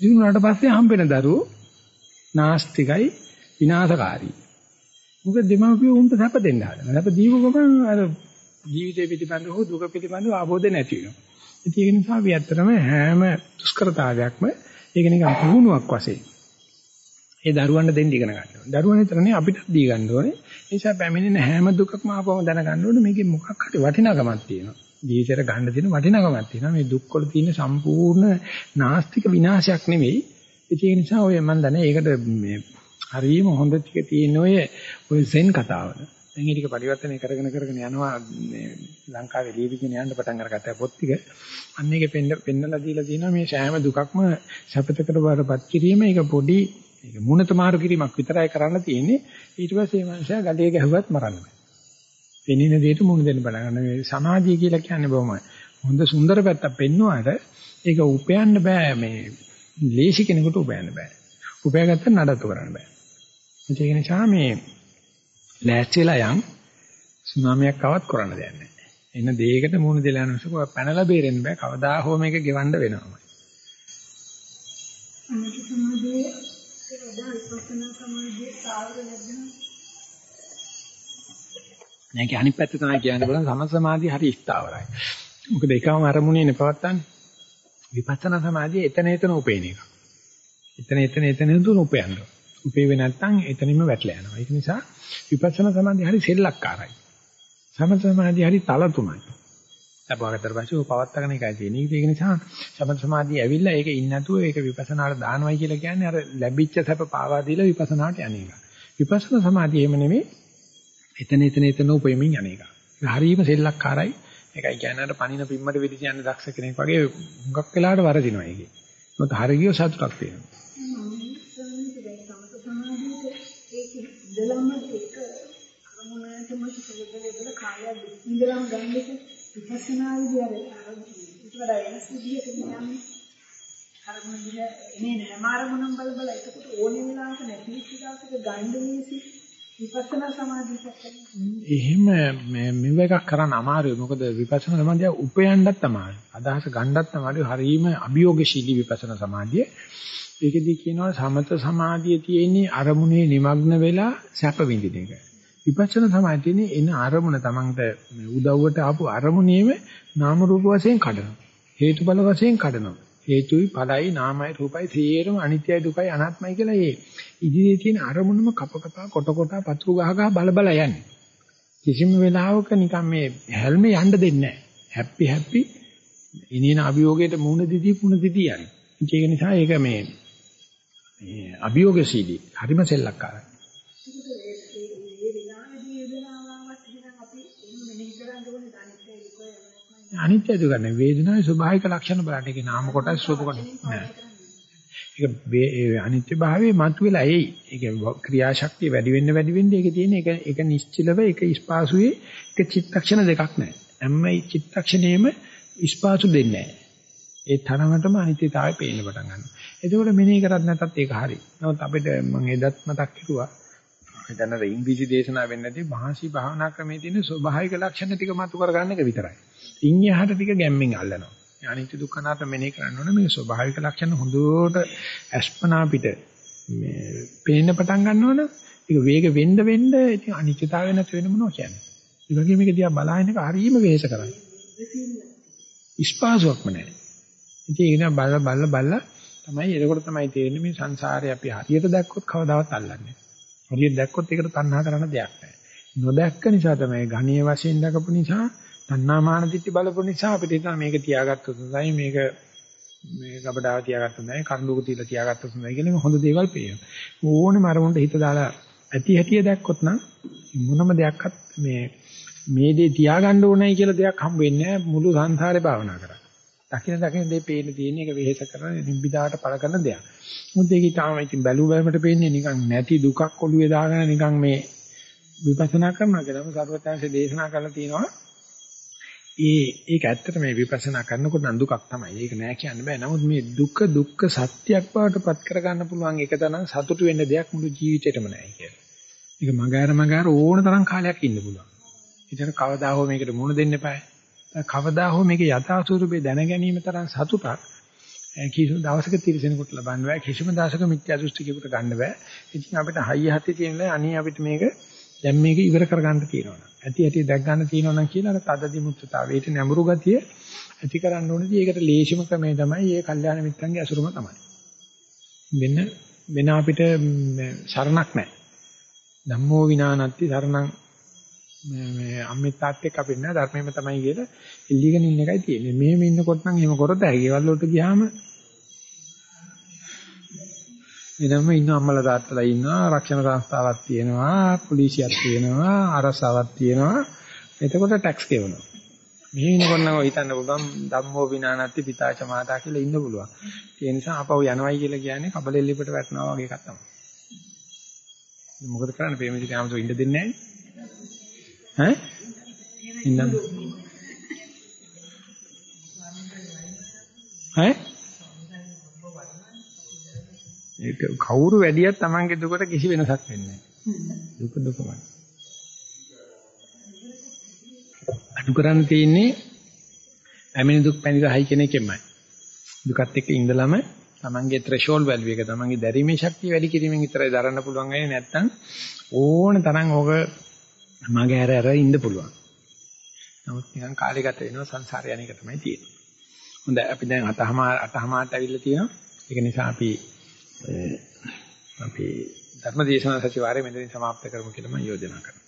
දිනුනාට පස්සේ හම්බෙන දරුවෝ නාස්තිකයි විනාශකාරී. මොකද දෙමාපියෝ උන්ට සැප දෙන්න හදනවා. සැප දීව ගමන් අර ජීවිතේ පිටිපන්ද හෝ දුක පිටිපන්ද ආબોධ නැති වෙනවා. ඉතින් ඒ නිසා අපි ඇත්තටම හැම දුෂ්කරතාවයක්ම ඒක නිකන් පුහුණුවක් වශයෙන් ඒ දරුවන්ට දෙන්න ඉගෙන ගන්න ඕනේ. දරුවන් විතරනේ අපිට දී ගන්න ඕනේ. ඒ නිසා පැමිණෙන හැම දුකක්ම ආපුවම දැනගන්න ඕනේ මේකේ මොකක් හරි වටිනාකමක් තියෙනවා. ජීවිතේට ගන්න තියෙන වටිනාකමක් තියෙනවා. මේ දුක් වල තියෙන සම්පූර්ණ නාස්තික විනාශයක් නෙවෙයි. ඒ නිසා ඔය මම දන්නේ ඒකට මේ හරියම හොඳ ටික තියෙන ඔය ඔය සෙන් කතාවල. දැන් ඊටික පරිවර්තනය කරගෙන කරගෙන යනවා මේ ලංකාවේ ලියවිගෙන යන්න පටන් අරගත්ත පොත් ටික. අන්න ඒකේ පෙන්න පෙන්නලා දීලා තියෙනවා මේ සෑම දුකක්ම සැපතකට බාරපත් කිරීම ඒක පොඩි ඒක මුණත මාරු කිරීමක් විතරයි කරන්න තියෙන්නේ. ඊට පස්සේ මේ මනුස්සයා ගලේ ගැහුවත් මරන්න බෑ. පෙනින දෙයට මුණ දෙන්න බල ගන්න. මේ සමාධිය කියලා කියන්නේ බොහොම හොඳ සුන්දර පැත්තක් පෙන්වුවාට ඒක උපයන්න බෑ මේ ලේසි කෙනෙකුට උපයන්න බෑ. උපයාගත්ත නඩත්තු කරන්න බෑ. ඒක නිසා මේ ලෑස්තිලා යම් සුනාමියක් ආවත් කරන්න දෙයක් නැහැ. එන දෙයකට මුණ දෙලා යනසක පැනලා බේරෙන්න බෑ. කවදා හෝ මේක ගෙවන්න වෙනවා. අනිත් සමාධියේ වඩා විපස්සනා සමාධියේ සාවර ලැබෙනවා. නැක අනිත් පැත්ත තමයි කියන්න බලන සම සමාධිය හරි ස්ථාවරයි. මොකද එකම අරමුණේ නෙපවත්තන්නේ. විපස්සනා සමාධිය එතන එතන උපේන එක. එතන එතන එතන දුන උපයන්න. උපේවේ නැත්නම් එතනින්ම වැටලා යනවා. ඒක නිසා විපස්සනා සමාධිය හරි සෙල්ලක්කාරයි. සම සමාධිය හරි තල තුනයි. ලැබවගත්තට පස්සේ ඔය පවත්තගෙන එකයි තියෙන්නේ. ඒක නිසා සමථ සමාධිය ඇවිල්ලා ඒක ඉන්නේ නැතුව ඒක විපස්සනාට දානවයි කියලා කියන්නේ අර ලැබිච්ච සැප පාවා දීලා විපස්සනාට යන එක. විපස්සනා සමාධිය එහෙම නෙමෙයි. එතන එතන එතන උපයමින් යන එක. හරීම සෙල්ලක්කාරයි. ඒකයි කියන්නේ අර පණින පිම්මට වෙදි කියන්නේ දක්ෂ කෙනෙක් වගේ හුඟක් වෙලාවට වරදිනවා ඒකේ. මොකද හරියෝ සතුටක් තියෙනවා. ඉඳලම ඒක අරමුණටම සිදුවෙන කාලයක් ඉඳලම ගන්න විපස්සනාවේදී අර ඊට වඩා වෙනස් විදිහකට යන්නේ. අරමුණ දිහ එනේ හැම අරමුණක් බල බල එතකොට ඕනේ වෙලාවක නැති වෙච්ච දවසක ගන්න මේසි විපස්සනා සමාධියක් එහෙම මේ මෙව එකක් කරන්න අමාරුයි. මොකද විපස්සනා සමාධිය උපයන්නත් අමාරුයි. අදහස ගන්නත් අමාරුයි. හරීම අභියෝගශීලී විපස්සනා සමාධිය. ඒකෙදි කියනවා සමත සමාධිය තියෙන්නේ අරමුණේ নিমগ্ন වෙලා සැප විඳින එක. විපස්සනා සමාධිය තියෙන්නේ එන අරමුණ තමන්ට උදව්වට ආපු අරමුණේම නාම රූප වශයෙන් කඩනවා. හේතුඵල වශයෙන් කඩනවා. හේතුයි ඵලයි නාමයි රූපයි සියරම අනිත්‍යයි දුකයි අනාත්මයි කියලා ඒ ඉදිරියේ තියෙන අරමුණම කප කප කොට කොට පතුරු ගහ ගහ බල බල යන්නේ. කිසිම වෙලාවක නිකන් මේ හැල්මේ යන්න දෙන්නේ නැහැ. හැපි හැපි ඉනින අභියෝගයට මුහුණ දිදී මුහුණ දිදී යන්නේ. ඒක නිසා ඒක මේ මේ අභියෝගශීලී හරිම සෙල්ලක්කාරයි. අනිත්‍ය දුක නේ වේදනාවේ ස්වභාවික ලක්ෂණ බලන්න ඒකේ නාම කොටස් රූප කොටස් නෑ. ඒක අනිත්‍ය භාවයේ මතුවලා එයි. ඒක ක්‍රියාශක්තිය වැඩි වෙන්න වැඩි වෙන්න ඒකේ තියෙන එක එක නිශ්චලව එක ස්පාසුවේ එක චිත්තක්ෂණ දෙකක් නෑ. හැම චිත්තක්ෂණයෙම ස්පාසු දෙන්නේ නෑ. ඒ තරමටම අනිත්‍යතාවය පේන්න පටන් ගන්නවා. එතකොට මෙනෙහි කරත් නැතත් ඒක හරි. නමුත් අපිට මම එදත් මතක් කරුවා දැන් අර ඉංග්‍රීසි දේශනාව වෙන්නේ නැති මහසි භාවනා ක්‍රමයේ තියෙන ස්වභාවික ලක්ෂණ ටික මතු කරගන්න එක විතරයි. ඉන් එහාට ටික ගැම්මින් අල්ලනවා. අනිත්‍ය දුක්ඛ නාත මෙනෙහි කරන්න ඕනේ මේ ස්වභාවික ලක්ෂණ හොඳට අස්පනා පිට මේ පේන්න පටන් ගන්නවනේ ඒක වේග වෙන්න වෙන්න ඉතින් අනිත්‍යතාවය නැති වෙන මොනවා කියන්නේ. ඒ වගේ මේක දිහා බලහින්න එක හරියම වෙහෙස කරයි. ඉස්පාසුවක්ම නැහැ. ඉතින් ඒක නා බල බල බල තමයි එතකොට තමයි තේරෙන්නේ මේ සංසාරේ අපි හරියට දැක්කොත් කවදාවත් අල්ලන්නේ නැහැ. හරියට දැක්කොත් ඒකට තණ්හා කරන්න දෙයක් නැහැ. නොදැක්ක නිසා තමයි ඝණීය වශයෙන් දකපු නිසා තණ්හා මාන දිට්ඨි බලපු නිසා අපිට හිතන මේක තියාගත්තොත් තමයි මේක මේ ගබඩාව තියාගත්ත නැහැ කරුණුක තියලා තියාගත්ත නැහැ කියන හොඳ දේවල් පේනවා. ඕනේ මරමුන්ට හිත දාලා ඇති හැටිය දැක්කොත් නම් මොනම දෙයක්වත් මේ මේ දේ තියාගන්න ඕනයි කියලා දෙයක් හම්බ වෙන්නේ මුළු සංසාරේ භාවනා කරා. දකින දකින දේ පේන තියෙන එක වෙහෙස කරන නිබ්බිදාට පළ කරන දෙයක්. මොකද ඒක ඊටාම ඉතින් බැලු බැලමට පේන්නේ නිකන් නැති දුකක් ඔළුවේ දාගෙන නිකන් මේ විපස්සනා කරනවා කියලාම සර්වඥාන්සේ දේශනා කරලා තියෙනවා. ඒ ඒක ඇත්තට මේ විපස්සනා කරනකොට නම් දුකක් තමයි. ඒක නෑ කියන්න බෑ. නමුත් මේ දුක දුක්ඛ සත්‍යයක් බවට පත් කරගන්න පුළුවන් එක තරම් සතුටු වෙන්න දෙයක් මුළු ජීවිතේටම නෑ කියලා. මේක මගාර මගාර ඕන තරම් කාලයක් ඉන්න පුළුවන්. ඉතින් කවදා හෝ මේකට මුණ දෙන්න එපායි. කවදා හෝ මේක යථා ස්වරූපේ දැන ගැනීම තරම් සතුටක් කිසිම දවසක තිරසෙනෙකුට ලබන්න බෑ. කිසිම දවසක මිත්‍යා දෘෂ්ටිකෙකුට ගන්න බෑ. ඉතින් අපිට හයිය හතේ තියෙන අනේ අපිට මේක දැන් මේක ඉවර කරගන්න තියෙනවා. ඇති ඇති දැක් ගන්න තියෙනවා නම් කියලා අර තදදි මුත්තතාවේට නැඹුරු ගතිය ඇති කරන්න ඕනේදී ඒකට ලේසිම ක්‍රමය තමයි මේ කල්යාණ මිත්‍රන්ගේ අසුරම තමයි. වෙන වෙන අපිට සරණක් නැහැ. ධම්මෝ විනානත්ති සරණං මේ අම්මිතාත් එක්ක අපිට නෑ ධර්මෙම තමයි කියලා ඉල්ලීගෙන ඉන්න එකයි තියෙන්නේ. මෙහෙම ඉන්නකොට නම් එහෙම කරොත් ඇයි ගෙවල් වලට ගියාම එනම ඉන්න අම්මලා තාත්තලා ඉන්නවා රක්ෂණ සංස්ථාවක් තියෙනවා පොලිසියක් තියෙනවා අරසාවක් තියෙනවා එතකොට ටැක්ස් ගෙවනවා. මෙහෙ ඉන්නකොට නම් හිතන්න පුළුවන් ධම්මෝ විනානත්ති පිතාච මාතා කියලා ඉන්න පුළුවන්. ඒ නිසා ආපහු යනවයි කියලා කියන්නේ කබලෙල්ලිපට වැටෙනවා වගේ එකක් තමයි. මොකද කරන්නේ? ප්‍රේමජි කාමසෝ ඉන්න දෙන්නේ නැහැ. ඈ ඉන්නම් ඈ ඒක කවුරු වැඩියත් Tamange දුකට කිසි වෙනසක් වෙන්නේ නැහැ දුක දුකමයි අඩු කරන්න තියෙන්නේ පැමිණි දුක් පැණි රහයි කියන එකෙමයි දුකත් එක්ක ඉඳලම තමන්ගේ threshold value එක තමන්ගේ දැරීමේ ශක්තිය වැඩි කිරීමෙන් විතරයි දරන්න පුළුවන් වෙන්නේ නැත්නම් ඕන තරම් ඕක මගේ ඇර ඇර ඉන්න පුළුවන්. නමුත් නිකන් කාලය ගත වෙනවා සංසාරය යන එක තමයි තියෙන්නේ. හොඳයි අපි දැන් අතහම අතහමාට ඇවිල්ලා තියෙනවා. ඒක නිසා අපි අපි ධර්ම දේශනා සතිವಾರයේ මෙතනින් સમાપ્ત කරමු කියලා මම යෝජනා කරනවා.